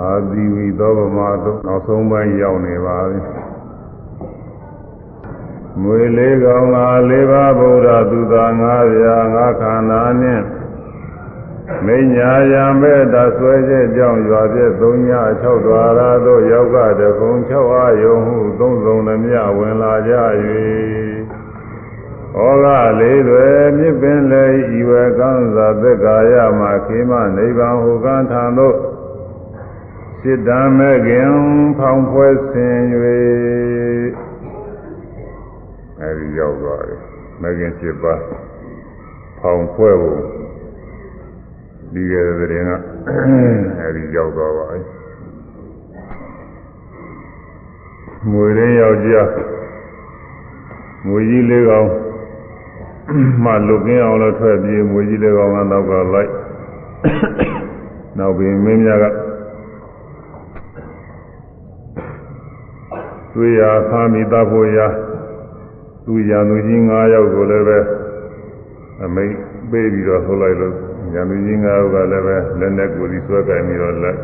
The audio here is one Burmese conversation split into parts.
အာသီဝီသောဗမာတို့နောက်ဆုံးပိုင်းရောက်နေပါပြီမွေလေးကောင်ငါလေးပါးဗုဒ္ဓသူသာငါးရာငါးခန္ဓာနှင့်မိညာယံပဲတဆွဲချက်ကြောင့်ရွာပြည့်သုံးည6ဒွါရတို့ယောက်ကတကုံ6အာယုံဟုသုံးစုံနှမြဝင်လာကြ၍ဩဃလေးတွေမြစ်ပင်လေဤဝကံသာသက်ကာယမှာခေမနိဗ္ဗာန်ဟုကံထံသို့ စိတ္တမေခင်ဖောင်ဖွဲဆင်၍အဲဒီရောက်သွားတယ်မေခင်7ပါးဖောင်ဖွဲဖို့ဒီကတဲ့တဲ့ကအဲဒီရောက်သွားပါပြီငွေရင်းယောက်ျားငွေကြီးလေးကောင်မှလုကင်းအောင်လို့ထွက်ပြေးငွေကြီးလေးကောင်ကနောက်ကလိုက်နောက်ပြီးမင်းများက တွေ့ရဖာမိတပ်ဖို့ရာသူရံသူကြီး9ယောက်ကိုလည်းပဲအမိတ်ပေးပြီးတော့ထုတ်လိုက်လို့ရံသူကြီး9ယောက်ကလည်းပဲလက်နဲ့ကိုယ်ဒီဆွဲကြိုင်ပြီးတော့လက်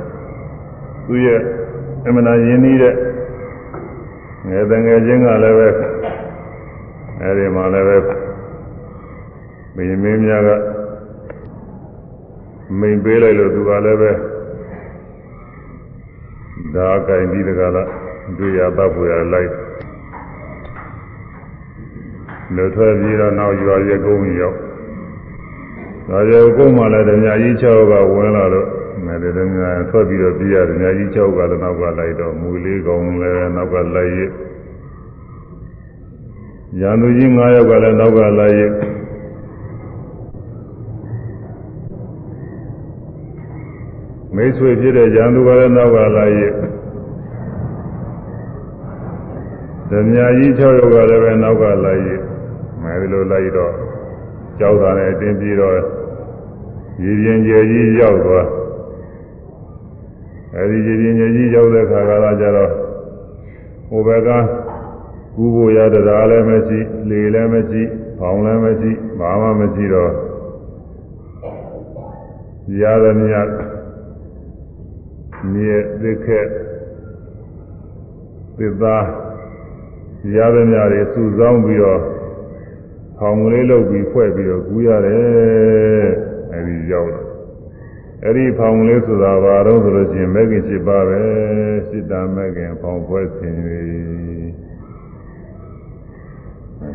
သူရဲ့အမှန်တရားရင်းနှီးတဲ့ငယ်တငယ်ချင်းကလည်းပဲအဲဒီမှာလည်းပဲမင်းမင်းများကမိန်ပေးလိုက်လို့သူကလည်းပဲဒါကင်ပြီးတကလား တွေ့ရတော့ပွေရလိုက်လွတ်ထွက်ပြီးတော့နောက်ရွာရဲကုန်းရောက်ရွာရဲကုန်းမှလည်းဓမြကြီး6ကဝင်လာတော့မယ်ဓမြထွက်ပြီးတော့ပြရဓမြကြီး6ကလည်းနောက်ကလိုက်တော့မူလေးကောင်လည်းနောက်ကလိုက်ရရန်သူကြီး9ယောက်ကလည်းနောက်ကလိုက်ရမိတ်ဆွေဖြစ်တဲ့ရန်သူကလည်းနောက်ကလိုက်ရ ဓမြကြီး6ယောက်ကလည်းပဲနောက်ကလိုက်ရမယ်ဒီလိုလိုက်တော့ကြောက်တာနဲ့အတင်းပြီးတော့ရည်ရင်ကျယ်ကြီးရောက်သွားအဲဒီရည်ရင်ကျယ်ကြီးရောက်တဲ့ခါကလာကြတော့ဟိုဘက်ကကူဖို့ရတရားလည်းမရှိလေလည်းမရှိဖောင်းလည်းမရှိဘာမှမရှိတော့ရသမျှမြေသစ်ခက်သစ်သား ရသမျှတွေစုဆောင်းပြီးတော့ဖောင်ကလေးလုပ်ပြီးဖွဲ့ပြီးတော့ကူးရတယ်အဲဒီရောက်တော့အဲ့ဒီဖောင်ကလေးဆိုတာဘာတော့ဆိုလို့ရှိရင်မဲခင်7ပါးပဲစိတ္တမဲခင်ဖောင်ဖွဲ့ခြင်း၍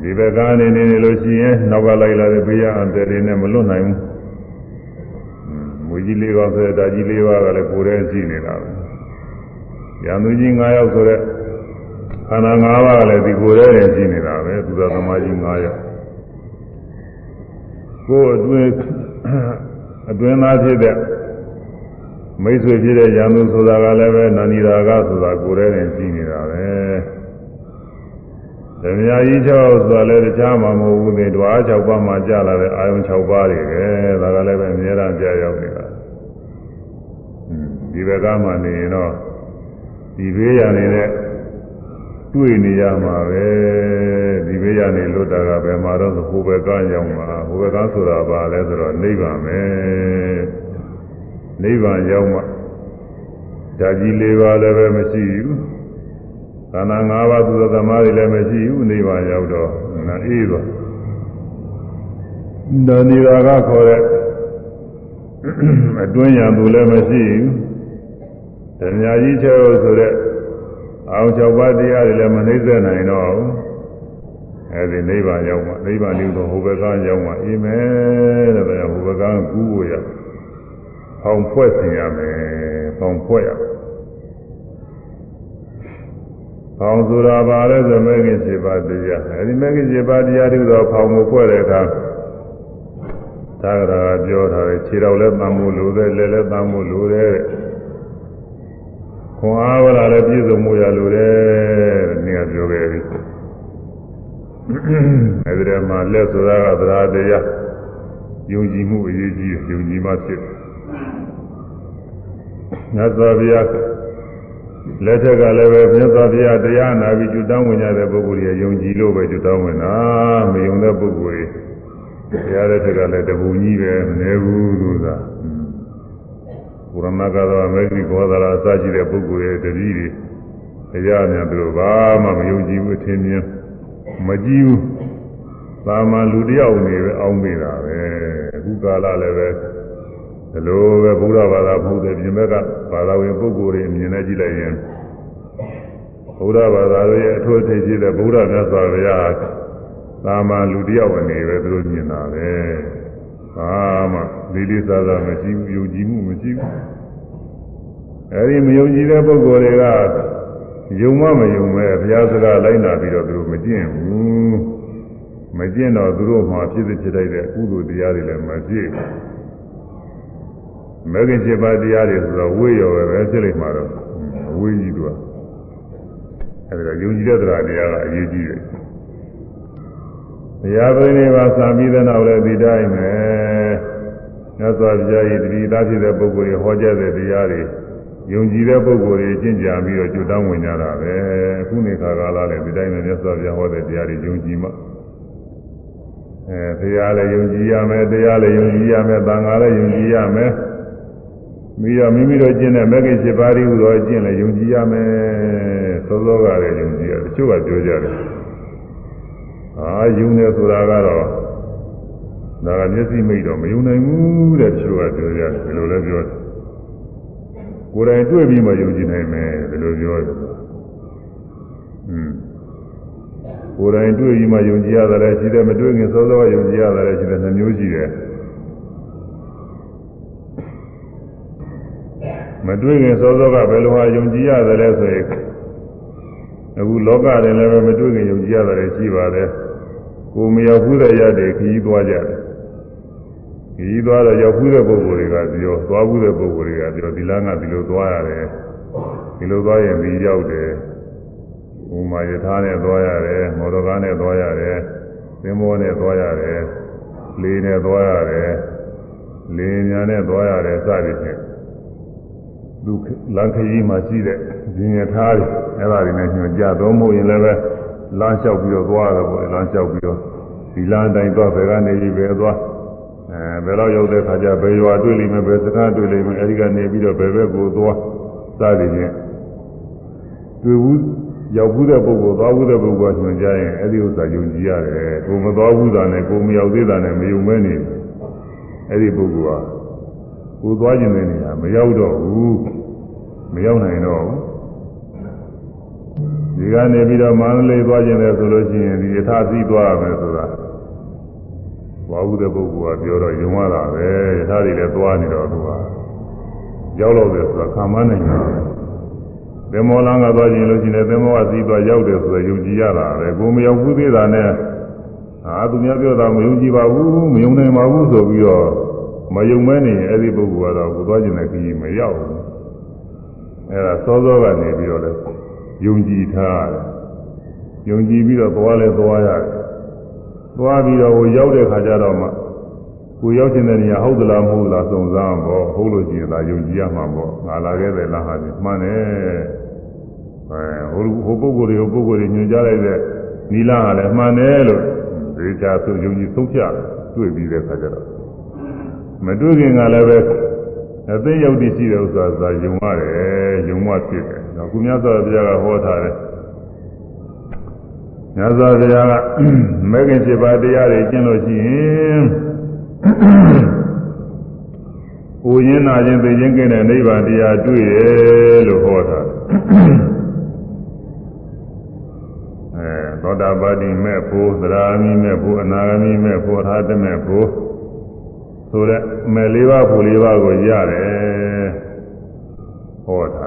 ဒီဘက်ကနေနေလို့ရှိရင်နောက်ကလိုက်လာတဲ့ဘေးရအန်တယ်တွေနဲ့မလွတ်နိုင်ဘူးမူကြီးလေးပါဆိုတဲ့ဓာကြီးလေးပါကလည်းကိုယ်တည်းရှိနေတာပဲရံသူကြီး9ယောက်ဆိုတဲ့ ခန္ဓာ၅ပါးကလည်းဒီကိုယ်တည်းရှိနေတာပဲသူတော်သမားကြီး9ယောက်ကိုယ်အတွင်းအတွင်းသားဖြစ်တဲ့မိတ်ဆွေဖြစ်တဲ့ရံသူဆိုတာကလည်းပဲနာနီရာကဆိုတာကိုယ်တည်းရှိနေတာပဲဓမ္မယာကြီး6ဆိုတာလည်းတခြားမှမဟုတ်ဘူးလေဓဝါ6ပါးမှကြာလာတဲ့အာယုံ6ပါးတွေပဲဒါကလည်းပဲအများအားကြာရောက်နေတာဒီဘက်ကမှနေရင်တော့ဒီဘေးရနေတဲ့ တွေ့နေရမှာပဲဒီဘေးရနေလွတ်တာကဘယ်မှာတော့ဟိုဘက်ကရောက်မှာဟိုဘက်ကဆိုတာပါလဲဆိုတော့နိဗ္ဗာန်ပဲနိဗ္ဗာန်ရောက်မှဓာကြီး၄ပါးလည်းပဲမရှိဘူးခန္ဓာ၅ပါးသူသမားတွေလည်းမရှိဘူးနိဗ္ဗာန်ရောက်တော့နာအေးပါဒါနိရာကခေါ်တဲ့အတွင်းရံသူလည်းမရှိဘူးဓမ္မကြီးချောဆိုတဲ့ အောင်၆ပါးတရားတွေလည်းမနှိမ့်ဆက်နိုင်တော့ဘူးအဲဒီနိဗ္ဗာန်ရောက်မှနိဗ္ဗာန်လို့တော့ဟိုဘက်ကရောက်မှအေးမယ်တဲ့ဗျာဟိုဘက်ကကူးဖို့ရဖောင်ဖွဲ့စင်ရမယ်ဖောင်ဖွဲ့ရဖောင်ဆိုတာပါလဲဆိုမဲခင်7ပါးတရားအဲဒီမဲခင်7ပါးတရားတွေတော့ဖောင်ကိုဖွဲ့တဲ့အခါသာဂရာပြောထားတယ်ခြေတော်လည်းတမ်းမှုလိုတယ်လက်လည်းတမ်းမှုလိုတယ် ခွန်အားဝလာလည်းပြည့်စုံမှုရလိုတယ်တဲ့နည်းကပြောခဲ့ပြီအဲဒီတည်းမှာလက်ဆိုတာကသရာတရားယုံကြည်မှုအရေးကြီးယုံကြည်မှဖြစ်မြတ်စွာဘုရားလက်ထက်ကလည်းပဲမြတ်စွာဘုရားတရားနာပြီးကျွတောင်းဝင်ကြတဲ့ပုဂ္ဂိုလ်တွေယုံကြည်လို့ပဲကျွတောင်းဝင်တာမယုံတဲ့ပုဂ္ဂိုလ်တွေတရားလက်ထက်ကလည်းတပူကြီးပဲမနေဘူးသူကဘ ရမကတော့အမေရိကောသရာအစရှိတဲ့ပုဂ္ဂိုလ်ရဲ့တတိတွေတရားများသူတို့ဘာမှမယုံကြည်ဘူးအထင်မြင်မကြည့်ဘူးသာမန်လူတယောက်နေပဲအောင်းနေတာပဲအခုကာလလည်းပဲဒီလိုပဲဘုရားဘာသာမဟုတ်တဲ့ပြင်ဘက်ကဘာသာဝင်ပုဂ္ဂိုလ်တွေအမြင်နဲ့ကြည့်လိုက်ရင်ဘုရားဘာသာရဲ့အထွတ်အထိပ်ဖြစ်တဲ့ဘုရားမြတ်စွာဘုရားသာမန်လူတယောက်အနေပဲသူတို့မြင်တာပဲ ဘာမှလေးလေးစားစားမရှိဘူးယုံကြည်မှုမရှိဘူးအဲဒီမယုံကြည်တဲ့ပုဂ္ဂိုလ်တွေကယုံမမယုံမဲ့ဘုရားစကားလိုက်နာပြီးတော့သူတို့မကျင့်ဘူးမကျင့်တော့သူတို့မှဖြစ်ဖြစ်တိုက်တဲ့ကုသိုလ်တရားတွေလည်းမဖြစ်မဂ္ဂင်7ပါးတရားတွေဆိုတော့ဝိရောပဲပဲဖြစ်လိမ့်မှာတော့ဝိကြီးတို့ကအဲဒီတော့ယုံကြည်တဲ့တရားတရားကအရေးကြီးတယ် ဘုရားပရိနိဗ္ဗာန်စံပြီးတဲ့နောက်လည်းဒီတိုင်းပဲမြတ်စွာဘုရားရဲ့တတိသားဖြစ်တဲ့ပုဂ္ဂိုလ်တွေဟောကြားတဲ့တရားတွေယုံကြည်တဲ့ပုဂ္ဂိုလ်တွေကျင့်ကြံပြီးတော့ကျွတ်တောင်းဝင်ကြတာပဲအခုနေခါကာလလည်းဒီတိုင်းပဲမြတ်စွာဘုရားဟောတဲ့တရားတွေယုံကြည်မှအဲတရားလည်းယုံကြည်ရမယ်တရားလည်းယုံကြည်ရမယ်သံဃာလည်းယုံကြည်ရမယ်မိရမိမိတို့ကျင့်တဲ့မဂ္ဂင်7ပါးဤဟူသောကျင့်လည်းယုံကြည်ရမယ်သောသောကလည်းယုံကြည်ရတချို့ကပြောကြတယ် အာယုံနေဆိုတာကတော့ဒါကမျက်စိမိတ်တော့မယုံနိုင်ဘူးတဲ့တချို့ကပြောကြတယ်ဒီလိုလည်းပြောတယ်ကိုယ်တိုင်တွေ့ပြီးမှယုံကြည်နိုင်မယ်ဒီလိုပြောတယ်อืมကိုယ်တိုင်တွေ့ပြီးမှယုံကြည်ရတယ်လည်းရှိတယ်မတွေ့ခင်စောစောကယုံကြည်ရတယ်လည်းရှိတယ်နှမျိုးရှိတယ်မတွေ့ခင်စောစောကဘယ်လိုဟာယုံကြည်ရတယ်လဲဆိုရင်အခုလောကတွင်လည်းမတွေ့ခင်ယုံကြည်ရတယ်ရှိပါတယ် ကိုမရောက်ဘူးတဲ့ရတဲ့ခရီးသွားကြတယ်ခရီးသွားတော့ရောက်ဘူးတဲ့ပုဂ္ဂိုလ်တွေကပြောသွားဘူးတဲ့ပုဂ္ဂိုလ်တွေကပြောဒီလမ်းကဒီလိုသွားရတယ်ဒီလိုသွားရင်ဒီရောက်တယ်ဥမာယထာနဲ့သွားရတယ်မော်တော်ကားနဲ့သွားရတယ်သင်္ဘောနဲ့သွားရတယ်လေနဲ့သွားရတယ်လေညာနဲ့သွားရတယ်စသည်ဖြင့်သူလမ်းခရီးမှာရှိတဲ့ဇင်ယထာတွေအဲ့ဒါတွေနဲ့ညွှန်ကြတော့မဟုတ်ရင်လည်းပဲ လမ်းလျှောက်ပြီးတော့သွားရတယ်ပေါ့လမ်းလျှောက်ပြီးတော့ဒီလမ်းတိုင်းသွားဘယ်ကနေပြီးဘယ်သွားအဲဘယ်တော့ရောက်တဲ့ခါကျဘယ်ရွာတွေ့လိမ့်မယ်ဘယ်စခန်းတွေ့လိမ့်မယ်အဲဒီကနေပြီးတော့ဘယ်ဘက်ကိုသွားစသည်ဖြင့်တွေ့ဘူးရောက်ဘူးတဲ့ပုဂ္ဂိုလ်သွားဘူးတဲ့ပုဂ္ဂိုလ်ကညွှန်ကြရင်အဲ့ဒီဥစ္စာယုံကြည်ရတယ်ကိုမသွားဘူးတာနဲ့ကိုမရောက်သေးတာနဲ့မယုံမဲနေအဲ့ဒီပုဂ္ဂိုလ်ကကိုသွားခြင်းတဲ့နေရာမရောက်တော့ဘူးမရောက်နိုင်တော့ဘူး ဒီကနေပြီးတော့မန္တလေးသွားခြင်းလဲဆိုလို့ရှိရင်ဒီယထာစီသွားရမယ်ဆိုတာသွားဘူးတဲ့ပုဂ္ဂိုလ်ကပြောတော့ယုံရတာပဲယထာတွေလည်းသွားနေတော့သူကရောက်တော့တယ်ဆိုတာခံမနိုင်ဘူးသင်္ဘောလမ်းကသွားခြင်းလို့ရှိရင်သင်္ဘောကစီးသွားရောက်တယ်ဆိုတော့ယုံကြည်ရတာပဲကိုမရောက်ဘူးသေးတာနဲ့အာသူများပြောတာမယုံကြည်ပါဘူးမယုံနိုင်ပါဘူးဆိုပြီးတော့မယုံမဲနေရင်အဲ့ဒီပုဂ္ဂိုလ်ကတော့ကိုသွားခြင်းနဲ့ခရီးမရောက်ဘူးအဲ့ဒါစောစောကနေပြီးတော့လေ ယုံကြည်ထားတယ်ယုံကြည်ပြီးတော့သွားလဲသွားရတယ်သွားပြီးတော့ဟိုရောက်တဲ့ခါကျတော့မှကိုရောက်ခြင်းတဲ့နေရာဟုတ်သလားမဟုတ်လားစုံစမ်းပေါ့ဟုတ်လို့ရှိရင်ဒါယုံကြည်ရမှာပေါ့ငါလာခဲ့တဲ့လားဟာဒီမှန်တယ်အဲဟိုဟိုပုဂ္ဂိုလ်တွေဟိုပုဂ္ဂိုလ်တွေညွှန်ကြားလိုက်တဲ့နီလာကလည်းမှန်တယ်လို့ဒီကြဆိုယုံကြည်ဆုံးဖြတ်တွေ့ပြီးတဲ့ခါကျတော့မတွေ့ခင်ကလည်းပဲအသိရောက်တည်ရှိတဲ့ဥစ္စာသာယုံရတယ်ယုံမှဖြစ်တယ် တော့ကုမြတ်စွာဘုရားကဟောထားတယ်မြတ်စွာဘုရားကမဲခင်7ပါးတရားတွေကျင့်လို့ရှိရင်ကိုရင်းနာခြင်းသိခြင်းကင်းတဲ့နိဗ္ဗာန်တရားတွေ့တယ်လို့ဟောထားတယ်အဲသောတာပတိမဲ့ဖို့သရဂမိမဲ့ဖို့အနာဂမိမဲ့ဖို့အရဟတမဲ့ဖို့ဆိုတဲ့မဲ့လေးပါးဖို့လေးပါးကိုရတယ်ဟောထားတ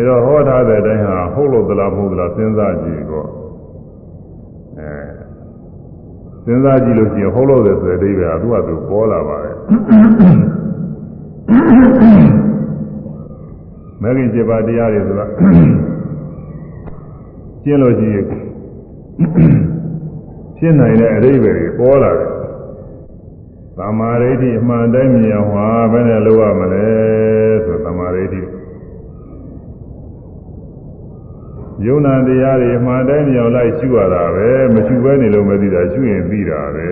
ယ်ဒါတော့ဟောထားတဲ့အတိုင်းဟာဟုတ်လို့သလားမဟုတ်သလားစဉ်းစားကြည့်တော့အဲစဉ်းစားကြည့်လို့ရှိရင်ဟုတ်လို့တယ်ဆိုတဲ့အဓိပ္ပာယ်ကသူ့ဟာသူပေါ်လာပါတယ်မဂ္ဂင်7ပါးတရားတွေဆိုတာကျင့်လို့ရှိရင်ဖြစ်နိုင်တဲ့အဓိပ္ပာယ်တွေပေါ်လာတယ်သမာဓိဋ္ဌိအမှန်တိုင်းမြင်အောင်ဟာဘယ်နဲ့လုပ်ရမလဲဆိုသမာဓိဋ္ဌိ ယုံနာတရားတွေအမှန်တိုင်းမြင်အောင်လိုက်ရှုရတာပဲမရှုဘဲနေလို့မသိတာရှုရင်သိတာပဲ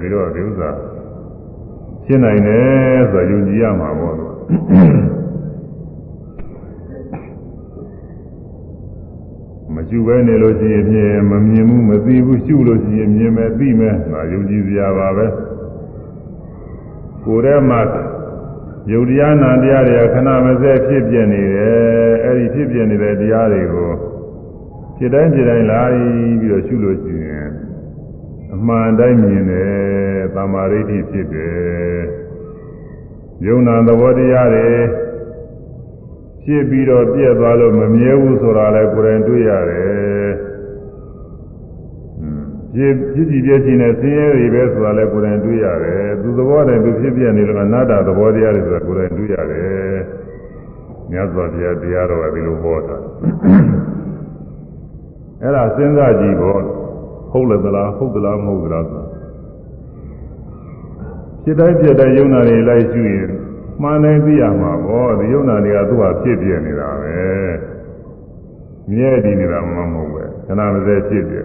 ပြီးတော့ဒီဥစ္စာရှဖြစ်နိုင်တယ်ဆိုတော့ယုံကြည်ရမှာပေါ့လို့မရှိပဲနေလို့ရှိရင်ဖြင့်မမြင်ဘူးမသိဘူးရှုလို့ရှိရင်မြင်မယ်သိမယ်ငါယုံကြည်စရာပါပဲကိုယ်ထဲမှာယုတ်တရားနာတရားတွေကခဏမစဲဖြစ်ပြနေတယ်အဲ့ဒီဖြစ်ပြနေတဲ့တရားတွေကို ဖြစ်တိုင်းဖြစ်တိုင်းလာပြီးတော့ရှုလို့ရှိရင်အမှန်တိုင်းမြင်တယ်သမာဓိဖြစ်တယ်ယုံနာသဘောတရားတွေဖြစ်ပြီးတော့ပြည့်သွားလို့မမြဲဘူးဆိုတာလည်းကိုယ်တိုင်တွေ့ရတယ်ဖြစ်ဖြစ်ကြည့်ပြည့်ချင်းနဲ့ဆင်းရဲတွေပဲဆိုတာလည်းကိုယ်တိုင်တွေ့ရတယ်သူသဘောတိုင်သူဖြစ်ပြနေလို့အနာတ္တသဘောတရားတွေဆိုတာကိုယ်တိုင်တွေ့ရတယ်မြတ်စွာဘုရားတရားတော်ကဒီလိုဟောတာ အဲ့ဒါစဉ်းစားကြည့်ပေါ့ဟုတ်လည်းသလားဟုတ်သလားမဟုတ်သလားဆိုဖြစ်တိုင်းဖြစ်တိုင်းယုံနာတွေလိုက်ရှုရင်မှန်တိုင်းသိရမှာပေါ့ဒီယုံနာတွေကသူ့ဟာဖြစ်ပြနေတာပဲမြဲတည်နေတာမှမဟုတ်ပဲခဏမစဲဖြစ်ပြ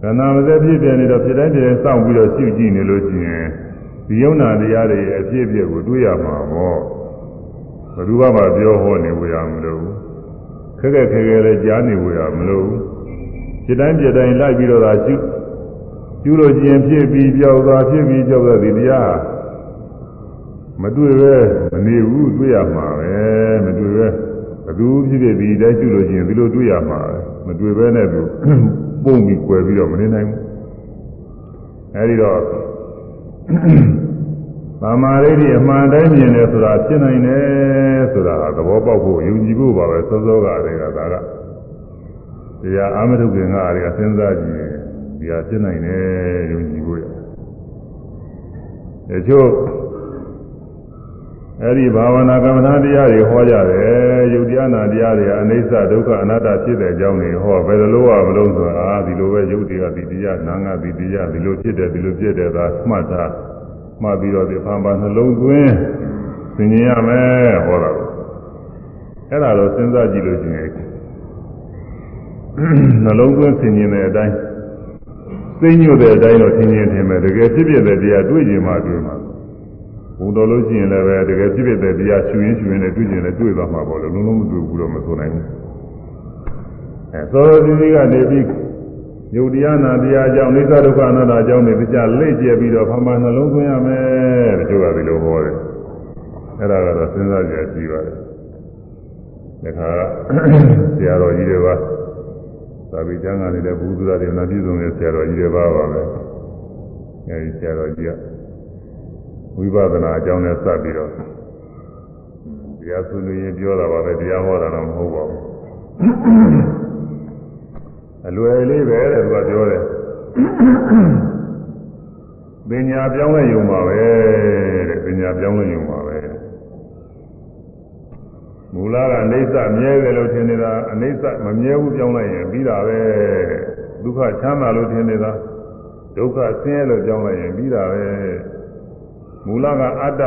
ခဏမစဲဖြစ်ပြနေတော့ဖြစ်တိုင်းဖြစ်တိုင်းစောင့်ပြီးတော့ရှုကြည့်နေလို့ရှိရင်ဒီယုံနာတရားတွေအဖြစ်အပျက်ကိုတွေးရမှာပေါ့ဘယ်သူမှမပြောဟောနေဝရမလို့ ခက်ခက်ခဲခဲလည်းကြားနေဝရမလို့ဖြစ်တိုင်းဖြစ်တိုင်းလိုက်ပြီးတော့သာရှုရှုလို့ချင်းဖြစ်ပြီးကြောက်သွားဖြစ်ပြီးကြောက်သွားဒီတရားမတွေ့ပဲမနေဘူးတွေ့ရမှာပဲမတွေ့ပဲဘသူဖြစ်ဖြစ်ဒီတိုင်းရှုလို့ချင်းဒီလိုတွေ့ရမှာပဲမတွေ့ပဲနဲ့သူပုံပြီး꿰ပြီးတော့မနေနိုင်ဘူးအဲဒီတော့ သမာဓိဒီအမှန်တိုင်းမြင်တယ်ဆိုတာဖြစ်နိုင်တယ်ဆိုတာသဘောပေါက်ဖို့ယုံကြည်ဖို့ပါပဲစောစောကတည်းကဒါကတရားအာမထုခင်ကတည်းကစဉ်းစားကြည့်ဒီဟာဖြစ်နိုင်တယ်ယုံကြည်ဖို့ရတချို့အဲ့ဒီဘာဝနာကမ္မဋ္ဌာန်းတရားတွေဟောကြတယ်ယုတ်တရားနာတရားတွေအနိစ္စဒုက္ခအနတ္တဖြစ်တဲ့အကြောင်းတွေဟောဘယ်လိုလုပ်ရမလို့ဆိုတာဒီလိုပဲယုတ်တရားဒီတရားနာငါဒီတရားဒီလိုဖြစ်တယ်ဒီလိုဖြစ်တယ်သာမှတ်တာ မှတ်ပြီးတော့ဒီဖန်ပါနှလုံးသွင်းသင်ញင်ရမယ်ဟောတာကိုအဲ့ဒါတော့စဉ်းစားကြည့်လို့ရှိရင်နှလုံးသွင်းသင်ញင်တဲ့အတိုင်းသိညွတ်တဲ့အတိုင်းတော့သင်ញင်ထင်မယ်တကယ်ဖြစ်ဖြစ်တဲ့တရားတွေ့ကြမှာတွေ့မှာဘုံတော်လို့ရှိရင်လည်းပဲတကယ်ဖြစ်ဖြစ်တဲ့တရားရှူရင်းရှူရင်းနဲ့တွေ့ကျင်လည်းတွေ့သွားမှာပေါ့လေလုံးလုံးမတွေ့ဘူးတော့မဆိုနိုင်ဘူးအဲသောရတိကနေပြီး ယုတ်တရားနာတရားအကြောင်းအိသဒုက္ခအနတ္တအကြောင်းတွေကြားလေ့ကျက်ပြီးတော့ဖမှန်နှလုံးသွင်းရမယ်တချို့ကဒီလိုဟောတယ်အဲ့ဒါကတော့စဉ်းစားကြရရှိပါတယ်ဒါခါဆရာတော်ကြီးတွေပါသာဝိကျမ်းကနေလည်းဘုသူရတွေနာပြည့်စုံတဲ့ဆရာတော်ကြီးတွေပါပါပဲအဲဒီဆရာတော်ကြီးကဝိပဿနာအကြောင်းနဲ့စပ်ပြီးတော့တရားဆွေးနွေးရင်ပြောတာပါပဲတရားဟောတာတော့မဟုတ်ပါဘူး အလွယ်လေးပဲတဲ့သူကပြောတယ်ပညာပြောင်းလဲယုံပါပဲတဲ့ပညာပြောင်းလဲယုံပါပဲမူလကအနိစ္စမြဲတယ်လို့ထင်နေတာအနိစ္စမမြဲဘူးပြောင်းလိုက်ရင်ပြီးတာပဲဒုက္ခချမ်းသာလို့ထင်နေတာဒုက္ခဆင်းရဲလို့ပြောင်းလိုက်ရင်ပြီးတာပဲမူလကအတ္တ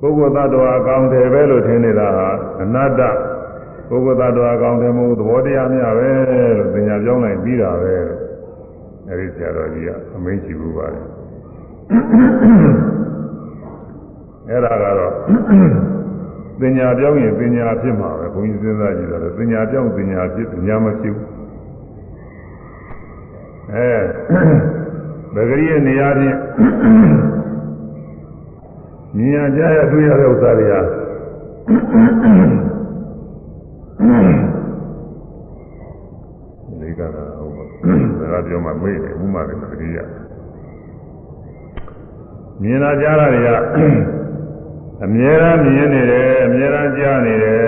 ပုဂ္ဂိုလ်သတ္တဝါအကောင်တယ်ပဲလို့ထင်နေတာဟာအနတ္တ ပုဂ္ဂိုလ်သတ္တဝါအကောင်တယ်မဟုတ်သဘောတရားများပဲလို့သင်ညာပြောင်းလိုက်ပြီးတာပဲလို့အဲဒီဆရာတော်ကြီးကအမိန့်ရှိဘူးပါလေအဲ့ဒါကတော့သင်ညာပြောင်းရင်သင်ညာဖြစ်မှာပဲဘုန်းကြီးစဉ်းစားကြည့်တော့သင်ညာပြောင်းသင်ညာဖြစ်သင်ညာမဖြစ်ဘူးအဲဗဂရိရဲ့နေရာချင်းမြင်ရကြရတွေ့ရတဲ့ဥစ္စာတွေဟာ လေးကတော့ဟုတ်ပါဒါကပြောမှမေ့တယ်ဥမာတယ်ဗဂရိယမြင်လာကြတာတွေကအမြဲတမ်းမြင်နေတယ်အမြဲတမ်းကြားနေတယ်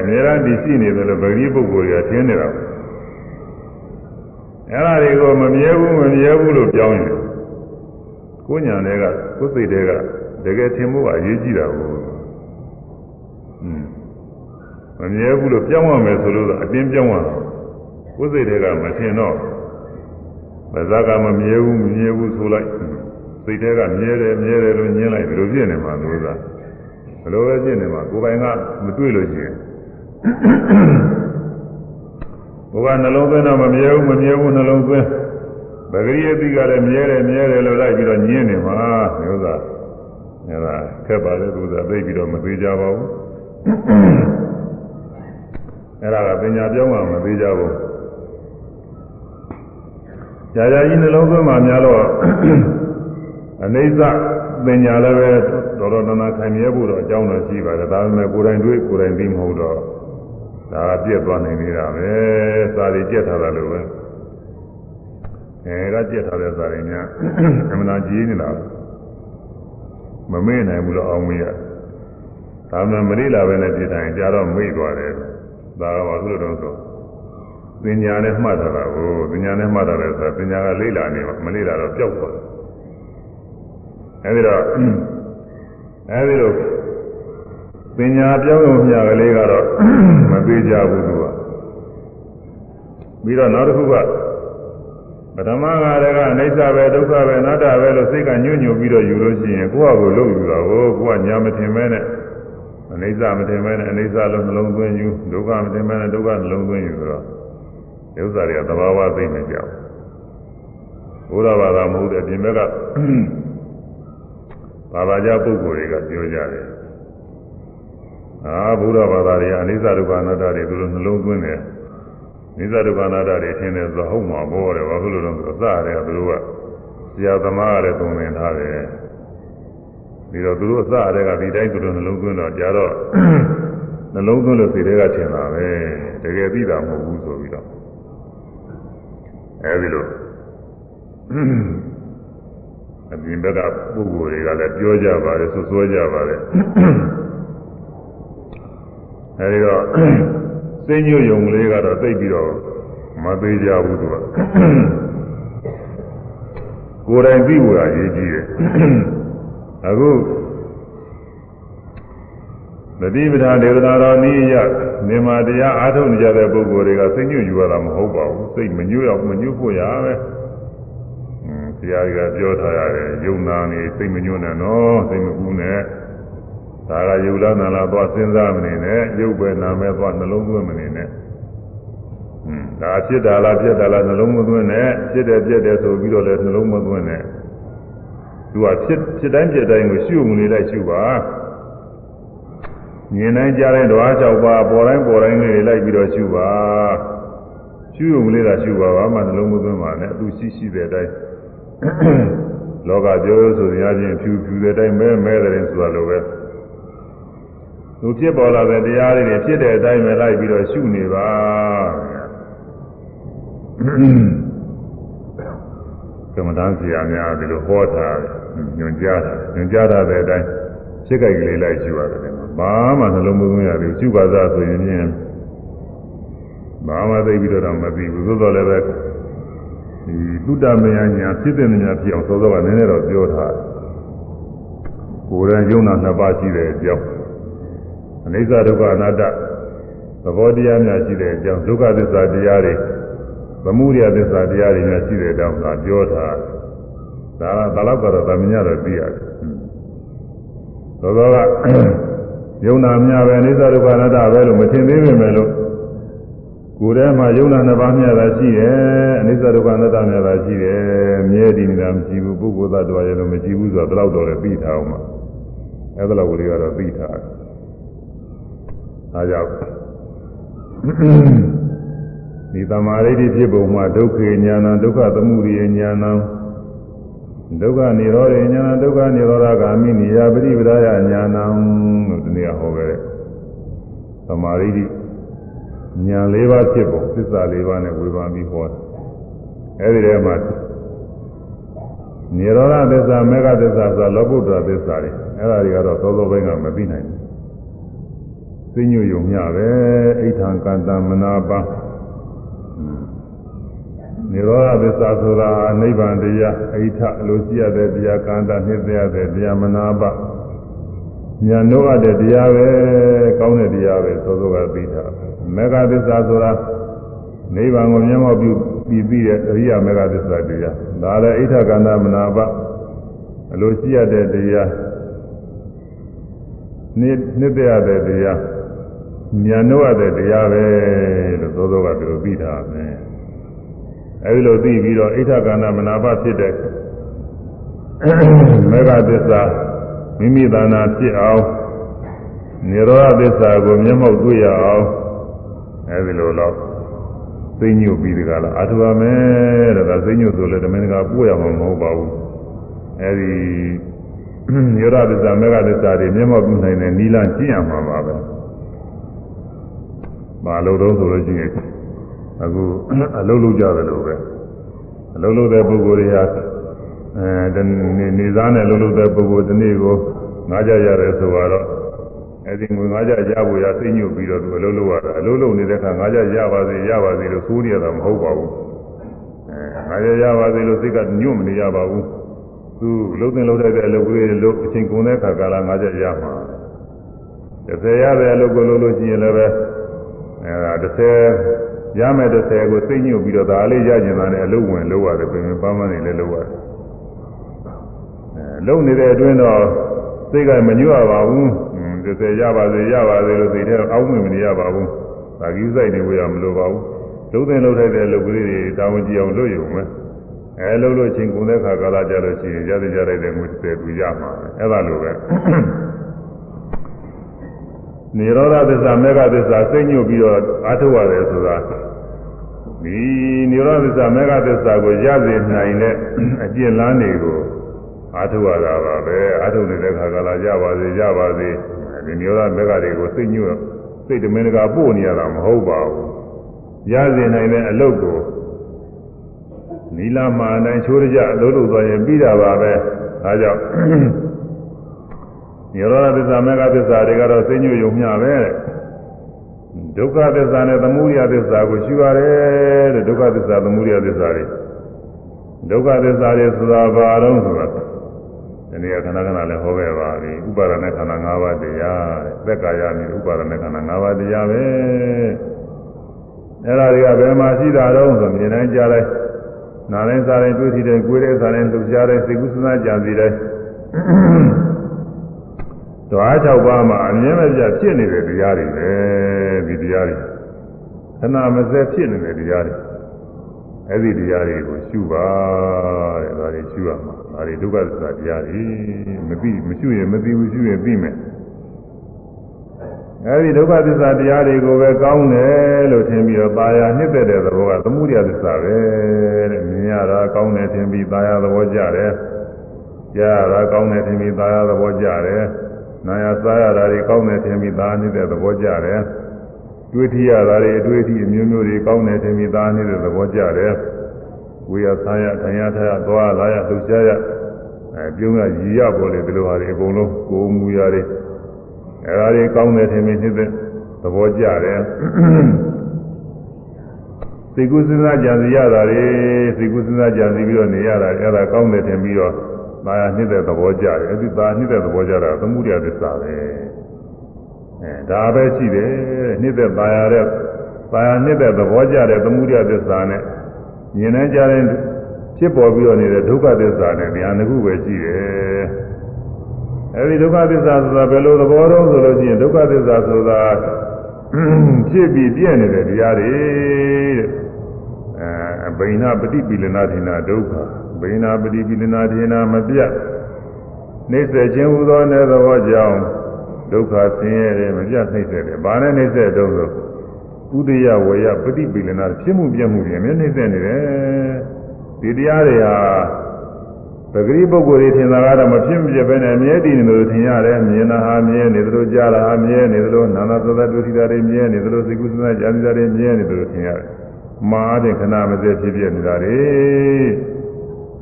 အမြဲတမ်းတည်ရှိနေတယ်လို့ဗဂရိပုဂ္ဂိုလ်တွေကထင်နေတာအဲ့ဒါတွေကိုမမြဲဘူးမမြဲဘူးလို့ပြောင်းရင်ကိုညာတွေကကိုယ်စိတ်တွေကတကယ်ထင်ဖို့ကအရေးကြီးတာကိုอืม မမြဲဘူးလို့ပြောင်းရမယ်ဆိုလို့အတင်းပြောင်းရတာကိုယ်စိတ်တွေကမထင်တော့ဗဇက်ကမမြဲဘူးမမြဲဘူးဆိုလိုက်စိတ်တွေကမြဲတယ်မြဲတယ်လို့ညင်းလိုက်ဘယ်လိုဖြစ်နေမှာလို့သာဘယ်လိုပဲဖြစ်နေမှာကိုယ်ပိုင်ကမတွေ့လို့ရှိရင်ဘုရားနှလုံးသွင်းတော့မမြဲဘူးမမြဲဘူးနှလုံးသွင်းဗပဂရိယတိကလည်းမြဲတယ်မြဲတယ်လို့လိုက်ပြီးတော့ညင်းနေမှာမျိုးသားအဲဒါခက်ပါလေသူသာသိပြီးတော့မသေးကြပါဘူး အဲဒါကပညာပြောင်းမှမသေးကြဘူးကြာကြာကြီးနှလုံးသွင်းမှများတော့အနေစပညာလည်းပဲတော်တော်နာနာခံရဖို့တော့အကြောင်းတော့ရှိပါတယ်ဒါပေမဲ့ကိုယ်တိုင်တွေ့ကိုယ်တိုင်သိမဟုတ်တော့ဒါကပြည့်သွားနိုင်နေတာပဲစာရီကြက်ထားတာလို့ပဲအဲဒါကြက်ထားတဲ့စာရီများအမှန်ကြီးနေလားမမေ့နိုင်ဘူးလို့အောင်မရဒါမှမရိလာပဲနဲ့ပြတိုင်းကြာတော့မေ့သွားတယ် ဒါကဘာလို့လဲဆိုပညာနဲ့မှတ်တာကိုပညာနဲ့မှတ်တာလဲဆိုပညာကလေးလာနေမှာမလေးလာတော့ပျောက်သွားတယ်အဲဒီတော့အဲဒီလိုပညာပြောင်းရုံမျှကလေးကတော့မသေးကြဘူးသူကပြီးတော့နောက်တစ်ခုကပထမကတည်းကအနိစ္စပဲဒုက္ခပဲအနတ္တပဲလို့စိတ်ကညှို့ညွတ်ပြီးတော့ယူလို့ရှိရင်ကိုယ့်ဟာကိုယ်လုပ်ယူတာကိုကိုယ်ကညာမထင်မဲနဲ့ အနိစ္စမထင်မဲနဲ့အနိစ္စလုံးနှလုံးသွင်းယူဒုက္ခမထင်မဲနဲ့ဒုက္ခနှလုံးသွင်းယူဆိုတော့ဒီဥစ္စာတွေကသဘာဝသိနေကြဘူးဘုရားဘာသာမဟုတ်တဲ့အပြင်ဘက်ကဘာသာကြပုဂ္ဂိုလ်တွေကပြောကြတယ်အာဘုရားဘာသာတွေကအနိစ္စဒုက္ခအနတ္တတွေသူတို့နှလုံးသွင်းတယ်နိစ္စဒုက္ခအနတ္တတွေထင်တယ်ဆိုတော့ဟုတ်မှာဘောတယ်ဘာဖြစ်လို့လဲဆိုတော့အစရဲသူတို့ကဆရာသမားကလည်းသုံးသင်ထားတယ် ပြီးတော့သူတို့အစရဲကဒီတိုင်းသူတို့နှလုံးသွင်းတော့ကြာတော့နှလုံးသွင်းလို့စိတ်တွေကထင်တာပဲတကယ်သိတာမဟုတ်ဘူးဆိုပြီးတော့အဲဒီလိုအပြင်ဘက်ကပုဂ္ဂိုလ်တွေကလည်းပြောကြပါတယ်ဆွဆွဲကြပါတယ်အဲဒီတော့စိတ်ညွတ်ယုံလေးကတော့သိပြီးတော့မသေးကြဘူးသူကကိုယ်တိုင်သိဖို့အရေးကြီးတယ် အခုသတိပဋ္ဌာန်ဒေသနာတော်နည်းရနေမာတရားအားထုတ်နေကြတဲ့ပုဂ္ဂိုလ်တွေကစိတ်ညွတ်ယူရတာမဟုတ်ပါဘူးစိတ်မညွတ်အောင်မညွတ်ဖို့ရပဲဆရာကြီးကပြောထားရတယ်ယုံနာနေစိတ်မညွတ်နဲ့နော်စိတ်မကူးနဲ့ဒါကယုလားနာလားသွားစဉ်းစားမနေနဲ့ရုပ်ပဲနာမဲသွားနှလုံးသွင်းမနေနဲ့ဟွန်းဒါဖြစ်တာလားပြက်တာလားနှလုံးမသွင်းနဲ့ဖြစ်တယ်ပြက်တယ်ဆိုပြီးတော့လည်းနှလုံးမသွင်းနဲ့ သူကဖြစ်ဖြစ်တိုင်းပြက်တိုင်းကိုရှုမှုလေးလိုက်ရှုပါမြင်တိုင်းကြားတိုင်းဓဝါ၆ပါးပေါ်တိုင်းပေါ်တိုင်းလေးလိုက်ပြီးတော့ရှုပါရှုရုံလေးသာရှုပါဘာမှနှလုံးမသွင်းပါနဲ့သူရှိရှိတဲ့အတိုင်းလောကပြောရဆိုရင်အချင်းဖြူဖြူတဲ့အတိုင်းမဲမဲတဲ့ဆိုတာလိုပဲသူဖြစ်ပေါ်လာတဲ့တရားတွေဖြစ်တဲ့အတိုင်းပဲလိုက်ပြီးတော့ရှုနေပါကမ္မဋ္ဌာန်းဆရာများဒီလိုဟောထားတယ် ညွှန်ကြားတာညွှန်ကြားတာတဲ့အတိုင်းဖြစ်ကြိုက်ကလေးလိုက်ရှုရတယ်ဘာမှနှလုံးမသွင်းရဘူးရှုပါသားဆိုရင်ဖြင့်ဘာမှသိပြီးတော့မသိဘူးသို့တော်လည်းပဲဒီသုတမယညာဖြစ်တဲ့ညာဖြစ်အောင်သောသောကနည်းနည်းတော့ပြောထားတယ်ကိုယ်ရယုံနာနှစ်ပါးရှိတဲ့အကြောင်းအနိစ္စဒုက္ခအနတ္တသဘောတရားများရှိတဲ့အကြောင်းဒုက္ခသစ္စာတရားတွေသမုဒယသစ္စာတရားတွေများရှိတဲ့အကြောင်းကပြောထား ဒါကဒါတော့ကတော့သမညာတော့သိရတယ်သောသောကယုံနာများပဲအနိစ္စဒုက္ခအနတ္တပဲလို့မထင်သေးပေမဲ့လို့ကိုယ်ထဲမှာယုံနာနှစ်ပါးများတာရှိတယ်အနိစ္စဒုက္ခအနတ္တများတာရှိတယ်မြဲတည်နေတာမရှိဘူးပုဂ္ဂိုလ်သတ္တဝါရဲ့လို့မရှိဘူးဆိုတော့တော့လည်းသိထားအောင်ပါအဲ့ဒါလောက်ကိုတွေကတော့သိထားတယ်ဒါကြောင့်ဒီသမာဓိဖြစ်ပုံမှာဒုက္ခဉာဏဒုက္ခသမုဒိယဉာဏ ဒုက္ခនិရောဓဉာဏဒုက္ခនិရောဓဂ ामि နိယပရိပဒယဉာဏံလို့ဒီနေ့ဟောခဲ့တဲ့သမာဓိဉာဏ်၄ပါးဖြစ်ပုံသစ္စာ၄ပါးနဲ့ဝေဘာပြီးဟောတယ်အဲဒီထဲမှာနိရောဓသစ္စာမေဃသစ္စာဆိုလောကုတ္တရသစ္စာတွေအဲဒါတွေကတော့သောသောပိုင်းကမသိနိုင်ဘူးသိညွယုံမြပဲအိဋ္ဌံကံတမနာပါ နိရောဓသစ္စာဆိုတာနိဗ္ဗာန်တရားအိဋ္ဌအလိုရှိရတဲ့တရားကန္တနှစ်သက်ရတဲ့တရားမနာပါညာနှုတ်ရတဲ့တရားပဲကောင်းတဲ့တရားပဲသောသောကသိတာမေဃသစ္စာဆိုတာနိဗ္ဗာန်ကိုမျက်မှောက်ပြုပြီးပြီးတဲ့အရိယာမေဃသစ္စာတရားဒါလည်းအိဋ္ဌကန္တမနာပါအလိုရှိရတဲ့တရားနှစ်နှစ်သက်ရတဲ့တရားဉာဏ်တို့ရတဲ့တရားပဲလို့သောသောကဒီလိုပြီးတာပဲ အဲဒီလိုသိပြီးတော့အိဋ္ဌကန္နမနာပဖြစ်တဲ့မေဃသစ္စာမိမိတဏ္ဍာဖြစ်အောင်နိရောဓသစ္စာကိုမျက်မှောက်တွေ့ရအောင်အဲဒီလိုတော့သိညွတ်ပြီးဒီကလာအထုပါမယ်တဲ့ဒါသိညွတ်ဆိုလည်းဓမ္မင်္ဂါပို့ရမှာမဟုတ်ပါဘူးအဲဒီနိရောဓသစ္စာမေဃသစ္စာတွေမျက်မှောက်ပြုနိုင်တဲ့နိလကျင့်ရမှာပါပဲမလို့တော့ဆိုလို့ရှိရင် အခုအလုံးလုံးကြတယ်လို့ပဲအလုံးလုံးတဲ့ပုဂ္ဂိုလ်တွေဟာအဲနေနေသားနဲ့အလုံးလုံးတဲ့ပုဂ္ဂိုလ်ဒီနေ့ကိုငားကြရတယ်ဆိုတော့အဲဒီငွေငားကြရဖို့ရသိညွတ်ပြီးတော့သူအလုံးလုံးရတာအလုံးလုံးနေတဲ့အခါငားကြရပါစေရပါစေလို့ဆိုးနေရတာမဟုတ်ပါဘူးအဲငားကြရပါစေလို့စိတ်ကညွတ်မနေရပါဘူးသူလုံးသိလုံးတဲ့အလုပ်ကလေးလို့အချိန်ကုန်တဲ့အခါကလာငားကြရမှာ30ရတဲ့အလုပ်ကိုလုပ်လို့ရှိရင်လည်းပဲအဲဒါ30ရမယ် တဲ့ဆယ်ကိုသိညွတ်ပြီးတော့ဒါလေးရကျင်တာနဲ့အလုံးဝင်လုံးရတယ်ပြင်ပန်းပန်းနေလည်းလုံးရတယ်အဲလုံးနေတဲ့အတွင်းတော့စိတ်ကမညွတ်ရပါဘူးတစ်ဆယ်ရပါစေရပါစေလို့သိတဲ့အောက်ဝင်မနေရပါဘူးဒါကြီးစိုက်နေဝရမလိုပါဘူးလုံးသိလုံးထိုက်တဲ့လုပ်ကလေးတွေတာဝန်ကြည့်အောင်လုပ်ရုံပဲအဲလုံးလို့ချင်းကုန်တဲ့ခါကာလကြလို့ရှိရင်ရတဲ့ကြတဲ့ငွေ30သူရမှာအဲ့ဒါလိုပဲ နိရောဓသစ္စာမေဃသစ္စာစိတ်ညွတ်ပြီးတော့အားထုတ်ရတယ်ဆိုတာဒီနိရောဓသစ္စာမေဃသစ္စာကိုရစေနိုင်တဲ့အကျင့်လန်းတွေကိုအားထုတ်ရတာပါပဲအားထုတ်နေတဲ့ခါကလာရပါစေရပါစေဒီနိရောဓမေဃတွေကိုစိတ်ညွတ်စိတ်တမင်တကာပို့နေရတာမဟုတ်ပါဘူးရစေနိုင်တဲ့အလုပ်ကိုနီလာမှာအတိုင်းချိုးရကြအလုပ်လုပ်သွားရင်ပြီးတာပါပဲဒါကြောင့် နိရောဓသစ္စာမေဃသစ္စာတွေကတော့သိညွတ်ယုံမျှပဲတဲ့ဒုက္ခသစ္စာနဲ့သမုဒယသစ္စာကိုရှုရတယ်တဲ့ဒုက္ခသစ္စာသမုဒယသစ္စာတွေဒုက္ခသစ္စာတွေဆိုတာဘာတော့ဆိုတာဒီနေ့ခဏခဏလည်းဟောခဲ့ပါပြီဥပါဒณะခန္ဓာ၅ပါးတရားတဲ့သက်ကာယနဲ့ဥပါဒณะခန္ဓာ၅ပါးတရားပဲအဲ့ဒါတွေကဘယ်မှာရှိတာတော့ဆိုမြင်တိုင်းကြားလိုက်နားတိုင်းစားတိုင်းတွေ့ထိတိုင်းကိုယ်တဲ့စားတိုင်းလှုပ်ရှားတိုင်းစိတ်ကူးစဉ်းစားကြံစီတိုင်း ဓွား၆ပါးမှာအမြဲမပြတ်ဖြစ်နေတဲ့တရားတွေပဲဒီတရားတွေခဏမစဲဖြစ်နေတဲ့တရားတွေအဲ့ဒီတရားတွေကိုရှုပါတဲ့ဒါတွေရှုရမှာဒါတွေဒုက္ခသစ္စာတရားတွေမသိမရှုရင်မသိဘူးရှုရင်သိမယ်အဲ့ဒီဒုက္ခသစ္စာတရားတွေကိုပဲကောင်းတယ်လို့ထင်ပြီးတော့ပါရနှစ်သက်တဲ့သဘောကသမှုရသစ္စာပဲတဲ့မြင်ရတာကောင်းတယ်ထင်ပြီးပါရသဘောကြတယ်ကြားရတာကောင်းတယ်ထင်ပြီးပါရသဘောကြတယ် နာယစားရတာတွေကောင်းတယ်ထင်ပြီးသားနေတဲ့သဘောကြတယ်တွေးထရတာတွေအတွေးအထိအမျိုးမျိုးတွေကောင်းတယ်ထင်ပြီးသားနေတဲ့သဘောကြတယ်ဝေယစားရထိုင်ရထားရသွားလာရလှုပ်ရှားရအဲပြုံးရရည်ရပေါ်လေဒီလိုဟာတွေအကုန်လုံးကိုယ်မူရာတွေအဲဒါတွေကောင်းတယ်ထင်ပြီးနေတဲ့သဘောကြတယ်စိတ်ကူးစဉ်းစားကြံစီရတာတွေစိတ်ကူးစဉ်းစားကြံစီပြီးတော့နေရတာအဲဒါကောင်းတယ်ထင်ပြီးတော့ သာယာနှစ်တဲ့သဘောကြတယ်အဲ့ဒီသာနှစ်တဲ့သဘောကြတာသမှုရသစ္စာပဲအဲဒါပဲရှိတယ်နှစ်တဲ့သာယာတဲ့သာယာနှစ်တဲ့သဘောကြတဲ့သမှုရသစ္စာနဲ့မြင်နိုင်ကြတဲ့ဖြစ်ပေါ်ပြီးတော့နေတဲ့ဒုက္ခသစ္စာနဲ့ဉာဏ်တစ်ခုပဲရှိတယ်အဲဒီဒုက္ခသစ္စာဆိုတာဘယ်လိုသဘောတော့ဆိုလို့ရှိရင်ဒုက္ခသစ္စာဆိုတာဖြစ်ပြီးပြည့်နေတဲ့တရားတွေ တဲ့အဲဘိနာပฏิပိလနာထိနာဒုက္ခဗိနာပတိပိလနာဒေနာမပြတ်နှိစ္စခြင်းဟူသောနယ်သောကြောင့်ဒုက္ခဆင်းရဲတယ်မပြတ်နှိစ္စတယ်။ဘာနဲ့နှိစ္စတုံးဆိုဥဒယဝယပฏิပိလနာဖြစ်မှုပြမှုပြင်မြဲနှိစ္စနေတယ်။ဒီတရားတွေဟာပဂရိပုဂ္ဂိုလ်တွေထင်တာကတော့မဖြစ်မပြပဲနဲ့အမြဲတည်နေလို့ထင်ရတယ်။မြင်တာဟာမြဲနေသလိုကြားတာဟာမြဲနေသလိုနာနာသသဒုတိတာတွေမြဲနေသလိုစိတ်ကူးစဉ်းစားကြံစည်တာတွေမြဲနေသလိုထင်ရတယ်။ မာတဲ့ခဏမစဲဖြစ်ပြနေတာလေ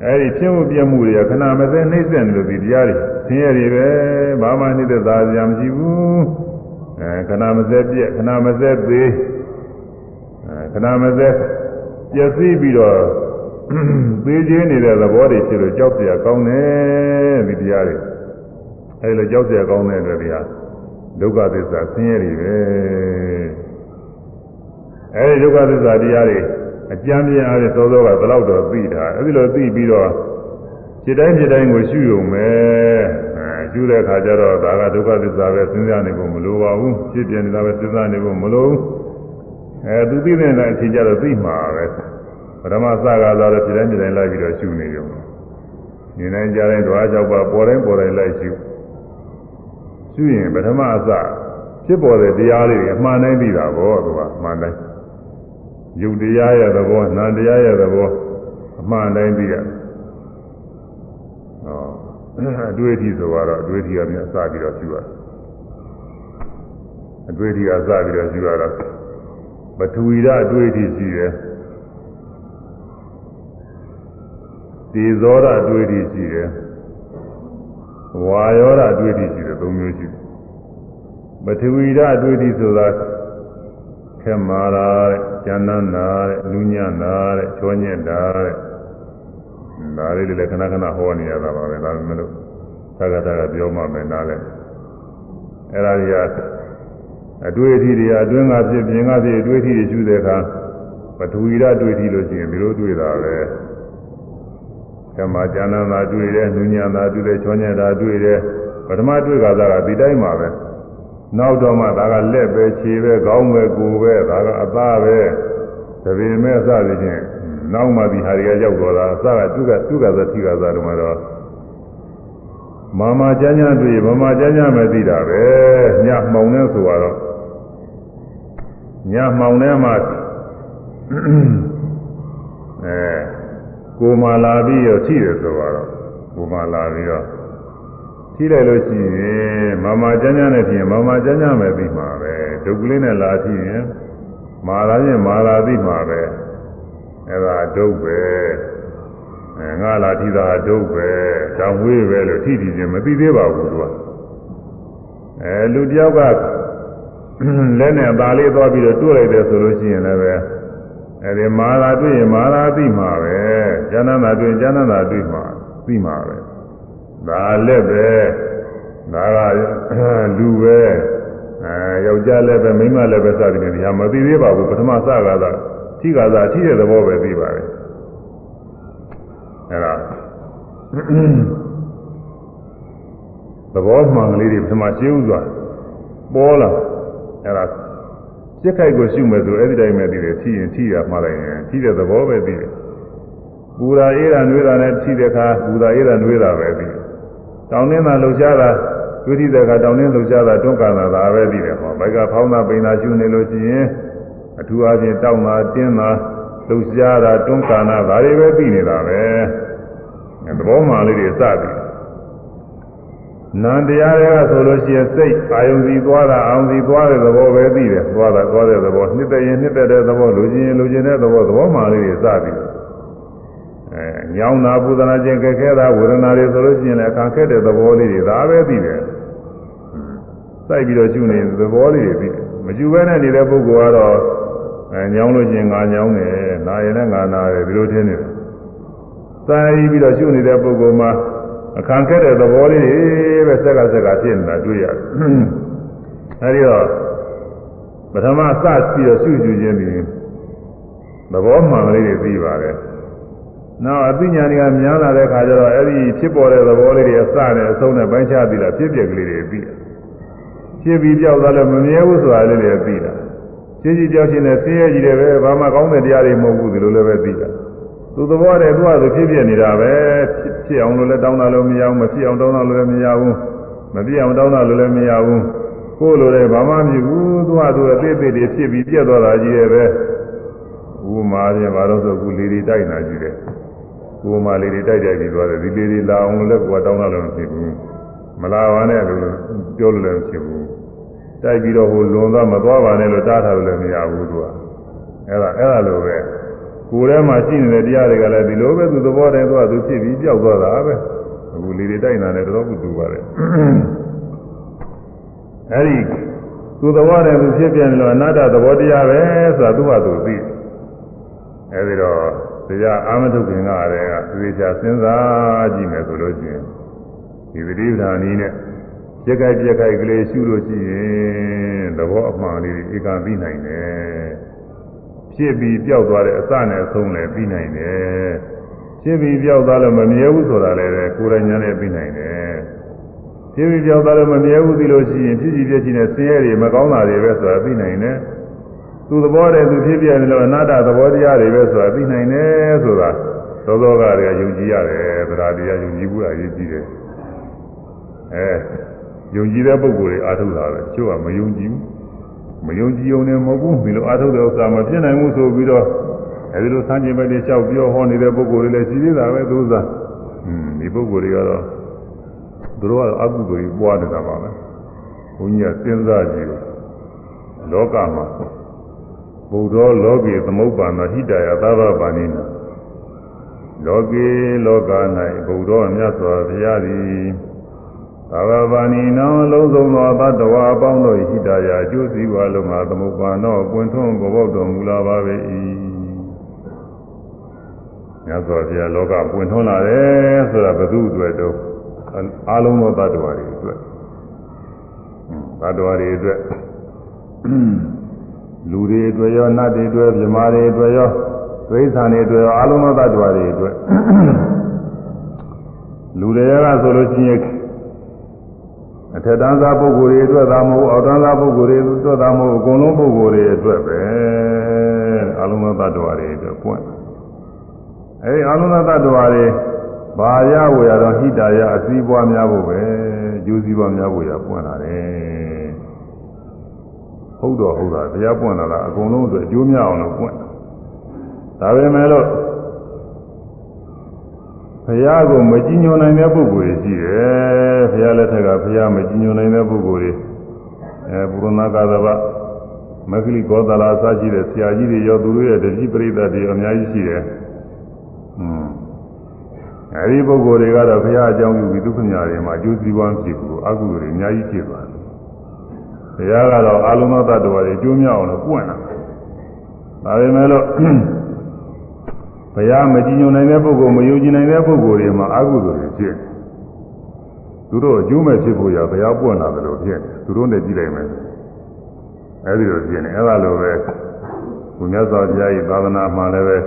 အဲဒီဖြစ်မှုပြမှုတွေကခဏမစဲနှိမ့်ဆက်နေလို့ဒီတရားတွေဆင်းရဲတွေပဲဘာမှနှိမ့်သက်သာစရာမရှိဘူးအဲခဏမစဲပြက်ခဏမစဲသေးအဲခဏမစဲပျက်စီးပြီးတော့ပေးခြင်းနေတဲ့သဘောတွေဖြစ်လို့ကြောက်စရာကောင်းတယ်ဒီတရားတွေအဲဒီလိုကြောက်စရာကောင်းတဲ့အတွက်တရားဒုက္ခသစ္စာဆင်းရဲတွေပဲ အဲဒီဒုက္ခသစ္စာတရားတွေအကြမ်းပြင်းအားဖြင့်သောသောကဘယ်လောက်တော့သိတာအဲဒီလိုသိပြီးတော့ခြေတိုင်းခြေတိုင်းကိုရှုရုံပဲအဲရှုတဲ့အခါကျတော့ဒါကဒုက္ခသစ္စာပဲစဉ်းစားနေဖို့မလိုပါဘူးဖြစ်ပြနေတာပဲစဉ်းစားနေဖို့မလိုဘူးအဲသူသိတဲ့အချိန်ကျတော့သိမှာပဲပထမစကားတော့ခြေတိုင်းခြေတိုင်းလိုက်ပြီးတော့ရှုနေရုံနေနိုင်ကြတဲ့ဓဝါကြောက်ပါပေါ်တိုင်းပေါ်တိုင်းလိုက်ရှုရှုရင်ပထမအစဖြစ်ပေါ်တဲ့တရားလေးတွေအမှန်တိုင်းသိတာပေါ့ကွာအမှန်တိုင်း ယုတ်တရားရဲ့သဘောနာတရားရဲ့သဘောအမှန်တိုင်းသိရတယ်ဟောအတွေ့အထိဆိုတော့အတွေ့အထိကမြန်စပြီးတော့ရှုရတယ်အတွေ့အထိကစပြီးတော့ရှုရတော့ပထဝီဓာအတွေ့အထိရှိတယ်ဒီဇောရအတွေ့အထိရှိတယ်ဝါယောရအတွေ့အထိရှိတယ်သုံးမျိုးရှိတယ်ပထဝီဓာအတွေ့အထိဆိုတာ ခဲမာရာတဲ့ကျမ်းနာနာတဲ့လူညနာတဲ့ချောညက်တာတဲ့ဒါလေးတွေလည်းခဏခဏဟောနေရတာပါပဲဒါပေမဲ့လို့သာကတာကပြောမှမယ်နားလဲအဲ့ဒါကြီးကအတွေ့အထိတွေအတွင်းကဖြစ်ပြင်ကဖြစ်အတွေ့အထိတွေရှိတဲ့အခါပထဝီဓာတွေ့အထိလို့ရှိရင်ဒီလိုတွေ့တာပဲကမ္မာကျမ်းနာတာတွေ့တယ်၊နုညံတာတွေ့တယ်၊ချောညံတာတွေ့တယ်ပထမတွေ့ကသာကဒီတိုင်းပါပဲ နောက်တော့မှဒါကလက်ပဲခြေပဲခေါင်းပဲကိုယ်ပဲဒါကအသားပဲသဘင်မဲ့အစသည်ချင်းနောက်မှဒီဟာတွေကရောက်တော့တာအစကသူကသူကသတိကသာတော့မှတော့မာမာကျမ်းကျမ်းတွေ့မာမာကျမ်းကျမ်းပဲသိတာပဲညမှောင်နေဆိုတော့ညမှောင်နေမှအဲကိုမာလာပြီးတော့ထိတယ်ဆိုတော့ကိုမာလာပြီးတော့ ထိလိုက်လို့ရှိရင်မာမာကျမ်းကျမ်းနဲ့ဖြစ်ရင်မာမာကျမ်းကျမ်းပဲပြီးမှာပဲဒုက္ခလေးနဲ့လာထိရင်မာလာရင်မာလာပြီးမှာပဲအဲ့ဒါဒုက္ခပဲအဲငါလာထိတာဒုက္ခပဲတောင်ဝေးပဲလို့ထိထိချင်းမသိသေးပါဘူးသူကအဲလူတယောက်ကလက်နဲ့သားလေးသွားပြီးတော့တွေ့လိုက်တယ်ဆိုလို့ရှိရင်လည်းပဲအဲဒီမာလာတွေ့ရင်မာလာသိမှာပဲဉာဏ်သာတွေ့ဉာဏ်သာတွေ့မှာသိမှာပဲ ဒါလည်းပဲဒါကလူပဲအဲယောက်ျားလည်းပဲမိန်းမလည်းပဲစသည်နဲ့ဒီဟာမသိသေးပါဘူးပထမစကားသာထိကားသာထိတဲ့သဘောပဲသိပါတယ်အဲဒါသဘောမှန်ကလေးတွေပထမရှိဥစွာပေါ်လာအဲဒါစိတ်ခိုက်ကိုရှုမယ်ဆိုအဲ့ဒီတိုင်းပဲသိတယ်ထိရင်ထိရမှားလိုက်ရင်ထိတဲ့သဘောပဲသိတယ်ပူရာအေးတာနှွေးတာနဲ့ထိတဲ့အခါပူရာအေးတာနှွေးတာပဲသိတယ် တောင်းနှင်းတာလှုပ်ရှားတာတွေ့ထိတဲ့အခါတောင်းနှင်းလှုပ်ရှားတာတွန်းကန်တာဒါပဲသိတယ်ဟောဘိုက်ကဖောင်းတာပိန်တာရှုနေလို့ရှိရင်အထူးအားဖြင့်တောင်းတာတင်းတာလှုပ်ရှားတာတွန်းကန်တာဒါတွေပဲသိနေတာပဲသဘောမှန်လေးတွေစသည်နန္တရားတွေကဆိုလို့ရှိရင်စိတ်အာယုံစီသွားတာအာယုံစီသွားတဲ့သဘောပဲသိတယ်သွားတာသွားတဲ့သဘောနှစ်သက်ရင်နှစ်သက်တဲ့သဘောလူချင်းရင်လူချင်းတဲ့သဘောသဘောမှန်လေးတွေစသ ည်အဲညောင်းတာပူဇနာခြင်းကြက်ခဲတာဝေဒနာတွေဆိုလို့ရှိရင်လည်းခံခဲ့တဲ့သဘောလေးတွေဒါပဲသိတယ်စိုက်ပြီးတော့ရှုနေတဲ့သဘောလေးတွေသိတယ်မရှုဘဲနဲ့နေတဲ့ပုဂ္ဂိုလ်ကတော့အဲညောင်းလို့ရှိရင်ငါညောင်းတယ်နာရင်လည်းငါနာတယ်ဒီလိုထင်နေတယ်စိုက်ပြီးတော့ရှုနေတဲ့ပုဂ္ဂိုလ်မှာအခန့်ခဲ့တဲ့သဘောလေးတွေပဲစက်ကစက်ကဖြစ်နေတာတွေ့ရတယ်။အဲဒီတော့ပထမစပြီးတော့ရှုရှုခြင်းပြီးသဘောမှန်လေးတွေပြီးပါတယ်။ နောက်အသိဉာဏ်တွေကများလာတဲ့အခါကျတော့အဲဒီဖြစ်ပေါ်တဲ့သဘောလေးတွေအစနဲ့အဆုံးနဲ့ပိုင်းခြားပြီးလားဖြစ်ပျက်ကလေးတွေပြီးတယ်။ဖြစ်ပြီးပြောက်သွားလို့မမြဲဘူးဆိုတာလေးတွေပြီးတာ။ဖြစ်ကြည့်ပြောက်ခြင်းနဲ့ဆင်းရဲကြီးတယ်ပဲဘာမှကောင်းတဲ့တရားတွေမဟုတ်ဘူးဒီလိုလည်းပဲပြီးတာ။သူသဘောတည်းသူ့ဟာသူဖြစ်ဖြစ်နေတာပဲဖြစ်အောင်လို့လည်းတောင်းတာလို့မရဘူးမဖြစ်အောင်တောင်းတာလို့လည်းမရဘူးမပြည့်အောင်တောင်းတာလို့လည်းမရဘူးကိုယ်လိုလည်းဘာမှမဖြစ်ဘူးသူ့ဟာသူအသေးသေးတွေဖြစ်ပြီးပြက်သွားတာကြီးရဲ့ပဲဥမာချင်းဘာလို့ဆိုကူလေးတွေတိုက်နေတာရှိတယ် ဥမာလေးတွေတိုက်တိုက်ပြီးသွားတယ်ဒီလေးတွေလာအောင်လို့လည်းကိုယ်တောင်းတာလို့မဖြစ်ဘူးမလာပါနဲ့လို့ပြောလို့လည်းမဖြစ်ဘူးတိုက်ပြီးတော့ဟိုလွန်သွားမသွားပါနဲ့လို့တားထားလို့လည်းမရဘူးသူကအဲ့ဒါအဲ့ဒါလိုပဲကိုယ်ထဲမှာရှိနေတဲ့တရားတွေကလည်းဒီလိုပဲသူသဘောတည်းသူကသူဖြစ်ပြီးပြောက်သွားတာပဲအခုလေတွေတိုက်နေတာလည်းတော်တော်ကူတူပါတယ်အဲဒီသူသဘောတည်းသူဖြစ်ပြန်လို့အနာတ္တသဘောတရားပဲဆိုတာသူ့ဟာသူသိအဲဒီတော့ တရားအာမထုခင်ကတည်းကသေချာစဉ်းစားကြည့်မယ်ဆိုလို့ရှိရင်ဒီပရိဒါနီးနဲ့ပြက်ကြိုက်ပြက်ကြိုက်ကလေးရှုလို့ရှိရင်သဘောအမှန်လေးဧကံသိနိုင်တယ်ဖြစ်ပြီးပျောက်သွားတဲ့အစနဲ့အဆုံးလည်းပြီးနိုင်တယ်ဖြစ်ပြီးပျောက်သွားလို့မမြဲဘူးဆိုတာလည်းကိုယ်တိုင်ညာနဲ့ပြီးနိုင်တယ်ဖြစ်ပြီးပျောက်သွားလို့မမြဲဘူးသိလို့ရှိရင်ဖြစ်စီပြည့်ချင်တဲ့ဆင်းရဲတွေမကောင်းတာတွေပဲဆိုတာပြီးနိုင်တယ် သူသူသဘောတည်းသူဖြစ်ပြနေလို့အနာတ္တသဘောတရားတွေပဲဆိုတာသိနိုင်တယ်ဆိုတာသောသောကတွေကယုံကြည်ရတယ်သရာတရားယုံကြည်ဖို့အရေးကြီးတယ်အဲယုံကြည်တဲ့ပုဂ္ဂိုလ်တွေအားထုတ်တာပဲချို့ကမယုံကြည်ဘူးမယုံကြည်ုံနဲ့မဟုတ်ဘူးဒီလိုအားထုတ်တဲ့ဥစ္စာမဖြစ်နိုင်ဘူးဆိုပြီးတော့အဲဒီလိုဆန်းကျင်ဘက်တွေလျှောက်ပြောဟောနေတဲ့ပုဂ္ဂိုလ်တွေလည်းရှိသေးတာပဲသူဥစ္စာอืมဒီပုဂ္ဂိုလ်တွေကတော့သူတို့ကအကုသိုလ်ကြီးပွားနေတာပါပဲဘုန်းကြီးကစဉ်းစားကြည့်လို့လောကမှာ ဘုဒ္ဓလောကေသမုပ္ပါဏဟိတယသဗ္ဗပါဏိနာလောကေလောက၌ဘုဒ္ဓမြတ်စွာဘုရားသည်သဗ္ဗပါဏိနောလုံးစုံသောသတ္တဝါအပေါင်းတို့ဟိတယအကျိုးစီးပွားလုံးမှာသမုပ္ပါဏောပွင့်ထွန်းဘောတော်မူလာပါပေ၏မြတ်စွာဘုရားလောကပွင့်ထွန်းလာတယ်ဆိုတာဘယ်သူအတွက်တော့အလုံးသောတ attva တွေအတွက်တ attva တွေအတွက် လူတွေအတွက်ရောနတ်တွေအတွက်မြမာတွေအတွက်ရောသိစ္စာတွေအတွက်ရောအလုံးစုံသတ္တဝါတွေအတွက်လူတွေကဆိုလို့ရှိရင်အထက်တန်းသားပုဂ္ဂိုလ်တွေအတွက်သာမဟုတ်အောက်တန်းသားပုဂ္ဂိုလ်တွေအတွက်သာမဟုတ်အကုန်လုံးပုဂ္ဂိုလ်တွေအတွက်ပဲအလုံးစုံသတ္တဝါတွေအတွက်ပွင့်အဲဒီအလုံးစုံသတ္တဝါတွေဘာရဝရတော့ဟိတာယအစည်းပွားများဖို့ပဲကျိုးစည်းပွားများဖို့ရပွင့်လာတယ် ဟုတ်တော့ဟုတ်တာတရားပွင့်လာတာအကုန်လုံးအတွက်အကျိုးများအောင်လို့ပွင့်ဒါပေမဲ့လို့ဘုရားကိုမကြည်ညိုနိုင်တဲ့ပုဂ္ဂိုလ်တွေရှိတယ်ဘုရားလက်ထက်ကဘုရားမကြည်ညိုနိုင်တဲ့ပုဂ္ဂိုလ်တွေအဲပုရဏကာသဗမဂ္ဂလိကောသလာအစရှိတဲ့ဆရာကြီးတွေရောသူတို့ရဲ့တတိပရိသတ်တွေအများကြီးရှိတယ်ဟွန်းအဲဒီပုဂ္ဂိုလ်တွေကတော့ဘုရားအကြောင်းပြုပြီးဒုက္ခညာတွေမှာအကျိုးစီးပွားဖြစ်ဘူးအကုသိုလ်တွေအများကြီးဖြစ်သွားတယ် ဘုရားကတော့အာလုံးသောတ attva တွေအကျိုးများအောင်လို့ပွင့်လာဒါပေမဲ့လို့ဘုရားမကြည်ညိုနိုင်တဲ့ပုဂ္ဂိုလ်မယုံကြည်နိုင်တဲ့ပုဂ္ဂိုလ်တွေမှာအကုသိုလ်တွေဖြစ်သူတို့အကျိုးမဲ့ဖြစ်ဖို့ရဘုရားပွင့်လာတယ်လို့ဖြစ်သူတို့နဲ့ကြည့်လိုက်မယ်အဲဒီလိုဖြစ်နေအဲလိုပဲဘုရားစွာဘုရား၏သာသနာမှာလည်းပဲ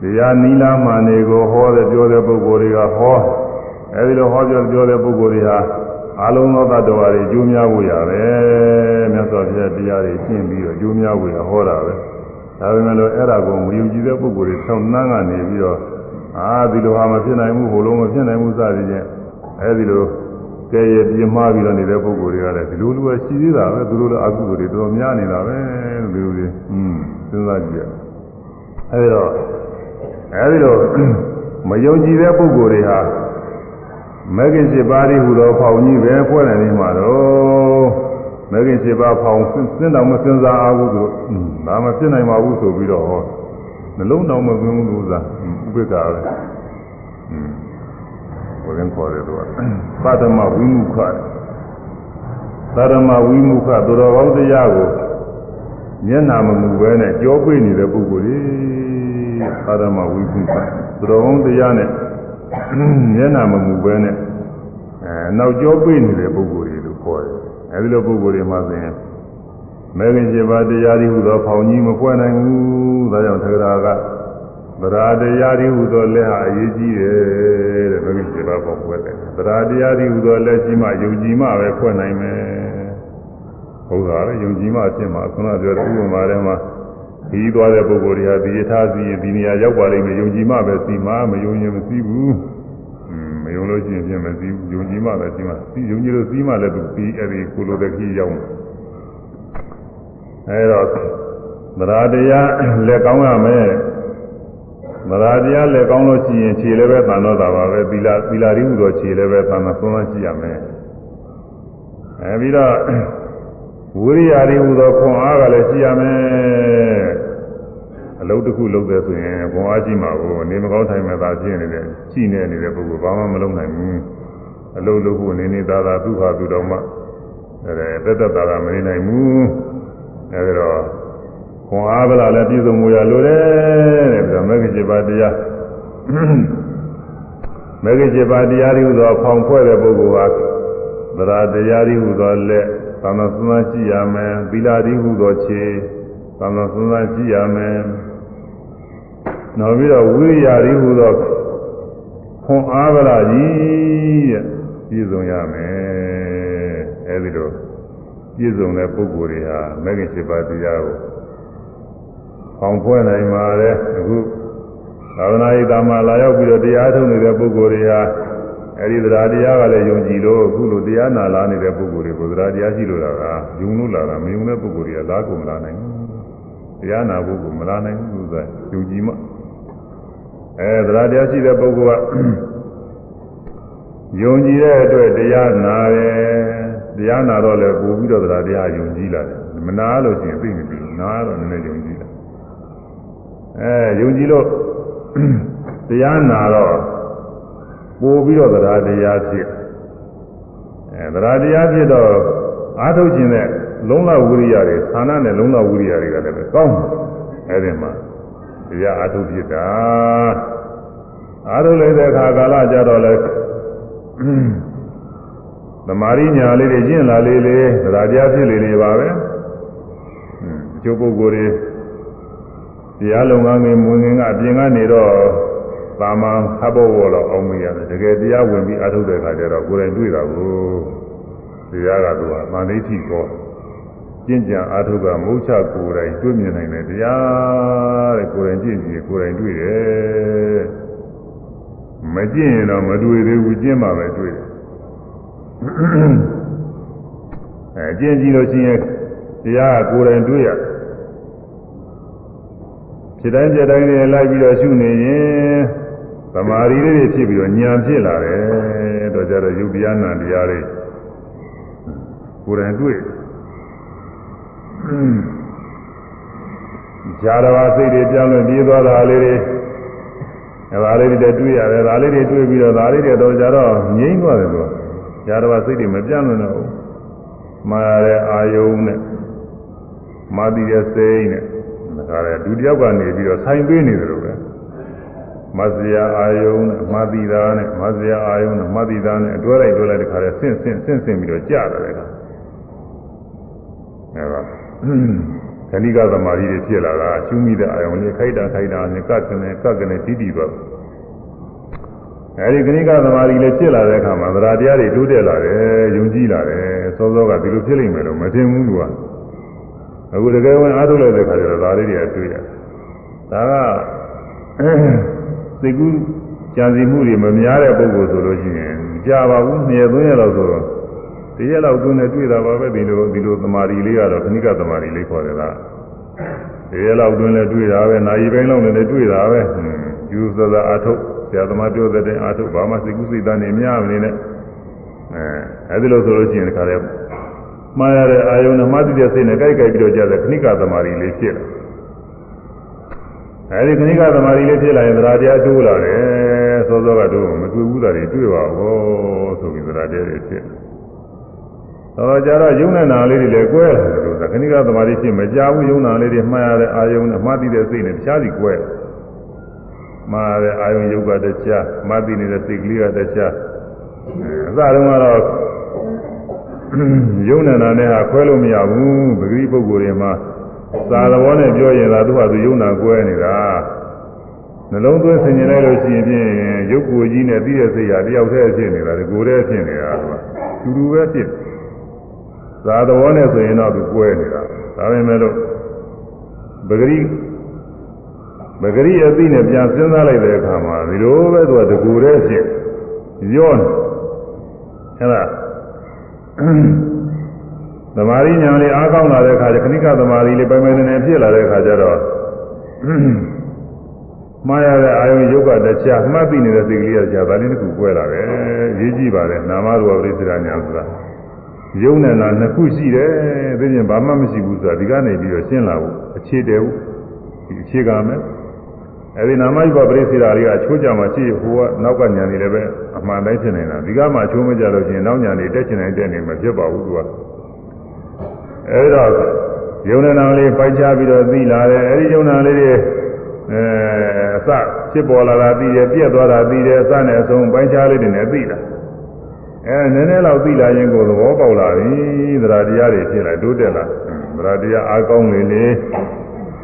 တရားနီလာမှန်တွေကိုဟောတဲ့ပြောတဲ့ပုဂ္ဂိုလ်တွေကဟောအဲဒီလိုဟောပြောပြောတဲ့ပုဂ္ဂိုလ်တွေဟာ အလုံးသောတ attva တွေကျိုးများဖို့ရပဲမြတ်စွာဘုရားတရားတွေရှင်းပြီးတော့ကျိုးများဖို့ရဟောတာပဲဒါပေမဲ့လို့အဲ့ဒါကိုမယုံကြည်တဲ့ပုဂ္ဂိုလ်တွေဆောင်းနှမ်းကနေပြီးတော့အာဒီလိုဟာမဖြစ်နိုင်ဘူးဟိုလိုမဖြစ်နိုင်ဘူးစသည်ဖြင့်အဲဒီလိုကဲရပြင်းမှားပြီးတော့နေတဲ့ပုဂ္ဂိုလ်တွေကလည်းဒီလိုလိုပဲရှိသေးတာပဲသူတို့လည်းအကုသိုလ်တွေတော်တော်များနေတာပဲလို့ဒီလိုလေးอืมစဉ်းစားကြည့်ရအဲဒီတော့အဲဒီလိုမယုံကြည်တဲ့ပုဂ္ဂိုလ်တွေဟာ မဂ္ဂင်7ပါးဒီဟူသောဖောင်ကြီးပဲဖွဲ့နေနေမှာတော့မဂ္ဂင်7ပါးဖောင်စဉ်းတော်မစဉ်းစားအားဘူးဆိုဒါမဖြစ်နိုင်ပါဘူးဆိုပြီးတော့ဟောနှလုံးတော်မသွင်းဘူးလို့သာဥပိ္ပခာပဲอืมဘုရင်ခေါ်တယ်သူကပါဒမဝိမုခသာရမဝိမုခသူတော်ကောင်းတရားကိုမျက်နာမမူပဲနဲ့ကြောပိနေတဲ့ပုဂ္ဂိုလ်ကြီးသာရမဝိမုခသူတော်ကောင်းတရားနဲ့ မျက်နှာမမူပဲနဲ့အဲနောက်ကျောပြေးနေတဲ့ပုဂ္ဂိုလ်တွေလို့ခေါ်တယ်အဲဒီလိုပုဂ္ဂိုလ်တွေမှာဆိုရင်မဲခင်7ပါးတရားဒီဟုသောဖောင်ကြီးမဖွဲ့နိုင်ဘူးဒါကြောင့်သက္ကရာကသရာတရားဒီဟုသောလက်ဟာအရေးကြီးတယ်တဲ့မဲခင်7ပါးပေါ်ဖွဲ့တယ်သရာတရားဒီဟုသောလက်ရှိမှယုံကြည်မှပဲဖွဲ့နိုင်မယ်ဟုတ်တာလေယုံကြည်မှအဖြစ်မှာခုနပြောတဲ့ဥပမာထဲမှာ ဒီသွားတဲ့ပုဂ္ဂိုလ်တွေဟာဒီယထာစီဒီနေရာရောက်ပါလိမ့်မယ်ယုံကြည်မှပဲစီမှာမယုံရင်မစီဘူးမယုံလို့ရှိရင်ပြင်မစီဘူးယုံကြည်မှပဲစီမှာစီယုံကြည်လို့စီမှလည်းသူပြီးအဲ့ဒီကိုလိုတဲ့ခီးရောက်မှာအဲတော့သရတရားလက်ကောင်းရမယ်သရတရားလက်ကောင်းလို့ရှိရင်ခြေလည်းပဲသံတော့တာပါပဲသီလာသီလာရည်ဟူသောခြေလည်းပဲသံသာဆုံးသွားကြည့်ရမယ်အဲပြီးတော့ဝိရိယရည်ဟူသောခွန်အားကလည်းရှိရမယ်အ လုပ်တစ်ခုလုပ်တယ်ဆိုရင်ခွန်အားရှိမှာကိုနေမကောင်းထိုင်မဲ့သာဖြစ်နေတဲ့ရှိနေနေတဲ့ပုဂ္ဂိုလ်ဘာမှမလုပ်နိုင်ဘူးအလုပ်လုပ်ဖို့နေနေသာသာသူ့ဟာသူတော်မှအဲတက်တက်သာသာမနေနိုင်ဘူးအဲဒါတော့ခွန်အားဗလာလည်းပြည့်စုံမှုရလိုတယ်တဲ့ဒါမဂ္ဂင်7ပါးတရားမဂ္ဂင်7ပါးတရားတွေဟူသောဖောင်ဖွဲ့တဲ့ပုဂ္ဂိုလ်ဟာသရတရားတွေဟူသောလက်သာမစွမ်းကြည့်ရမယ်သီလာတိဟုသောခြေသာမစွမ်းကြည့်ရမယ် နောက်ပြီးတော့ဝိရိယတိဟုသောခွန်အားဗလာကြီးတဲ့ပြည့်စုံရမယ်အဲဒီလိုပြည့်စုံတဲ့ပုဂ္ဂိုလ်တွေဟာမဂ္ဂင်7ပါးတရားကိုဖောင်ဖွဲ့နိုင်ပါတယ်အခုသာသနာ့ရေးတာမှာလာရောက်ပြီးတော့တရားထုတ်နေတဲ့ပုဂ္ဂိုလ်တွေဟာအဲဒီတရားတရားကလည်းယုံကြည်လို့အခုလိုတရားနာလာနေတဲ့ပုဂ္ဂိုလ်တွေကိုတရားတရားရှိလို့လာတာယုံလို့လာတာမယုံတဲ့ပုဂ္ဂိုလ်တွေကလာကုန်လာနိုင်ဘူးတရားနာဖို့ကမလာနိုင်ဘူးသူကယုံကြည်မှ အဲတရားတရားရှိတဲ့ပုဂ္ဂိုလ်ကယုံကြည်တဲ့အတွက်တရားနာတယ်တရားနာတော့လည်းပို့ပြီးတော့တရားတရားယုံကြည်လာတယ်မနာလို့ရှိရင်သိနေပြီနာတော့နည်းနည်းယုံကြည်လာအဲယုံကြည်လို့တရားနာတော့ပို့ပြီးတော့တရားတရားဖြစ်အဲတရားတရားဖြစ်တော့အာထုတ်ခြင်းနဲ့လုံးလဝိရိယတွေသာနာနဲ့လုံးလဝိရိယတွေကလည်းပဲကောင်းတယ်အဲဒီမှာ တရားအာထုတ်ဖြစ်တာအာထုတ်လိုက်တဲ့အခါကာလကြတော့လဲသမာရိညာလေးတွေကျင့်လာလေးလေးတရားတရားဖြစ်လေလေပါပဲအကျိုးပုဂ္ဂိုလ်တွေတရားလုံငန်းငယ်မွင်ငင်ကအပြင်ကနေတော့သာမန်ဟဘောဘောတော့အောင်မရတယ်တကယ်တရားဝင်ပြီးအထုတ်တဲ့အခါကျတော့ကိုယ်တိုင်တွေ့တာကိုတရားကသူကမန္တိတိကော ကျင့်ကြံအထုတ်ကမုတ်ချကိုယ်တိုင်တွေ့မြင်နိုင်တယ်တရားတဲ့ကိုယ်တိုင်ကျင့်ကြည့်ကိုယ်တိုင်တွေ့တယ်မကျင့်ရင်တော့မတွေ့သေးဘူးကျင့်မှပဲတွေ့တယ်အဲကျင့်ကြည့်လို့ရှိရင်တရားကကိုယ်တိုင်တွေ့ရဖြစ်တိုင်းဖြစ်တိုင်းနဲ့လိုက်ပြီးတော့ရှုနေရင်သမာဓိလေးတွေဖြစ်ပြီးတော့ဉာဏ်ဖြစ်လာတယ်တော့ကြတော့ယုတ်တရားနာတရားတွေကိုယ်တိုင်တွေ့ ဇာတော်စိတ်တွေပြောင်းလဲပြေးသွားတာလေးတွေအဲဒါလေးတွေတွေ့ရတယ်ဒါလေးတွေတွေ့ပြီးတော့ဒါလေးတွေတော့ကြတော့ငြိမ့်သွားတယ်လို့ဇာတော်စိတ်တွေမပြောင်းလဲတော့ဘူးမှားရတဲ့အာယုံနဲ့မာတိရဲ့စိတ်နဲ့ဒါကြတဲ့ဒုတိယကနေပြီးတော့ဆိုင်ပေးနေတယ်လို့ပဲမဇ္ဇရာအာယုံနဲ့မာတိတာနဲ့မဇ္ဇရာအာယုံနဲ့မာတိတာနဲ့အတွဲလိုက်တွဲလိုက်တခါလဲဆင့်ဆင့်ဆင့်ဆင့်ပြီးတော့ကြာတယ်ကအဲဒါ ခဏိကသမာဓိတွေဖြစ်လာတာရှုမိတဲ့အာယုံလေးခိုက်တာခိုက်တာနဲ့ကတ်ကနေကတ်ကနေတီးတီးသွားအဲဒီခဏိကသမာဓိလေးဖြစ်လာတဲ့အခါမှာသရတရားတွေတိုးတက်လာတယ်ယုံကြည်လာတယ်စောစောကဒီလိုဖြစ်လိမ့်မယ်လို့မထင်ဘူးကွာအခုတကယ်ဝင်အားထုတ်လိုက်တဲ့ခါကျတော့ဒါလေးတွေကတွေ့ရတယ်ဒါကစိတ်ကူးကြံစီမှုတွေမများတဲ့ပုဂ္ဂိုလ်ဆိုလို့ရှိရင်ကြာပါဘူးနှစ်ရက်သုံးရက်လောက်ဆိုတော့ တရက်လောက်တွင်းနဲ့တွေ့တာပါပဲဒီလိုဒီလိုသမာဓိလေးကတော့ခဏိကသမာဓိလေးခေါ်တယ်လားတရက်လောက်တွင်းနဲ့တွေ့တာပဲနာရီပိုင်းလောက်နဲ့တွေ့တာပဲယူဆသာအာထုတ်ဆရာသမားပြောတဲ့အာထုတ်ဘာမှစိတ်ကူးစိတ်သားနေများမနေနဲ့အဲအဲဒီလိုဆိုလို့ရှိရင်ဒီခါလေးမှားရတဲ့အာယုံနဲ့မှတ်သိတဲ့စိတ်နဲ့ကြိုက်ကြိုက်ပြီးတော့ကြာတဲ့ခဏိကသမာဓိလေးဖြစ်လာအဲဒီခဏိကသမာဓိလေးဖြစ်လာရင်သရာတရားတိုးလာတယ်စောစောကတော့မတွေ့ဘူးတာတွေတွေ့ပါဘောဆိုပြီးသရာတရားတွေဖြစ် တော့ကြတော့ယုံနဲ့နာလေးတွေလည်းကွဲလာတယ်လို့ခဏိကသမာဓိဖြစ်မကြဘူးယုံနာလေးတွေမှားရတဲ့အာယုံနဲ့မှတ်သိတဲ့စိတ်နဲ့တခြားစီကွဲမှားရတဲ့အာယုံယုတ်ကတခြားမှတ်သိနေတဲ့စိတ်ကလေးကတခြားအစတုန်းကတော့ယုံနာနဲ့ဟာခွဲလို့မရဘူးပဂရိပုဂ္ဂိုလ်တွေမှာသာသဘောနဲ့ပြောရင်သာသူ့ဟာသူယုံနာကွဲနေတာနှလုံးသွင်းဆင်ញင်လိုက်လို့ရှိရင်ဖြင့်ရုပ်ကိုယ်ကြီးနဲ့သိတဲ့စိတ်ဟာတယောက်တည်းဖြစ်နေတာဒီကိုယ်တည်းဖြစ်နေတာသူကတူတူပဲဖြစ် သာသဘောနဲ့ဆိုရင်တော့သူကွဲနေတာဒါပေမဲ့လို့ပဂရိပဂရိအသိနဲ့ပြန်စဉ်းစားလိုက်တဲ့အခါမှာဒီလိုပဲသူကတကူတည်းဖြစ်ရောနေအဲ့ဒါသမာဓိညာလေးအားကောင်းလာတဲ့အခါကျခဏိကသမာဓိလေးပိုင်ပိုင်နေနေဖြစ်လာတဲ့အခါကျတော့မှားရတဲ့အာယုံယုတ်ကတခြားမှတ်သိနေတဲ့စိတ်ကလေးကကြာဒါလေးတစ်ခုကွဲလာတယ်ရေးကြည့်ပါလေနာမရူပပရိစ္ဆေဒညာဆိုတာ ယုံနဲ့လားနှစ်ခုရှိတယ်သိရင်ဘာမှမရှိဘူးဆိုတာဒီကနေပြီးတော့ရှင်းလာဖို့အခြေတည်ဖို့ဒီအခြေခံမယ်အဲဒီနာမရူပပရိစ္ဆေဒလေးကအချိုးကြမှာရှိဟိုကနောက်ကညာနေလည်းပဲအမှန်တိုင်းဖြစ်နေတာဒီကမှအချိုးမကြလို့ရှိရင်နောက်ညာနေတက်ချင်တိုင်းတက်နေမှာဖြစ်ပါဘူးသူကအဲဒီတော့ယုံနာလေးပိုက်ချပြီးတော့သိလာတယ်အဲဒီယုံနာလေးတွေအဲအစဖြစ်ပေါ်လာတာသိတယ်ပြက်သွားတာသိတယ်အစနဲ့အဆုံးပိုက်ချလေးတွေနဲ့သိလာ အဲနည်းနည်းလောက်သိလာရင်ကိုသဘောပေါက်လာပြီသရတရားတွေဖြစ်လာတိုးတက်လာသရတရားအားကောင်းလေလေ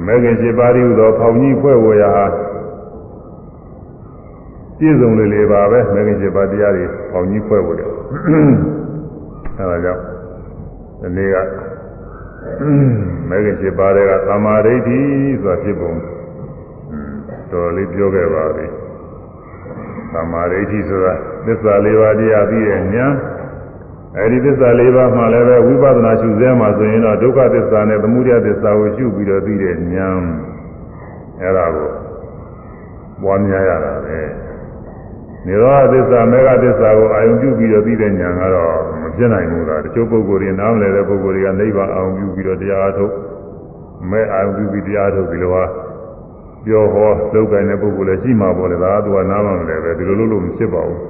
မဲခင်ရှိပါးရီဟူသောဖောင်ကြီးဖွဲ့ဝေရာဟာပြည့်စုံလေလေပါပဲမဲခင်ရှိပါးတရားတွေဖောင်ကြီးဖွဲ့ဝေတယ်အဲဒါကြောင့်ဒီနေ့ကမဲခင်7ပါးတွေကသမာဓိဋ္ဌိဆိုတာဖြစ်ပုံတော်လေးပြောခဲ့ပါပြီ သမာဓိဋ္ဌိဆိုတာသစ္စာလေးပါးတရားပြီးရဲ့ဉာဏ်အဲဒီသစ္စာလေးပါးမှလည်းပဲဝိပဿနာရှုစဲမှာဆိုရင်တော့ဒုက္ခသစ္စာနဲ့သမုဒယသစ္စာကိုရှုပြီးတော့ပြီးတဲ့ဉာဏ်အဲဒါကိုပွားများရတာပဲနိရောဓသစ္စာမေဃသစ္စာကိုအာယုံပြုပြီးတော့ပြီးတဲ့ဉာဏ်ကတော့မဖြစ်နိုင်ဘူးလားတချို့ပုဂ္ဂိုလ်တွေနားမလည်တဲ့ပုဂ္ဂိုလ်တွေကနိဗ္ဗာန်အာယုံပြုပြီးတော့တရားထုတ်မဲအာယုံပြုပြီးတရားထုတ်ပြီးတော့ ပြောဟောလောက်ကင်တဲ့ပုဂ္ဂိုလ်လည်းရှိမှာပေါ့လေဒါကသူကနားမလည်ပဲဒီလိုလုပ်လို့မဖြစ်ပါဘူး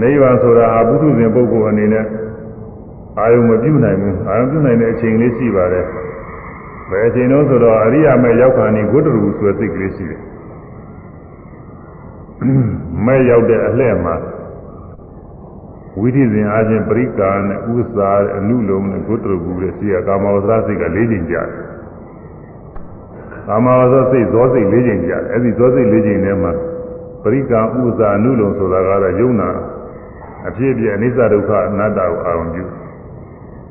နိဗ္ဗာန်ဆိုတာအဘုဒ္ဓဇင်ပုဂ္ဂိုလ်အနေနဲ့အာယုံမပြုနိုင်ဘူးအာယုံပြုနိုင်တဲ့အချိန်လေးရှိပါတယ်ဘယ်အချိန်တော့ဆိုတော့အရိယာမေရောက်ခါနေဂုတ္တရူဆိုတဲ့စိတ်ကလေးရှိတယ်မဲ့ရောက်တဲ့အလှဲ့မှာဝိသိဇင်အားဖြင့်ပရိကာနဲ့ဥစ္စာအနုလုံးနဲ့ဂုတ္တရူတဲ့စီကကာမဝဇ္ဇစိတ်က၄ချိန်ကြာတယ် ကာမဝဇ္ဇစိတ်ဇောစိတ်၄ချိန်ကြာတယ်အဲ့ဒီဇောစိတ်၄ချိန်ထဲမှာပရိကာဥစ္စာအနုလုံးဆိုတာကတော့ယုံနာအဖြစ်အပျက်အနိစ္စဒုက္ခအနတ္တကိုအာရုံပြု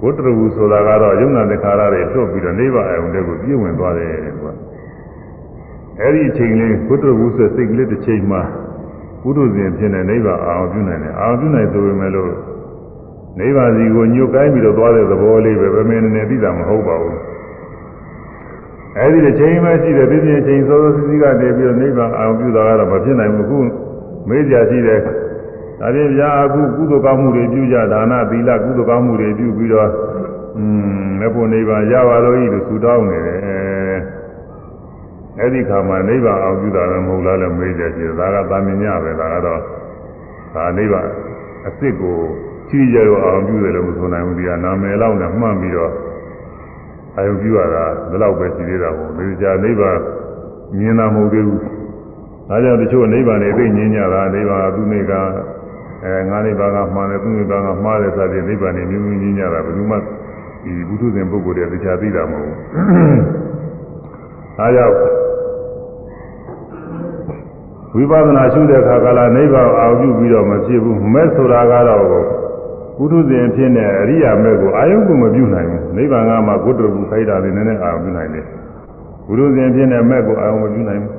ဘုတ္တရဝုဆိုတာကတော့ယုံနာသင်္ခါရတွေလွတ်ပြီးတော့နိဗ္ဗာန်အယုံတွေကိုပြည့်ဝင်သွားတယ်ကွာအဲ့ဒီအချိန်လေးဘုတ္တရဝုဆိုစိတ်ကလေးတစ်ချိန်မှာပုထုဇဉ်ဖြစ်တဲ့နိဗ္ဗာန်အာရုံပြုနိုင်တယ်အာရုံပြုနိုင်ဆိုပေမဲ့လို့နိဗ္ဗာန်စီကိုညှို့ကိုင်းပြီးတော့သွားတဲ့သဘောလေးပဲဗမေနနေသိတာမဟုတ်ပါဘူး အဲ့ဒီတစ်ချိန်မှရှိတဲ့ပြည့်ပြည့်ချိန်စောစောစီးစီးကတည်းပြီးတော့နိဗ္ဗာန်အာရုံပြုတာကတော့မဖြစ်နိုင်ဘူးခုမေးကြရှိတဲ့ဒါဖြင့်ဗျာအခုကုသိုလ်ကောင်းမှုတွေပြုကြဒါနသီလကုသိုလ်ကောင်းမှုတွေပြုပြီးတော့อืมမေဖို့နိဗ္ဗာန်ရပါလို့ဤလို့ဆုတောင်းနေတယ်အဲ့ဒီခါမှာနိဗ္ဗာန်အောင်ပြုတာလည်းမဟုတ်လားလည်းမေးကြရှိတယ်ဒါကသာမညပဲဒါကတော့ဒါနိဗ္ဗာန်အစ်စ်ကိုချီးကြရောအောင်ပြုတယ်လို့မဆိုနိုင်ဘူးဒီကနာမည်လောက်နဲ့မှတ်ပြီးတော့ အာယုပြုရတာဒီလောက်ပဲရှိသေးတာပေါ့ဒီကြာနိဗ္ဗာန်မြင်တာမဟုတ်သေးဘူးဒါကြောင့်တချို့နိဗ္ဗာန်တွေသိငြင်းကြတာနိဗ္ဗာန်သူနေကအဲငါနိဗ္ဗာန်ကမှားတယ်သူနိဗ္ဗာန်ကမှားတယ်စသည်နိဗ္ဗာန်တွေမြင်မြင်ငြင်းကြတာဘယ်သူမှဒီဘုထုဇဉ်ပုဂ္ဂိုလ်တွေတရားသိတာမဟုတ်ဘူးအဲကြောင့်ဝိပဿနာရှုတဲ့အခါကလာနိဗ္ဗာန်အာရုံပြုပြီးတော့မဖြစ်ဘူးမဲ့ဆိုတာကတော့ ပုထုဇဉ်ဖြစ်တဲ့အရိယာမဲ့ကိုအာယုကိုမပြုနိုင်ဘူးနိဗ္ဗာန်ကမှဂုတ္တရူခိုက်တာတွေနည်းနည်းအာရုံပြုနိုင်တယ်ပုထုဇဉ်ဖြစ်တဲ့မဲ့ကိုအာရုံမပြုနိုင်ဘူး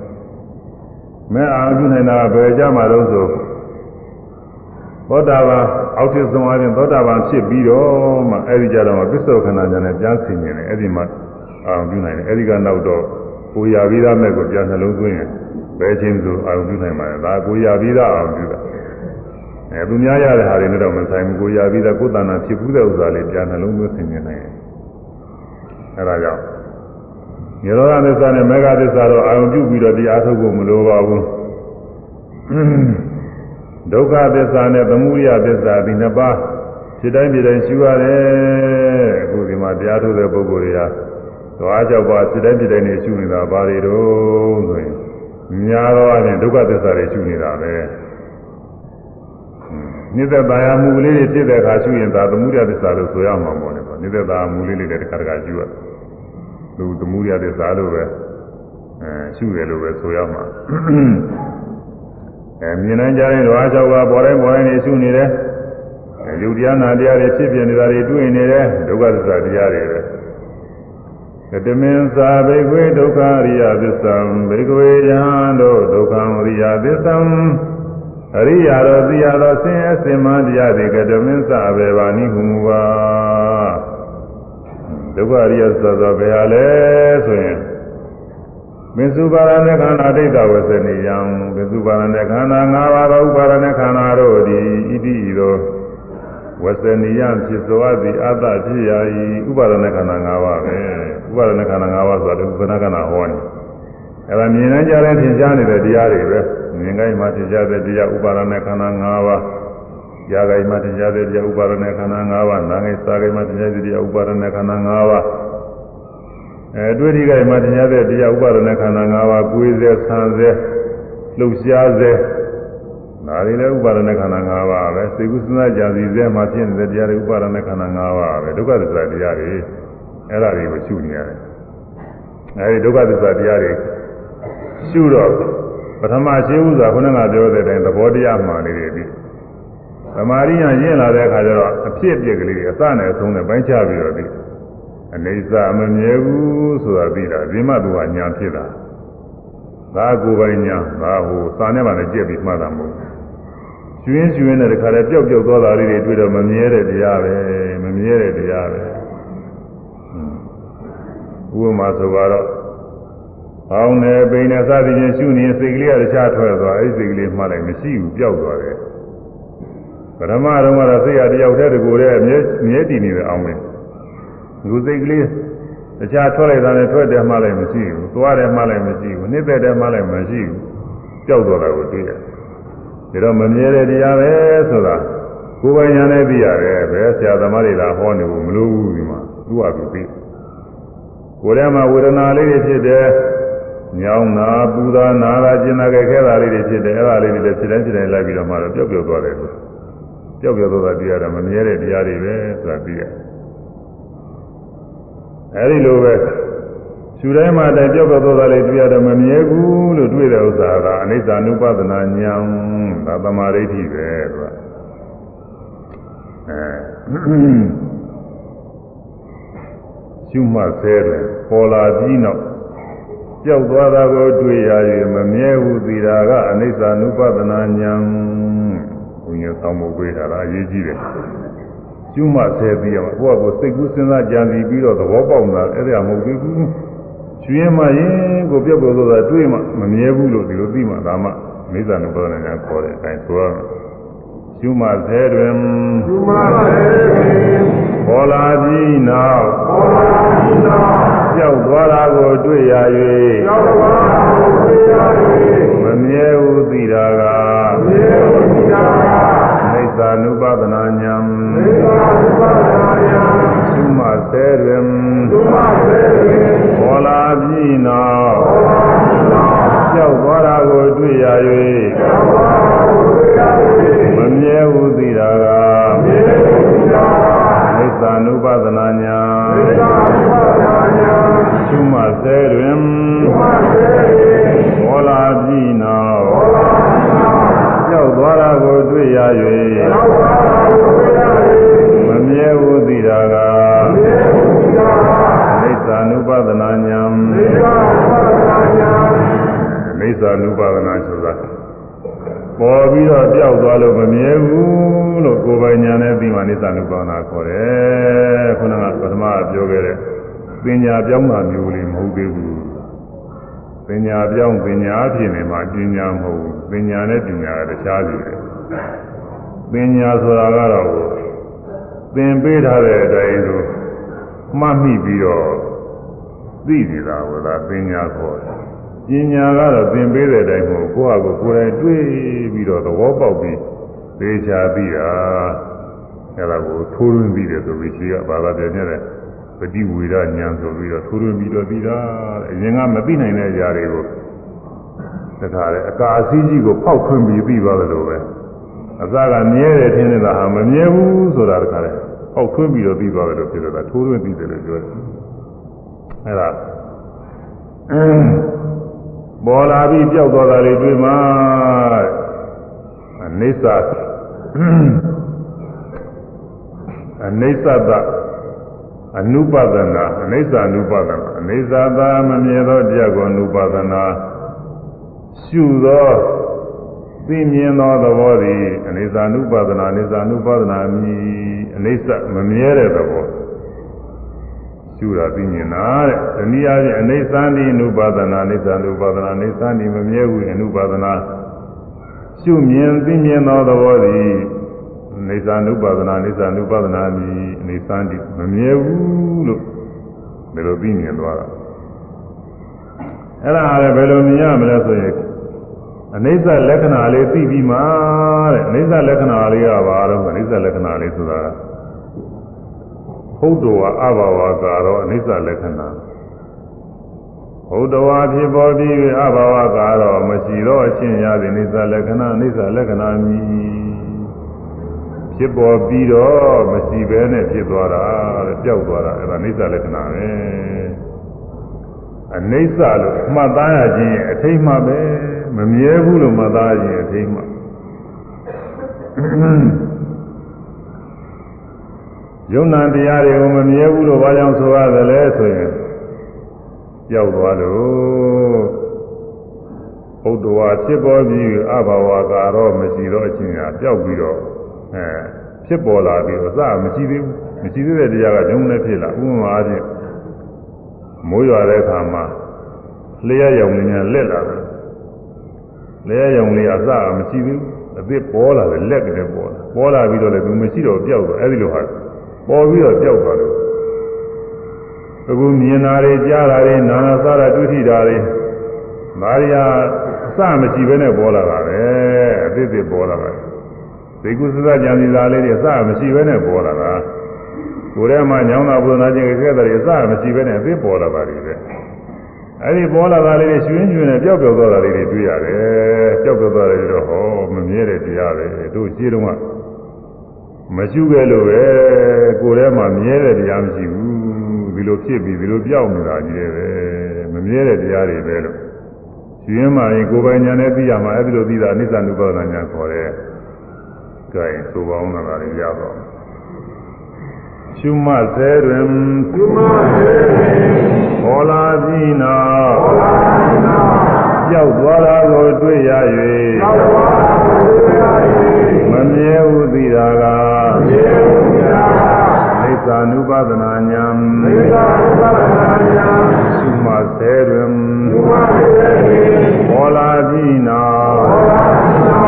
မဲ့အာရုံပြုနိုင်တာဘယ်ကြမှာလို့ဆိုသောတာပန်အောက်ထစ်ဆုံးအချင်းသောတာပန်ဖြစ်ပြီးတော့မှအဲဒီကြတော့ပစ္စောခဏဉာဏ်နဲ့ကြားဆင်နေတယ်အဲဒီမှာအာရုံပြုနိုင်တယ်အဲဒီကနောက်တော့ကိုရပြီးသားမဲ့ကိုပြန်နှလုံးသွင်းရင်ဘယ်ချင်းဆိုအာရုံပြုနိုင်ပါလဲဒါကိုရပြီးသားအာရုံပြုတာ အဲသူများရတဲ့ဟာတွေနဲ့တော့မဆိုင်ဘူးကိုရပြီးသားကိုယ်တဏ္ဍာဖြစ်ဘူးတဲ့ဥစ္စာလေးပြန်နှလုံးသွင်းဆင်နေနိုင်တယ်အဲဒါကြောင့်ညရောဂသစ္စာနဲ့မေဃသစ္စာတော့အာရုံပြုပြီးတော့တရားထုတ်ဖို့မလိုပါဘူးဒုက္ခသစ္စာနဲ့သမုဒယသစ္စာဒီနှစ်ပါးဖြစ်တိုင်းဖြစ်တိုင်းရှုရတယ်အခုဒီမှာတရားထုတ်တဲ့ပုဂ္ဂိုလ်တွေဟာသွားကြောက်ပါဖြစ်တိုင်းဖြစ်တိုင်းနေရှုနေတာဘာတွေတော့ဆိုရင်များတော့အရင်ဒုက္ခသစ္စာတွေရှုနေတာပဲ နိစ္စတာယာမူလေးတွေဖြစ်တဲ့အခါရှုရင်ဒါသမုဒယသစ္စာလို့ဆိုရမှာပေါ့လေနိစ္စတာယာမူလေးတွေတခါတခါရှုရလူသမုဒယသစ္စာလို့ပဲအဲရှုတယ်လို့ပဲဆိုရမှာအဲမြင်နိုင်ကြတဲ့ဓဝါ၆ပါးပေါ်တိုင်းပေါ်တိုင်းနေရှုနေတယ်အဲယုတ်တရားနာတရားတွေဖြစ်ပြနေတာတွေတွေ့နေတယ်ဒုက္ခသစ္စာတရားတွေပဲကတမင်္စာဘိကွေဒုက္ခရိယသစ္စာဘိကွေယံတို့ဒုက္ခရိယသစ္စာ အရိယာတော်သိရတော်ဆင်းရဲစင်မှတရားတွေကဓမ္မစအဘေဘာနိဟုမူပါဒုက္ခရိယဆိုသောဘယ်ဟာလဲဆိုရင်မစ္စုပါရဏေခန္ဓာဒိဋ္ဌဝဆနေယံမစ္စုပါရဏေခန္ဓာ၅ပါးသောဥပါရဏေခန္ဓာတို့သည်ဣတိရောဝဆနေယဖြစ်စွာသည်အတ္တဖြစ်ရာဤဥပါရဏေခန္ဓာ၅ပါးပဲဥပါရဏေခန္ဓာ၅ပါးဆိုတာဥပ္ပနာခန္ဓာဟောနေတယ် အဲဒါမြင်နိုင်ကြတဲ့သင်ကြားနေတဲ့တရားတွေပဲမြင်ကိုင်းမှာသင်ကြားတဲ့တရားဥပါဒနဲ့ခန္ဓာ၅ပါးကြားကိုင်းမှာသင်ကြားတဲ့တရားဥပါဒနဲ့ခန္ဓာ၅ပါးနားကိုင်းစားကိုင်းမှာသင်ကြားတဲ့တရားဥပါဒနဲ့ခန္ဓာ၅ပါးအဲတွေ့ထိကိုင်းမှာသင်ကြားတဲ့တရားဥပါဒနဲ့ခန္ဓာ၅ပါးကိုယ်စေဆံစေလှုပ်ရှားစေဒါတွေလည်းဥပါဒနဲ့ခန္ဓာ၅ပါးပဲစေကုသနာကြာစီစေမှာဖြစ်နေတဲ့တရားတွေဥပါဒနဲ့ခန္ဓာ၅ပါးပဲဒုက္ခသစ္စာတရားတွေအဲ့ဒါတွေကိုရှုနေရတယ်အဲဒီဒုက္ခသစ္စာတရားတွေ ရှုတော့ပထမရှိဥစွာခုနကပြောတဲ့အတိုင်းသဘောတရားမှန်နေတယ်ပြီသမာဓိညာရင့်လာတဲ့အခါကျတော့အဖြစ်အပျက်ကလေးအစနဲ့အဆုံးနဲ့ပိုင်းခြားပြီးတော့ဒီအနေစာမမြဲဘူးဆိုတာသိတာဒီမှသူကညာဖြစ်တာဒါကိုယ်ပိုင်ညာဒါဟိုစာနဲ့မှလည်းကြက်ပြီးမှတ်တာမဟုတ်ကျွင်းကျွင်းနဲ့တခါတည်းပျောက်ပျောက်သွားတာလေးတွေတွေ့တော့မမြဲတဲ့တရားပဲမမြဲတဲ့တရားပဲဥပမာဆိုတော့ အောင်းနေပိန်နဲ့စသည်ဖြင့်ရှုနေစိတ်ကလေးကတခြားထွက်သွားအဲ့ဒီစိတ်ကလေးမှတ်လိုက်မရှိဘူးပျောက်သွားတယ်ပရမတော့ကတော့စိတ်ရတယောက်တည်းတကူတည်းမြဲမြဲတည်နေတယ်အောင်မယ်လူစိတ်ကလေးတခြားထွက်လိုက်တာနဲ့ထွက်တယ်မှလည်းမရှိဘူးသွားတယ်မှလည်းမရှိဘူးနှိမ့်သက်တယ်မှလည်းမရှိဘူးပျောက်သွားတာကိုတွေ့ရတယ်ဒါတော့မမြဲတဲ့တရားပဲဆိုတာကိုယ်ပိုင်ညာနဲ့သိရတယ်ဘယ်ဆရာသမားတွေလာဟောနေဘူးမလို့ဘူးဒီမှာသူ့ဟာသူသိကိုယ်ထဲမှာဝေဒနာလေးတွေဖြစ်တယ် ညောင်းတာပူတာနာတာကျင်တာကြဲခဲတာလေးတွေဖြစ်တယ်အဲ့ဒါလေးတွေဖြစ်တိုင်းဖြစ်တိုင်းလိုက်ပြီးတော့မှတော့ပျောက်ပျောက်သွားတယ်လို့ပျောက်ပျောက်သွားတာတွေ့ရတယ်မမြဲတဲ့တရားတွေပဲဆိုတာသိရတယ်အဲဒီလိုပဲရှူတိုင်းမှာတိုင်ပြောက်ပြောက်သွားတာလေးတွေ့ရတယ်မမြဲဘူးလို့တွေ့တဲ့ဥစ္စာကအနိစ္စ ानु ပဒနာဉာဏ်ဒါသမာဓိဋ္ဌိပဲသူကအဲရှုမှတ်ဆဲတယ်ပေါ်လာပြီးနောက် ကြောက်သွားတာကိုတွေ့ရရင်မမြဲဘူးသီတာကအနိစ္စ ानु ပဒနာဉာဏ်ဘုရားဆောင်းဖို့ပြေးတာလားအရေးကြီးတယ်ကျွမှဆဲပြီးရမှာကိုယ့်ကိုစိတ်ကူးစဉ်းစားကြံစီပြီးတော့သဘောပေါက်တာအဲ့ဒါမဟုတ်သေးဘူးကျွင်းမှရင်ကိုပြတ်ပေါ်သွားတာတွေးမှမမြဲဘူးလို့ဒီလိုသိမှဒါမှမိစ္ဆာနုပဒနာညာခေါ်တဲ့အတိုင်းဆိုရမယ် ကျွမှဆဲတွင်ကျွမှဆဲတွင်ပေါ်လာပြီးနောက်ပေါ်လာပြီးနောက်ကြောက်သွားတာကိုတွေ့ရ၍ကြောက်သွားတာကိုတွေ့ရ၍မမြဲဘူးသိတာကမမြဲဘူးသိတာကသာနုပဒနာညာသေသာနုပဒနာညာသုမဆဲတွင်သုမဆဲတွင်ဘောလာပြီးနောက်ဘောလာပြီးနောက်ကြောက်သွားတာကိုတွေ့ရ၍ကြောက်သွားတာကိုတွေ့ရ၍ မမြဲဘူးသိတာကမမြဲဘူးသိတာကသေသာနုပဒနာညာသေသာနုပဒနာညာသုမဆဲတွင်သုမဆဲတွင်ဘောလာပြီးနောက်ဘောလာပြီးနောက်ကြောက်သွားတာကိုတွေ့ရ၍မမြဲဘူးသိတာကမိစ္ဆာနုပဒနာညာမိစ္ဆာနုပဒနာဆိုတာ ပေါ်ပြီးတော့ကြောက်သွားလို့မမြဲဘူးလို့ကိုယ်ပိုင်ညာနဲ့ပြီးမှနိစ္စနုပဒနာခေါ်တယ်ခုနကပထမပြောခဲ့တဲ့ပညာပြောင်းတာမျိုးလေးမဟုတ်သေးဘူးပညာပြောင်းပညာအဖြစ်နေမှာပညာမဟုတ်ဘူးပညာနဲ့ပညာကတခြားစီတယ်ပညာဆိုတာကတော့သင်ပေးထားတဲ့အတိုင်းလိုမှတ်မိပြီးတော့သိနေတာကဒါပညာခေါ်တယ် ပညာကတော့သင်ပေးတဲ့အတိုင်းမဟုတ်ကိုယ့်ဟာကိုယ်ကိုယ်တိုင်တွေးပြီးတော့သဘောပေါက်ပြီးသိချာသိတာအဲ့ဒါကိုထိုးရင်းပြီးတယ်ဆိုပြီးရှိကဘာသာပြန်နေတဲ့ပฏิဝေဒဉာဏ်ဆိုပြီးတော့ထိုးထွင်းပြီးတော့ပြီးတာအရင်ကမသိနိုင်တဲ့ຢာတွေကိုတခါလေအကာအစည်းကြီးကိုဖောက်ထွင်းပြီးပြီးသွားတယ်လို့ပဲအစကမြဲတယ်ထင်နေတာဟာမမြဲဘူးဆိုတာတခါလေဖောက်ထွင်းပြီးတော့ပြီးသွားတယ်လို့ပြောတာထိုးထွင်းပြီးတယ်လို့ပြောတယ်အဲ့ဒါ ပေါ်လာပြီးပျောက်သွားတာတွေတွေ့မှာအနိစ္စအနိစ္စတအနုပဒနာအနိစ္စအနုပဒနာအနိစ္စသာမမြဲသောတရားကိုအနုပဒနာရှုသောသိမြင်သောသဘောသည်အနိစ္စအနုပဒနာအနိစ္စအနုပဒနာမြည်အနိစ္စမမြဲတဲ့သဘော ရှုတာသိမြင်တာတဲ့ဒီနည်းအားဖြင့်အနိစ္စန္တိအနုပဒနာအနိစ္စအနုပဒနာအနိစ္စန္တိမမြဲဘူးအနုပဒနာရှုမြင်သိမြင်သောသဘောသည်နေသာနုပါဒနာနေသာနုပါဒနာမြည်အနေသန်းတိမမြဲဘူးလို့ဘယ်လိုသိမြင်သွားတာအဲ့ဒါလည်းဘယ်လိုမြင်ရမလဲဆိုရင်အနိစ္စလက္ခဏာလေးသိပြီးမှတဲ့အနိစ္စလက္ခဏာလေးကဘာတော့အနိစ္စလက္ခဏာလေးဆိုတာ ဟုတ်တော်အဘဝကာရောအနိစ္စလက္ခဏာဟုတ်တော်ဖြစ်ပေါ်ပြီးအဘဝကာရောမရှိတော့အချင်းရသည်အနိစ္စလက္ခဏာအနိစ္စလက္ခဏာမြည်ဖြစ်ပေါ်ပြီးတော့မရှိဘဲနဲ့ဖြစ်သွားတာတဲ့ပျောက်သွားတာအဲ့ဒါအိဋ္ဌလက္ခဏာပဲအနိစ္စလို့မှတ်သားရခြင်းအထိတ်မှပဲမမြဲဘူးလို့မှတ်သားခြင်းအထိတ်မှ ယုံနာတရားတွေကိုမမြဲဘူးလို့ဘာကြောင့်ဆိုရသလဲဆိုရင်ကြောက်သွားလို့ဘုဒ္ဓဝါဖြစ်ပေါ်ပြီးအဘဝကာတော့မရှိတော့အချင်းညာပျောက်ပြီးတော့အဲဖြစ်ပေါ်လာပြီးတော့အစမရှိသေးဘူးမရှိသေးတဲ့တရားကယုံနဲ့ဖြစ်လာဥပမာအားဖြင့်မိုးရွာတဲ့အခါမှာလျှက်ရောင်လေးများလက်လာတယ်လျှက်ရောင်လေးအစမရှိသေးဘူးအသစ်ပေါ်လာတယ်လက်ကလေးပေါ်လာပေါ်လာပြီးတော့လည်းသူမရှိတော့ပျောက်တော့အဲဒီလိုဟာ ပေါ်ပြီးတော့ပျောက်သွားတယ်အခုမြင်တာတွေကြားတာတွေနာနာစားတာတွေ့ထိတာတွေမာရိယာအစမရှိဘဲနဲ့ပေါ်လာတာပဲအသစ်သစ်ပေါ်လာတာသိကုသဇကြံစီစာလေးတွေအစမရှိဘဲနဲ့ပေါ်လာတာကိုယ်ထဲမှာညောင်းတာဘုရားချင်းခဲ့တဲ့တွေအစမရှိဘဲနဲ့အသစ်ပေါ်လာတာတွေပဲအဲဒီပေါ်လာတာလေးတွေရှင်ရှင်နဲ့ပျောက်ပျောက်သွားတာလေးတွေတွေ့ရတယ်ပျောက်ပျောက်သွားတယ်တော့ဟောမမြဲတဲ့တရားပဲတို့ရှိတုန်းက မရှိခဲ့လို့ပဲကိုယ်ထဲမှာမြဲတဲ့တရားမရှိဘူးဒီလိုဖြစ်ပြီးဒီလိုပြောက်နေတာကြီးတယ်ပဲမမြဲတဲ့တရားတွေပဲလို့ရှင်မှရင်ကိုယ်ပိုင်ညာနဲ့သိရမှာအဲဒီလိုသိတာအနိစ္စနုပါဒညာခေါ်တယ်။ကြိုင်ဆိုပေါင်းတာလည်းရပါဘူး။ရှုမှတ်စေတွင်သုမသေရေဟောလာပြီးနာဟောလာနာကြောက်သွားတာကိုတွေ့ရသော၍ဝါသေရာယေမ မြဲဟုသိတာကယေဝိယာအိသနုပဒနာညာသေသာသဗ္ဗနာယံရှုမှတ်စေတွင်သုမသေရေဟောလာပြီးနာဟောလာနာ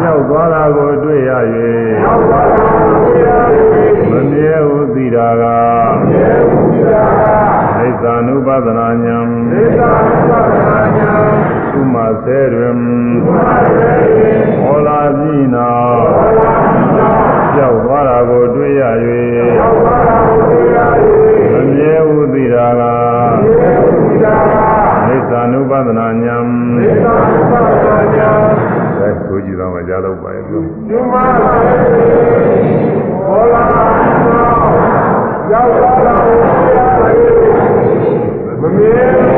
ကြောက်သွားတာကိုတွေ့ရသောဝါသေရာယေ၍မမြဲဟုသိတာကယေဝိယာအိသနုပဒနာညာသေသာသဗ္ဗနာ ယံရှုမှတ်စေတွင်သုမသေရေဟောလာပြီးနာဟောလာနာကြောက်သွားတာကိုတွေ့ရသော၍ဝါသေရာယေမမြဲဟုသိတာကယေဝိယာအိသနုပဒနာညာသေသာသဗ္ဗနာယံအဲဆိုကြည့်တော့မကြားတော့ပါရဲ့ပြောသုမသေရေဟောလာနာရောက်လာတာသေရာယေမမြဲ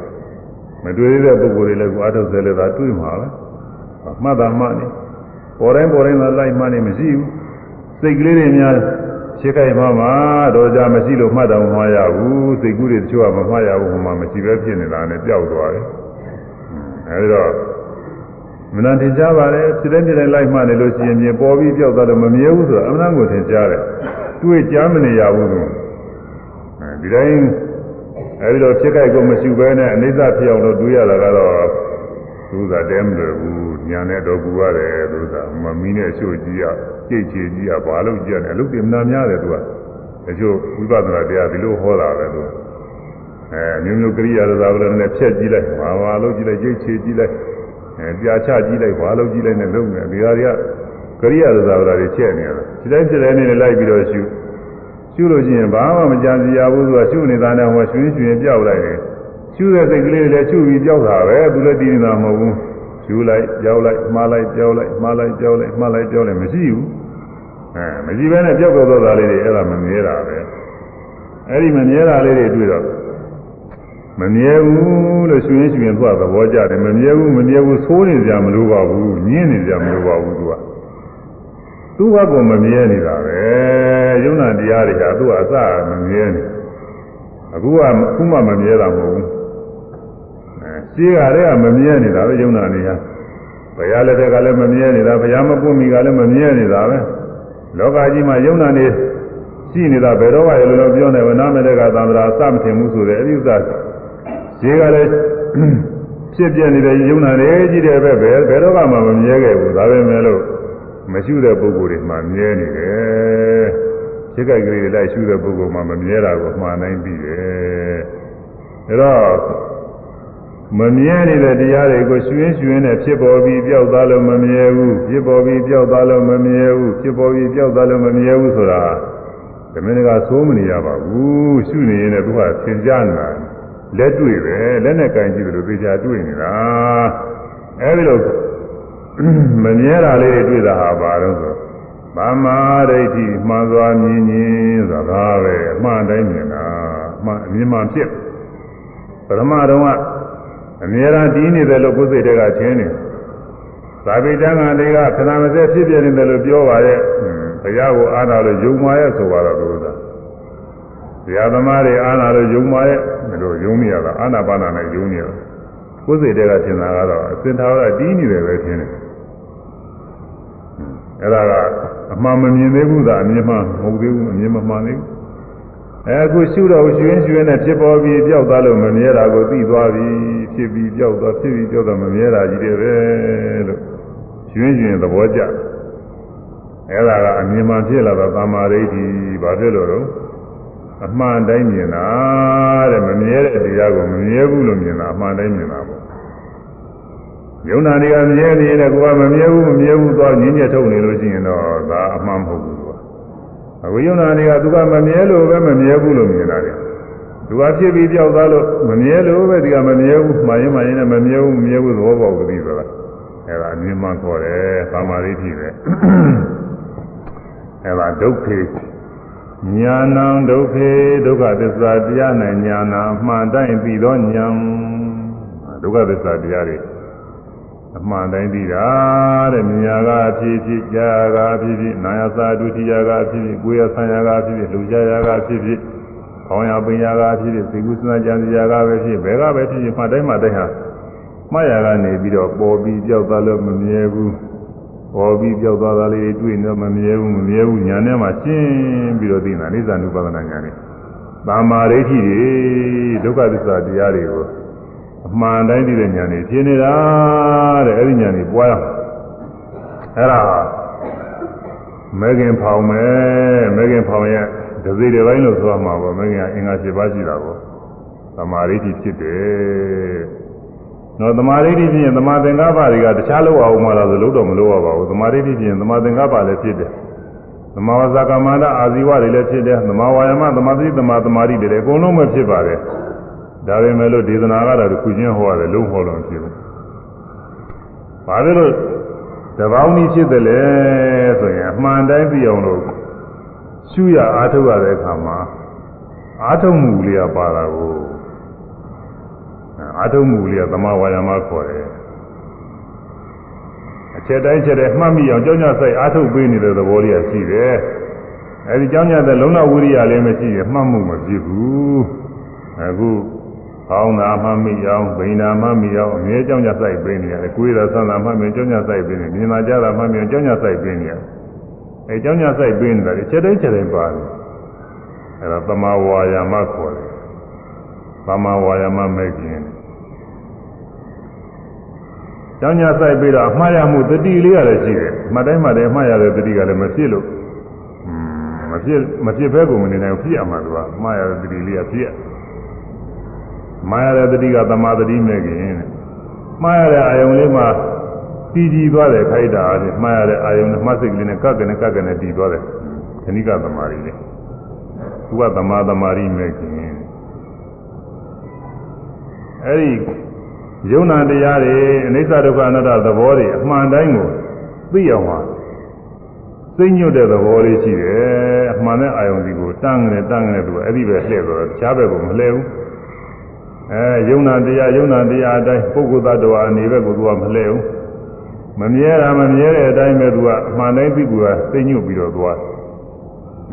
ပါပဲမတွေ့သေးတဲ့ပုဂ္ဂိုလ်တွေလည်းကိုအထုပ်ဆဲလည်းသာတွေ့မှာပဲမှတ်တာမှတ်နေပေါ်တိုင်းပေါ်တိုင်းသာလိုက်မှတ်နေမရှိဘူးစိတ်ကလေးတွေများရှင်းခိုင်မှမှာတော့ကြမရှိလို့မှတ်တော့မှားရဘူးစိတ်ကူးတွေတချို့ကမမှားရဘူးဟိုမှာမရှိပဲဖြစ်နေတာနဲ့ပျောက်သွားတယ်အဲဒီတော့မနတင်ကြပါလေဖြစ်တဲ့ဖြစ်တဲ့လိုက်မှနေလို့ရှိရင်ပြင်ပေါ်ပြီးပြောက်သွားတော့မမြဲဘူးဆိုတာအမှန်ကိုထင်ရှားတယ်တွေ့ကြားမနေရဘူးသူအဲဒီတိုင်း အဲဒီတော့ဖြစ်ကြိုက်ကိုမရှိဘဲနဲ့အနိစ္စဖြစ်အောင်လို့တွေးရတာကတော့သူသာတဲမလွယ်ဘူးညာနဲ့တော့ကူရတယ်သူသာမမီးနဲ့ရှို့ကြည့်ရကြိတ်ချေကြည့်ရဘာလို့ကြည့်ရတယ်အလုပ်တွေမနာများတယ်သူကတချို့ဝိပဿနာတရားဒီလိုဟောတာပဲသူကအဲမျိုးမျိုးကရိယာသဘာဝလည်းနဲ့ဖြတ်ကြည့်လိုက်ဘာဘာလို့ကြည့်လိုက်ကြိတ်ချေကြည့်လိုက်အဲပြာချကြည့်လိုက်ဘာလို့ကြည့်လိုက်နဲ့လုံးနေဒီဟာတွေကကရိယာသဘာဝတွေချက်နေရတာဒီတိုင်းဒီတိုင်းနဲ့လိုက်ပြီးတော့ရှု ရှုလို့ရှိရင်ဘာမှမကြံစီရဘူးသူကရှုနေတာနဲ့ဟောရွှင်ရွှင်ပြောက်လိုက်တယ်ရှုတဲ့စိတ်ကလေးလည်းရှုပြီးပြောက်တာပဲသူလည်းတည်နေတာမဟုတ်ဘူးရှုလိုက်ပြောက်လိုက်မှားလိုက်ပြောက်လိုက်မှားလိုက်ပြောက်လိုက်မှားလိုက်ပြောက်လိုက်မရှိဘူးအဲမရှိဘဲနဲ့ပြောက်ပြောက်သွားတာလေးတွေအဲ့ဒါမမြဲတာပဲအဲ့ဒီမမြဲတာလေးတွေတွေ့တော့မမြဲဘူးလို့ရှင်ရှင်သူကသဘောကျတယ်မမြဲဘူးမမြဲဘူးသိုးနေကြမလို့ပါဘူးညင်းနေကြမလို့ပါဘူးသူက သူ့ဘက်ကမမြဲနေတာပဲယုံနာတရားတွေကသူ့အစမမြဲနေအခုကခုမှမမြဲတာမဟုတ်ဘူးအဲရှင်းရတဲ့ကမမြဲနေတာပဲယုံနာနေရဘုရားလက်ထက်ကလည်းမမြဲနေတာဘုရားမပွင့်မီကလည်းမမြဲနေတာပဲလောကကြီးမှာယုံနာနေရှိနေတာဘယ်တော့မှရလို့ပြောနေဝနာမတဲ့ကသံဃာအစမထင်ဘူးဆိုတဲ့အဥစ္စာဈေးကလည်းဖြစ်ပြနေတဲ့ယုံနာတွေကြီးတယ်ပဲဘယ်ဘယ်တော့မှမမြဲခဲ့ဘူးဒါပဲမဲ့လို့ မရှိတဲ့ပုဂ္ဂိုလ်တွေမှမြဲနေတယ်စိတ်ကကလေးတွေလိုက်ရှုတဲ့ပုဂ္ဂိုလ်မှမမြဲတာကိုမှားနိုင်ပြီတယ်ဒါတော့မမြဲနေတဲ့တရားတွေကိုရှုရင်းရှုရင်းနဲ့ဖြစ်ပေါ်ပြီးပျောက်သွားလို့မမြဲဘူးဖြစ်ပေါ်ပြီးပျောက်သွားလို့မမြဲဘူးဖြစ်ပေါ်ပြီးပျောက်သွားလို့မမြဲဘူးဆိုတာဓမင်းကသိုးမနေရပါဘူးရှုနေရင်လည်းသူကသင်ကြားနေတာလက်တွေ့ပဲလက်နဲ့ကင်ကြည့်တယ်လို့သိချာတွေ့နေတာအဲဒီလို မမြဲတာလေးတွေတွေ့တာဟာဘာလို့ဆိုဗမာဒိဋ္ဌိမှန်စွာမြင်ခြင်းဆိုတာပဲအမှန်တိုင်းမြင်တာအမှန်အမြင်မှန်ဖြစ်ပရမတုံးကအမြဲတမ်းတည်နေတယ်လို့ကိုယ်စိတ်တွေကထင်နေသာဝိတ္တငါတွေကခဏမစဲဖြစ်ပြနေတယ်လို့ပြောပါရဲ့ဘုရားကိုအားနာလို့ယုံမာရဲ့ဆိုတော့ဘုရားဘုရားသမားတွေအားနာလို့ယုံမာရဲ့မလို့ယုံနေရတာအာနာပါနာနဲ့ယုံနေရတာကိုယ်စိတ်တွေကထင်တာကတော့အစင်သာကတည်နေတယ်ပဲထင်တယ် အဲ့ဒါကအမှန်မမြင်သေးဘူးသာအမြင်မှမဟုတ်သေးဘူးအမြင်မမှန်သေးဘူးအဲအခုရှုတော့ရွှင်ရွှင်နဲ့ဖြစ်ပေါ်ပြီးပျောက်သွားလို့မမြဲတာကိုသိသွားပြီဖြစ်ပြီးပျောက်သွားဖြစ်ပြီးပျောက်သွားမမြဲတာကြီးတယ်ပဲလို့ရွှင်ရွှင်သဘောကျအဲ့ဒါကအမြင်မှဖြစ်လာတော့သမာဓိဋ္ဌိဘာဖြစ်လို့တော့အမှန်တိုင်းမြင်တာတဲ့မမြဲတဲ့တရားကိုမမြဲဘူးလို့မြင်တာအမှန်တိုင်းမြင်တာပေါ့ ယုံနာတွေကမြဲနေတယ်ကိုကမမြဲဘူးမမြဲဘူးသွားညင်းညက်ထုတ်နေလို့ရှိရင်တော့ဒါအမှန်မဟုတ်ဘူးကွာအခုယုံနာတွေကသူကမမြဲလို့ပဲမမြဲဘူးလို့မြင်တာလေသူကဖြစ်ပြီးကြောက်သွားလို့မမြဲလို့ပဲဒီကမမြဲဘူးမှားရင်မှားရင်လည်းမမြဲဘူးမမြဲဘူးသဘောပေါက်ပြီးဆိုတာအဲ့ဒါအမြင်မှခေါ်တယ်သမာဓိဖြစ်ပဲအဲ့ဒါဒုက္ခေညာဏံဒုက္ခေဒုက္ခသစ္စာတရား၌ညာဏအမှန်တိုင်းပြီးသောညာဒုက္ခသစ္စာတရားတွေ အမှန်တိုင်းသိတာတဲ့မြညာကအဖြစ်ဖြစ်ကြာကအဖြစ်ဖြစ်နာယသာဒုတိယကအဖြစ်ဖြစ်ကိုယ်ရဆံရကအဖြစ်ဖြစ်လူကြရကအဖြစ်ဖြစ်ခေါင်းရပင်ရကအဖြစ်ဖြစ်စေကုသနာကြံစီရကပဲဖြစ်ဘယ်ကပဲဖြစ်ဖြစ်မှတိုင်းမှတိုင်းဟာမှားရကနေပြီးတော့ပေါ်ပြီးပြောက်သွားလို့မမြဲဘူးပေါ်ပြီးပြောက်သွားတာလေးတွေ့နေတော့မမြဲဘူးမမြဲဘူးညာထဲမှာရှင်းပြီးတော့သိနေတာအိသနုပါဒနာညာနဲ့သာမာဒိဋ္ဌိတွေဒုက္ခသစ္စာတရားတွေကို အမှန်တိုင်းသိတဲ့ဉာဏ်นี่ဖြစ်နေတာတဲ့အဲ့ဒီဉာဏ်นี่ပွားရအဲ့ဒါမဲခင်ဖောင်မဲမဲခင်ဖောင်ရဲ့ဒဇိတွေပိုင်းလို့ဆိုရမှာပေါ့မဲခင်ကအင်္ဂါ၈ပါးရှိတာပေါ့သမာဓိတိဖြစ်တယ်နော်သမာဓိတိဖြစ်ရင်သမာသင်္ကပ္ပတွေကတခြားလောက်အောင်မှလားဆိုလို့တော့မလို့ရပါဘူးသမာဓိတိဖြစ်ရင်သမာသင်္ကပ္ပလည်းဖြစ်တယ်သမာဝဇ္ဇကမန္တအာဇီဝတွေလည်းဖြစ်တယ်သမာဝါယမသမာသတိသမာသမာဓိတွေလည်းအကုန်လုံးပဲဖြစ်ပါတယ် ဒါပေမဲ့လို့ဒေသနာကတော့တစ်ခုချင်းဟောရတယ်လုံးဟောလို့ဖြစ်ဘူး။ဘာလို့တပေါင်းကြီးဖြစ်တယ်လဲဆိုရင်အမှန်တိုင်းသိအောင်လို့ရှုရအားထုတ်ရတဲ့အခါမှာအားထုတ်မှုလေးကပါတာကိုအားထုတ်မှုလေးကသမာဝါယာမခေါ်တယ်။အချက်တိုင်းချက်တိုင်းမှတ်မိအောင်ကြောင်းကြဆိုင်အားထုတ်ပေးနေတဲ့သဘောလေးကရှိတယ်။အဲဒီကြောင်းကြတဲ့လုံလဝိရိယလေးမရှိရင်မှတ်မှုမဖြစ်ဘူး။အခု ကောင်းတာမှမိအောင်ဗိညာမှမိအောင်အမြဲကြောင်းကြဆိုင်ပေးနေရတယ်။ကိုယ်ရဆန္ဒမှမိကြောင်းကြဆိုင်ပေးနေမြင်လာကြတာမှမိကြောင်းကြဆိုင်ပေးနေရတယ်။အဲကြောင်းကြဆိုင်ပေးနေတာလေချက်တိုင်းချက်တိုင်းပါတယ်။အဲဒါသမာဝါယာမခေါ်တယ်။သမာဝါယာမမဲ့ခြင်းကြောင်းကြဆိုင်ပေးတော့အမှားရမှုတတိလေးရတယ်ရှိတယ်။မှတ်တိုင်းမှတ်တိုင်းအမှားရတဲ့တတိကလည်းမဖြစ်လို့မဖြစ်မဖြစ်ဘဲကိုမနေနိုင်ဖြစ်ရမှာသူကအမှားရတဲ့တတိလေးကဖြစ်ရ မှားရတဲ့တတိကသမာတတိမဲ့ခင်တဲ့မှားရတဲ့အာယုံလေးမှာတည်ကြည်သွားတယ်ခိုက်တာတဲ့မှားရတဲ့အာယုံနဲ့မှတ်စိတ်ကလေးနဲ့ကပ်ကနေကပ်ကနေတည်သွားတယ်ခဏိကသမာဓိလေသူကသမာသမာဓိမဲ့ခင်အဲ့ဒီယုံနာတရားတွေအနိစ္စဒုက္ခအနတ္တသဘောတွေအမှန်တိုင်းကိုသိအောင်ပါသိညွတ်တဲ့သဘောလေးရှိတယ်အမှန်နဲ့အာယုံစီကိုတန်းငယ်တန်းငယ်သူအဲ့ဒီပဲလှည့်သွားတော့တခြားဘက်ကိုမလှည့်ဘူး အဲယုံနာတရားယုံနာတရားအတိုင်းပုဂ္ဂိုလ်သတ္တဝါအနေဘက်ကိုသူကမလှည့်ဘူးမမြဲတာမမြဲတဲ့အတိုင်းပဲသူကအမှန်တိုင်းသိကူကသိညွတ်ပြီးတော့သွား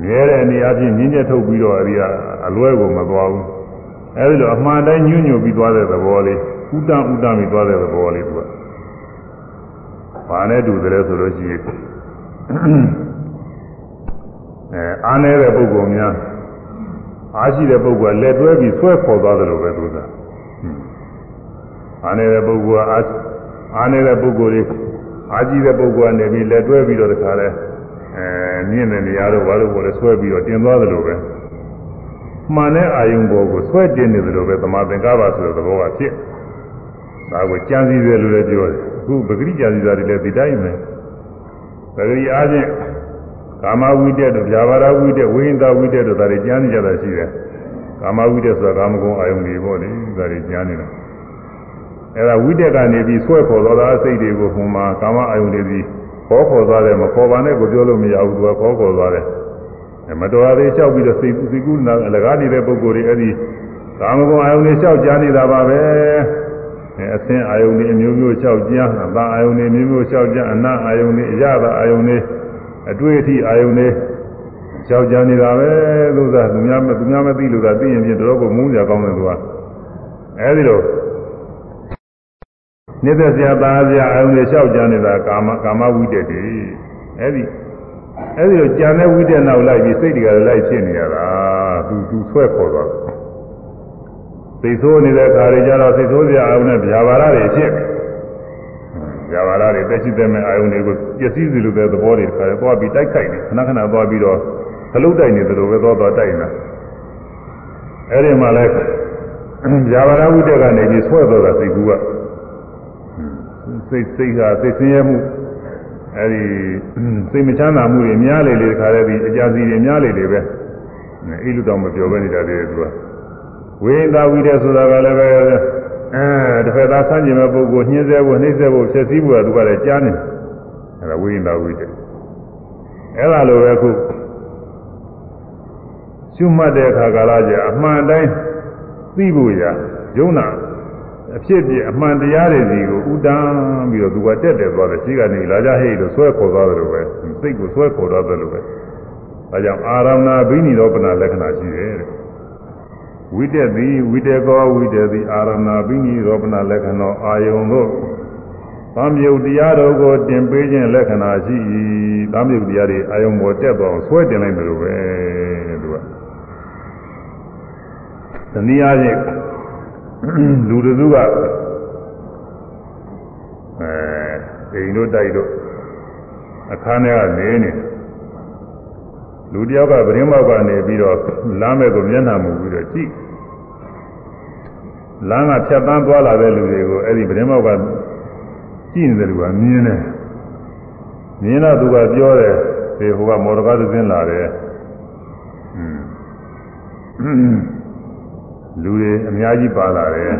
မြဲတဲ့အနေအချင်းမြင်းချက်ထုတ်ပြီးတော့အဲဒီကအလွဲကိုမသွားဘူးအဲဒီလိုအမှန်တိုင်းညွညွတ်ပြီးသွားတဲ့သဘောလေးဥတ္တဥတ္တပြီးသွားတဲ့သဘောလေးသူကဘာနဲ့တူတယ်ဆိုလို့ရှိရင်အဲအားနေတဲ့ပုဂ္ဂိုလ်များ အားရှိတဲ့ပုဂ္ဂိုလ်ကလက်တွဲပြီးဆွဲခေါ်သွားတယ်လို့ပဲသူကအားနေတဲ့ပုဂ္ဂိုလ်ကအားအားနေတဲ့ပုဂ္ဂိုလ်တွေအားကြီးတဲ့ပုဂ္ဂိုလ်ကနေပြီးလက်တွဲပြီးတော့တခါလဲအဲမြင့်တဲ့နေရာတော့ဘာလို့ပေါ်လဲဆွဲပြီးတော့တင်သွားသလိုပဲမှန်တဲ့အာယုံပေါ်ကိုဆွဲတင်နေသလိုပဲသမာသင်္ကပ္ပဆိုတဲ့သဘောကဖြစ်ဒါကိုကြံစည်တယ်လို့လည်းပြောတယ်အခုပဂရိကြံစည်တာတွေလည်းဒီတိုင်းပဲပဂရိအားဖြင့် ကာမဝိတက်တို့ဗျာပါဒဝိတက်ဝိဟိတဝိတက်တို့ဒါတွေကြံစည်ကြတာရှိတယ်ကာမဝိတက်ဆိုတာကာမဂုဏ်အာယုံတွေပေါ့လေဒါတွေကြံနေတာအဲ့ဒါဝိတက်ကနေပြီးဆွဲခေါ်တော့တာစိတ်တွေကိုဟိုမှာကာမအာယုံတွေပြီးခေါ်ခေါ်သွားတယ်မခေါ်ပါနဲ့ကိုပြောလို့မရဘူးသူကခေါ်ခေါ်သွားတယ်မတော်သေးလျှောက်ပြီးတော့စိတ်စိတ်ကူးနာအလကားနေတဲ့ပုဂ္ဂိုလ်တွေအဲ့ဒီကာမဂုဏ်အာယုန်တွေလျှောက်ကြားနေတာပါပဲအဲအသင်အာယုန်တွေအမျိုးမျိုးလျှောက်ကြားအသာအာယုန်တွေမျိုးမျိုးလျှောက်ကြားအနာအာယုန်တွေအရသာအာယုန်တွေ အတွေ့အထိအာယုန်တွေလျှောက်ကြားနေတာပဲလို့သာသူများမသူများမသိလို့သာသိရင်ပြင်တော့ကိုမုန်းကြကောင်းတယ်သူကအဲဒီလိုနေတဲ့စရာသားစရာအာယုန်တွေလျှောက်ကြားနေတာကာမကာမဝိတ္တတွေအဲဒီအဲဒီတော့ကြံတဲ့ဝိတ္တနောက်လိုက်ပြီးစိတ်တွေကလိုက်ဖြစ်နေရတာသူသူဆွဲခေါ်သွားစိတ်ဆိုးနေတဲ့ခါတွေကျတော့စိတ်ဆိုးစရာအာယုန်နဲ့ဗျာပါရတွေဖြစ် ဗျာပါရတွေတက်ရှိတဲ့မဲ့အာယုန်တွေကိုပျက်စီးစီလိုတဲ့သဘောတွေခါတွေသွားပြီးတိုက်ခိုက်နေခဏခဏသွားပြီးတော့ခလုတ်တိုက်နေသလိုပဲသွားသွားတိုက်နေတာအဲဒီမှာလဲဗျာပါရဝိတ္တကနေပြီးဆွဲသွားတာစိတ်ကူကစိတ်စိတ်ကစိတ်ဆင်းရဲမှုအဲဒီစိတ်မချမ်းသာမှုတွေများလေလေတခါတည်းဒီအကြစီတွေများလေလေပဲအဲလူတော်မပြောဘဲနေတာလေသူကဝိသဝိတဲ့ဆိုတာကလည်းပဲ အဲတစ်ဖက်သားဆန်းကျင်မဲ့ပုဂ္ဂိုလ်ညှင်းဆဲဖို့နှိမ့်ဆဲဖို့ဖြစ်စည်းဖို့ကသူကလည်းကြားနေအဲဒါဝိသဝိတဲ့အဲဒါလိုပဲခုရှုမှတ်တဲ့အခါကာလကျအမှန်တိုင်းသိဖို့ရယုံနာအဖြစ်ပြအမှန်တရားတွေစီကိုဥတန်းပြီးတော့သူကတက်တယ်သွားတယ်ရှိကနေလာကြဟိတ်လို့ဆွဲခေါ်သွားတယ်လို့ပဲစိတ်ကိုဆွဲခေါ်သွားတယ်လို့ပဲဒါကြောင့်အာရမဏဘိနိရောပနာလက္ခဏာရှိတယ်တဲ့ ဝိတက်သည်ဝိတေကောဝိတေသည်အာရမဏဘိနိရောပနာလက္ခဏာအာယုံတို့သံယုတ်တရားတော်ကိုတင်ပေးခြင်းလက္ခဏာရှိ၏သံယုတ်တရားတွေအာယုံပေါ်တက်သွားအောင်ဆွဲတင်လိုက်တယ်လို့ပဲသူကတနည်းအားဖြင့်လူတစုကအဲအိမ်တို့တိုက်တို့အခန်းထဲကနေနေ လူတယောက်ကပရင်းမောက်ကနေပြီးတော့လမ်းမဲ့ကိုမျက်နှာမူပြီးတော့ကြည့်လမ်းကဖြတ်တန်းသွားလာတဲ့လူတွေကိုအဲ့ဒီပရင်းမောက်ကကြည့်နေတဲ့လူကမြင်တယ်မြင်တော့သူကပြောတယ်ဒီဟိုကမော်တော်ကားသင်းလာတယ်อืมလူတွေအများကြီးပါလာတယ်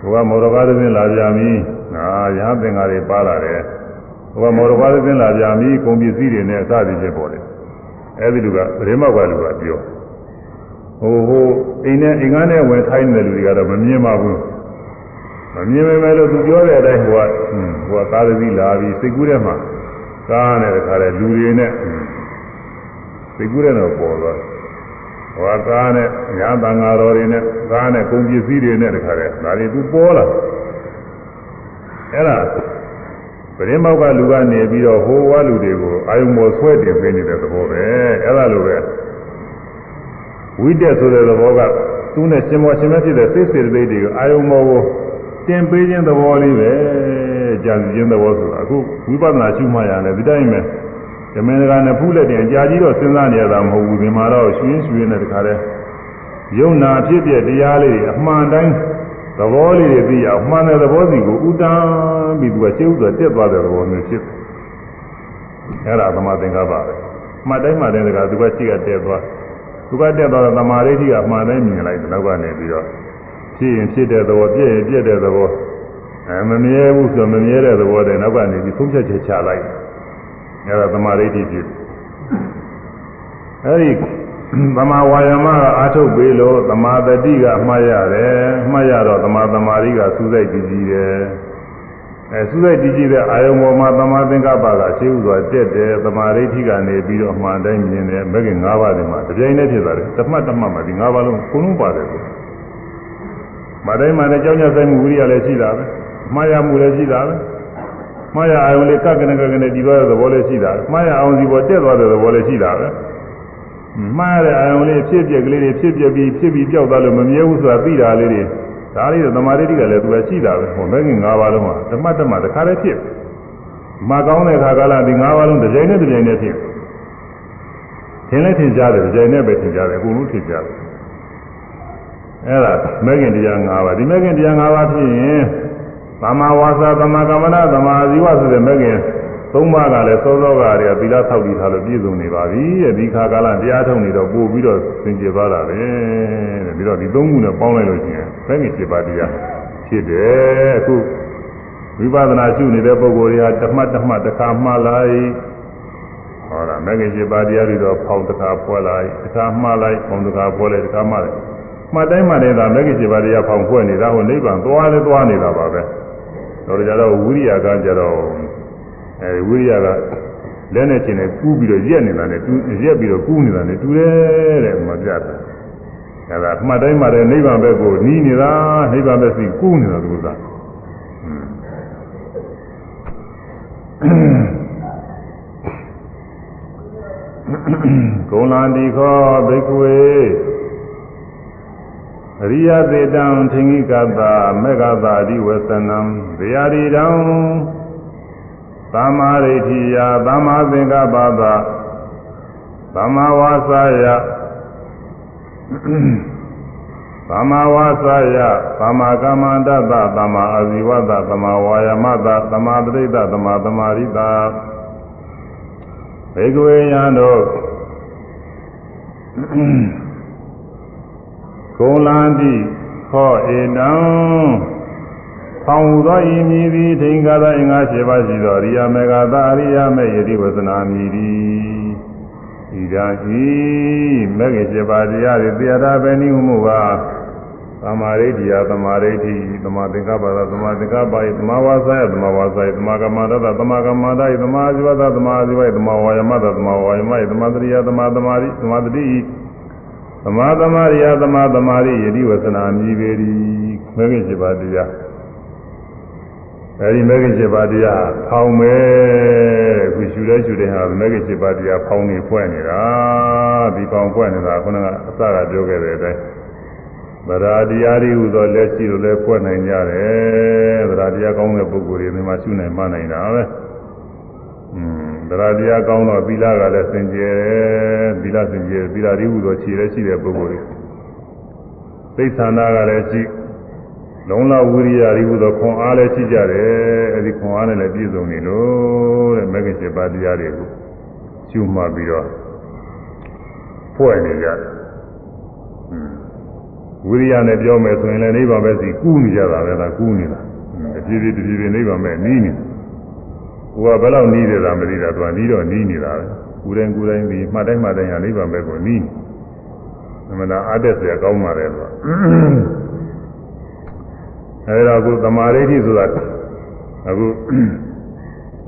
ဟိုကမော်တော်ကားသင်းလာကြပြီငါရဟန်းသင်္ကားတွေပါလာတယ် ဟိုကမော်တော်ကားသင်းလာကြပြီကုန်ပစ္စည်းတွေနဲ့အစသည်ဖြစ်ပေါ်တယ်အဲဒီလူကဗရေမောက်ကလူကပြောဟိုဟိုအိမ်နဲ့အိမ်ကားနဲ့ဝင်ထိုင်းတဲ့လူတွေကတော့မမြင်ပါဘူးမမြင်ပေမဲ့လို့သူပြောတဲ့အတိုင်းဟိုကဟိုကကားသီးလာပြီးစိတ်ကူးထဲမှာကားနဲ့တခါလေလူတွေနဲ့စိတ်ကူးထဲတော့ပေါ်သွားတယ်ဟောကားနဲ့ညာတန်ဃာတော်တွေနဲ့ကားနဲ့ကုန်ပစ္စည်းတွေနဲ့တခါတည်းဒါတွေသူပေါ်လာအဲ့ဒါ ပရင်းမောက်ကလူကနေပြီးတော့ဟိုဝါလူတွေကိုအာယုံပေါ်ဆွဲတင်ပေးနေတဲ့သဘောပဲအဲ့ဒါလိုပဲဝိတက်ဆိုတဲ့သဘောကသူနဲ့ရှင်မောရှင်မဖြစ်တဲ့စိတ်စေတသိက်တွေကိုအာယုံပေါ်ကိုတင်ပေးခြင်းသဘောလေးပဲကြာစီခြင်းသဘောဆိုတာအခုဝိပဿနာရှုမှရတယ်ဒီတိုင်းပဲဓမင်းကနဲ့ဖူးလက်တင်ကြာကြီးတော့စဉ်းစားနေရတာမဟုတ်ဘူးဒီမှာတော့ရွှင်းရွှင်းနဲ့တခါတည်းယုံနာဖြစ်ပြတရားလေးအမှန်တိုင်း သဘောလေးတွေသိအောင်မှန်တဲ့သဘောစီကိုဥတန်းပြီးသူကရှင်းဥစွာတက်သွားတဲ့သဘောမျိုးဖြစ်အဲ့ဒါသမာသင်္ကပ္ပပဲမှတ်တိုင်းမှတ်တိုင်းတခါသူကရှိကတက်သွားသူကတက်သွားတော့သမာဓိဋ္ဌိကအမှန်တိုင်းမြင်လိုက်တော့ကနေပြီးတော့ဖြစ်ရင်ဖြစ်တဲ့သဘောပြည့်ရင်ပြည့်တဲ့သဘောအဲမမြဲဘူးဆိုမမြဲတဲ့သဘောတည်းနောက်ကနေပြီးသုံးချက်ချက်ချလိုက်အဲဒါသမာဓိဋ္ဌိဖြစ်အဲဒီ သမာဝါယာမကအာထုတ်ပေးလို့သမာတတိကမှားရတယ်မှားရတော့သမာသမာဓိကစူးစိုက်ကြည့်ကြည့်တယ်အဲစူးစိုက်ကြည့်ကြည့်တဲ့အာယုံပေါ်မှာသမာသင်္ကပ္ပကရှင်းဥစွာတက်တယ်သမာဓိဋ္ဌိကနေပြီးတော့အမှန်တိုင်းမြင်တယ်မဂ္ဂင်၅ပါးတွေမှာတပြိုင်တည်းဖြစ်သွားတယ်တမတ်တမတ်မှာဒီ၅ပါးလုံးကိုလုံးပါတယ်ကိုမတိုင်းမှာလည်းကြောင်းကြဆိုင်မှုဝိရိယလည်းရှိတာပဲမှားရမှုလည်းရှိတာပဲမှားရအောင်လေးကကနကကနဲ့ဒီသွားတဲ့သဘောလေးရှိတာမှားရအောင်စီပေါ်တက်သွားတဲ့သဘောလေးရှိတာပဲ မှားရတဲ့အာယုံလေးဖြစ်ပြက်ကလေးတွေဖြစ်ပြက်ပြီးဖြစ်ပြီးပြောက်သွားလို့မမြဲဘူးဆိုတာသိတာလေးတွေဒါလေးတော့သမာဓိတိကလည်းသူကရှိတာပဲဟောမဂ္ဂင်၅ပါးလုံးမှာဓမ္မတမတခါလေးဖြစ်မှကောင်းတဲ့ခါကလာဒီ၅ပါးလုံးတစ်ကြိမ်နဲ့တစ်ကြိမ်နဲ့ဖြစ်ထင်လဲထင်ရှားတယ်တစ်ကြိမ်နဲ့ပဲထင်ရှားတယ်အကုန်လုံးထင်ရှားတယ်အဲ့ဒါမဲခင်တရား၅ပါးဒီမဲခင်တရား၅ပါးဖြစ်ရင်သမ္မာဝါစာသမ္မာကမ္မနာသမ္မာဇီဝဆိုတဲ့မဲခင် သုံးပါးကလည်းစောစောကတည်းကသီလဆောက်တည်ထားလို့ပြည့်စုံနေပါပြီတဲ့ဒီခါကာလတရားထုံနေတော့ပို့ပြီးတော့သင်ကျေသွားတာပဲတဲ့ပြီးတော့ဒီသုံးခုနဲ့ပေါင်းလိုက်လို့ရှိရင်မဲခင်7ပါးတရားဖြစ်တယ်အခုဝိပဿနာရှုနေတဲ့ပုဂ္ဂိုလ်တွေကတမတ်တမတ်တစ်ခါမှလိုက်ဟောတာမဲခင်7ပါးတရားတွေတော့ဖောင်းတစ်ခါဖွဲလိုက်တစ်ခါမှလိုက်ဖောင်းတစ်ခါဖွဲလိုက်တစ်ခါမှလိုက်မှတ်တိုင်းမှတိုင်းသာမဲခင်7ပါးတရားဖောင်းဖွဲနေတာဟိုနိဗ္ဗာန်သွားလဲသွားနေတာပါပဲတော့ကြတော့ဝိရိယကကြတော့ အဲဝိရိယကလက်နဲ့ချင်းနဲ့ကူးပြီးတော့ရက်နေတာနဲ့တူရက်ပြီးတော့ကူးနေတာနဲ့တူတယ်တဲ့မပြတ်တာအဲဒါမှတ်တိုင်းမှတိုင်းနိဗ္ဗာန်ဘက်ကိုနီးနေတာနိဗ္ဗာန်ဘက်စီကူးနေတာသူကကုံလန္တိခောဘိက္ခဝေအရိယသေတံထင်္ဂိကတာမေဃတာအဓိဝဆနံဇေယရီတံ သမ္မာရိဋ္ဌိယသမ္မာသင်္ကပ္ပသသမ္မာဝါစာယသမ္မာဝါစာယသမ္မာကမ္မန္တသသမ္မာအာဇီဝတသမ္မာဝါယာမတသမ္မာပရိသသမ္မာသမာရိတဘေကဝေယံတို့ဂုံလန္တိခောဧတံ ဖောင်ဟူသောဤမည်သည်ထိင်္ဂသာအင်္ဂါ7ပါးရှိသောအရိယာမေဃသာအရိယာမေယတိဝသနာမည်သည်ဤသာဤမေဃ7ပါးတရားတွေတရားသာပဲနိမှုပါသမာဓိတရားသမာဓိတိသမာသင်္ကပ္ပသာသမာသင်္ကပ္ပယသမာဝါစာယသမာဝါစာယသမာကမ္မတသမာကမ္မတယသမာဇိဝတသမာဇိဝယသမာဝါယမတသမာဝါယမယသမာတရိယသမာသမာရိသမာတတိသမာသမာရိယသမာသမာရိယတိဝသနာမြည်ပေသည်မေဃ7ပါးတရား အဲဒီမေဃ၈ပါးတရားဖောင်းမယ်ခုရှူလဲရှူတဲ့ဟာမေဃ၈ပါးတရားဖောင်းနေဖွဲ့နေတာဒီဖောင်းဖွဲ့နေတာခုနကအစကပြောခဲ့တဲ့အတိုင်းဗရာတရားတွေဟူသောလက်ရှိလိုလဲဖွဲ့နိုင်ကြတယ်ဗရာတရားကောင်းတဲ့ပုဂ္ဂိုလ်တွေဒီမှာရှုနိုင်မှနိုင်တာပဲอืมဗရာတရားကောင်းတော့သီလကလည်းစင်ကြယ်သီလစင်ကြယ်သီလတွေဟူသောခြေလည်းရှိတဲ့ပုဂ္ဂိုလ်တွေသိသန္တာကလည်းရှိ လုံလဝိရိယဤဟုသောခွန်အားလည်းရှိကြတယ်အဲဒီခွန်အားနဲ့လည်းပြည့်စုံနေလို့တဲ့မဂ္ဂင်7ပါးတရားတွေကိုကျွမှတ်ပြီးတော့ဖွဲ့နေကြတယ်ဝိရိယနဲ့ပြောမယ်ဆိုရင်လည်းနိဗ္ဗာန်ပဲစီကူးနေကြတာပဲလားကူးနေတာအပြည့်ပြည့်တပြည့်ပြည့်နိဗ္ဗာန်ပဲနီးနေကိုကဘယ်လောက်နီးတယ်လားမသိတာသူကနီးတော့နီးနေတာပဲကိုယ်တိုင်ကိုယ်တိုင်ဒီမှတ်တိုင်းမှတ်တိုင်းဟာနိဗ္ဗာန်ပဲကိုနီးနေမလားအားတက်စရာကောင်းပါတယ်ကွာ အဲဒါအခုသမာဓိဋ္ဌိဆိုတာအခု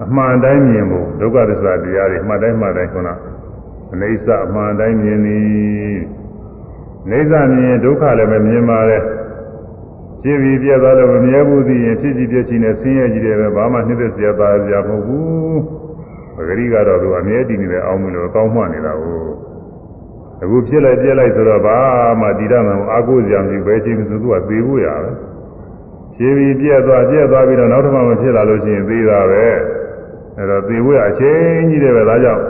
အမှန်တိုင်းမြင်ဖို့ဒုက္ခသစ္စာတရားတွေမှတ်တိုင်းမှတ်တိုင်းခုနအနေစအမှန်တိုင်းမြင်သည်နေသမြင်ဒုက္ခလည်းမမြင်ပါနဲ့ကြည့်ပြီးပြတ်သွားလို့မမြဲဘူးသိရင်ဖြစ်ကြည့်ပြချင်းနဲ့ဆင်းရဲကြည့်တယ်ပဲဘာမှနှိမ့်သက်စရာပါစရာမဟုတ်ဘူးပဂရိကတော့သူအမြဲတည်နေတယ်အောင်းမလို့ကောင်းမှနေတာကိုအခုဖြစ်လိုက်ပြက်လိုက်ဆိုတော့ဘာမှတည်ရမှာအာကိုစရာမရှိဘယ်ချိန်မှသူကသေဖို့ရပဲ ဖြည်းပြီးပြက်သွားပြက်သွားပြီးတော့နောက်တစ်ခါမှဖြစ်လာလို့ရှိရင်သေတာပဲအဲတော့သေဖို့ရအချိန်ကြီးတယ်ပဲဒါကြောင့်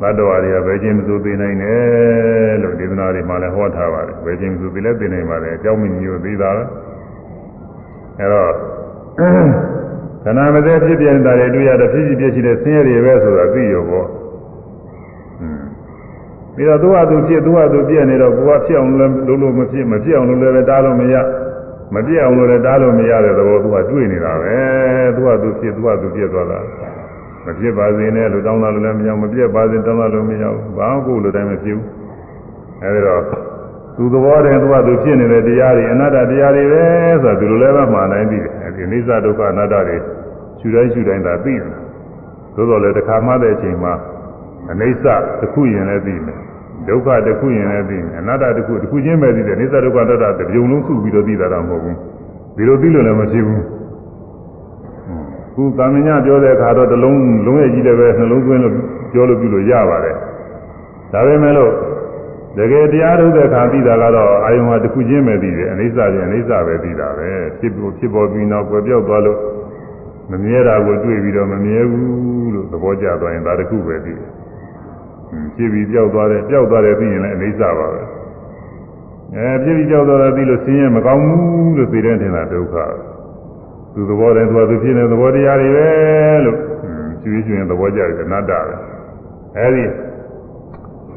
ဘတ်တော်တွေကဘယ်ချင်းမဆိုသိနိုင်တယ်လို့ဒေသနာတွေမှာလည်းဟောထားပါတယ်ဘယ်ချင်းမဆိုသိလဲသိနိုင်ပါတယ်အကြောင်းမျိုးသိတာပဲအဲတော့ခန္ဓာမသေးဖြစ်ပြနေတာတွေတွေ့ရတဲ့ဖြစ်စီပြရှိတဲ့ဆင်းရဲတွေပဲဆိုတာသိရောပေါ့ပြီးတော့သူ့ဟာသူဖြစ်သူ့ဟာသူပြည့်နေတော့ကိုယ်ကဖြစ်အောင်လည်းလုံးလို့မဖြစ်မဖြစ်အောင်လို့လည်းတားလို့မရ မပြည့်အောင်လို့လည်းတားလို့မရတဲ့သဘောသူကတွေ့နေတာပဲသူ့ဟာသူဖြစ်သူ့ဟာသူပြည့်သွားတာမပြစ်ပါစေနဲ့လို့တောင်းတာလို့လည်းမရဘူးမပြစ်ပါစေတောင်းတာလို့မရဘူးဘာမှကိုယ်လိုတိုင်းမဖြစ်ဘူးအဲဒီတော့သူသဘောတည်းသူကသူဖြစ်နေတဲ့တရားတွေအနတ္တတရားတွေပဲဆိုတာဒီလိုလည်းမမှန်နိုင်ပြီအဲဒီအိသဒုက္ခအနတ္တတွေရှုတိုင်းရှုတိုင်းသာသိတယ်သို့တော်လည်းတစ်ခါမှတဲ့အချိန်မှာအိသတစ်ခုရင်လည်းသိမယ် ဒုက္ခတစ်ခုရင်လည်းသိမယ်အနတ္တတစ်ခုတစ်ခုချင်းပဲသိတယ်အိသဒုက္ခအနတ္တတစ်ပြုံလုံးစုပြီးတော့သိတာတော့မဟုတ်ဘူးဒီလိုသိလို့လည်းမဖြစ်ဘူးခုသာမညပြောတဲ့အခါတော့တလုံးလုံးရဲ့ကြီးတယ်ပဲနှလုံးသွင်းလို့ပြောလို့ပြုလို့ရပါတယ်ဒါပေမဲ့လို့တကယ်တရားထုတ်တဲ့အခါသိတာကတော့အာယုံဟာတစ်ခုချင်းပဲသိတယ်အနိစ္စချင်းအနိစ္စပဲသိတာပဲဖြစ်ဖို့ဖြစ်ပေါ်ပြီးနောက်ွယ်ပြောက်သွားလို့မမြဲတာကိုတွေ့ပြီးတော့မမြဲဘူးလို့သဘောကျသွားရင်ဒါတခုပဲသိတယ်။ ဖြစ်ပြီးပြောက်သွားတယ်ပြောက်သွားတယ်သိရင်လည်းအိဋ္ဌပါပဲ။အဲဖြစ်ပြီးပြောက်သွားတယ်သိလို့ဆင်းရဲမကောင်းဘူးလို့သိတဲ့ထင်တာဒုက္ခ။သူသဘောတည်းသူကသူဖြစ်နေတဲ့သဘောတရားတွေပဲလို့ကျွေးကျွင်သဘောကျတယ်အနတ္တပဲ။အဲဒီ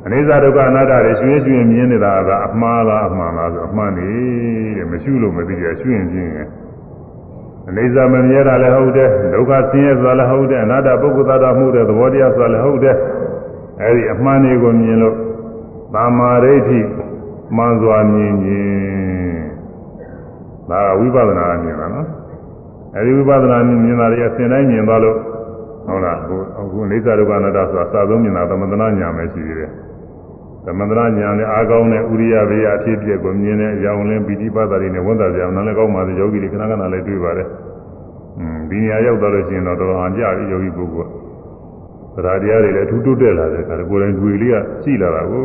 အနိစ္စဒုက္ခအနတ္တတွေရွှင်ရွှင်မြင်နေတာကအမှားလားအမှန်လားဆိုအမှန်နေတဲ့မရှိလို့မသိကြရွှင်ပြင်းရင်အနိစ္စမမြဲတာလည်းဟုတ်တယ်ဒုက္ခဆင်းရဲဆိုတာလည်းဟုတ်တယ်အနတ္တပုဂ္ဂိုလ်သားမှုတဲ့သဘောတရားဆိုတာလည်းဟုတ်တယ် အဲဒီအမှန်တွေကိုမြင်လို့သာမာဒိဋ္ဌိမှန်စွာမြင်ခြင်းဒါကဝိပဿနာမြင်တာနော်အဲဒီဝိပဿနာမြင်တာတွေအစဉ်တိုင်းမြင်သွားလို့ဟုတ်လားအခုအခုအိစ္ဆဒုက္ခအနတ္တဆိုတာစာသုံးမြင်တာသမထနာညာပဲရှိသေးတယ်သမန္တရာညာနဲ့အာကောင်းတဲ့ဥရိယဘေယအဖြစ်ပြက်ကိုမြင်တဲ့အကြောင်းလင်းပိဋိပတ်တာတွေနဲ့ဝန်တာကြောင်နားလည်းကောင်းပါသေးယောဂီတွေခဏခဏလည်းတွေ့ပါတယ်။อืมဒီနေရာရောက်သွားလို့ရှိရင်တော့တော်တော်ဟန်ကြပြီယောဂီပုဂ္ဂိုလ်က သရာတရားတွေလည်းအထူးတိုးတက်လာတဲ့အခါကိုယ်တိုင်တွေ့လေးကရှိလာတာကို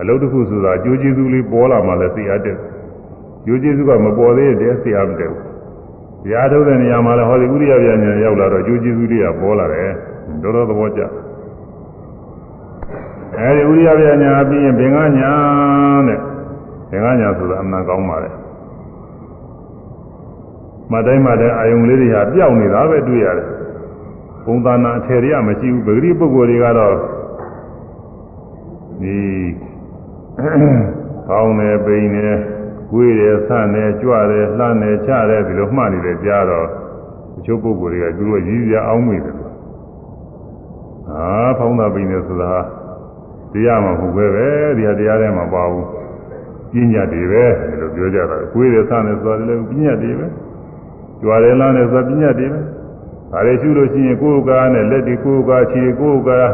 အလုပ်တစ်ခုဆိုတာအကျိုးကျေးဇူးလေးပေါ်လာမှလည်းသိရတဲ့။ကျိုးကျေးဇူးကမပေါ်သေးတဲ့သိရမတဲ့ဘူး။တရားထုတ်တဲ့နေရာမှာလည်းဟောဒီဥရိယဗျာညာရောက်လာတော့ကျိုးကျေးဇူးတွေကပေါ်လာတယ်။တော်တော်သဘောကျတယ်အဲဒီဥရိယပြညာပြီးရင်ဘင်္ဂညာတဲ့ဘင်္ဂညာဆိုတာအမှန်ကောင်းပါလေမတိုင်းမတိုင်းအာယုံလေးတွေဟာပျောက်နေတာပဲတွေ့ရတယ် ပုံသဏ္ဍာန်အထည်တွေကမရှိဘူးပဂရိပုဂ္ဂိုလ်တွေကတော့ဒီကောင်းတယ်ပိန်တယ်ကိုယ်တယ်ဆန့်တယ်ကြွတယ်လှမ်းတယ်ချတယ်ဒီလိုမှတ်နေတယ်ကြားတော့တချို့ပုဂ္ဂိုလ်တွေကသူတို့ရည်ရအောင်မိတယ်အာဖောင်းတာပိန်တယ်ဆိုတာတရားမှမဟုတ်ပဲပဲဒီဟာတရားထဲမှာပါဘူးပညာတွေပဲဒီလိုပြောကြတာကိုယ်ရသနဲ့ဆိုတာလည်းပညာတွေပဲကြွားတယ်လားနဲ့ဆိုတာပညာတွေပဲ ဒါတွေရှုလို့ရှိရင်ကိုယ်ကားနဲ့လက်တွေကိုယ်ကားခြေကိုယ်ကား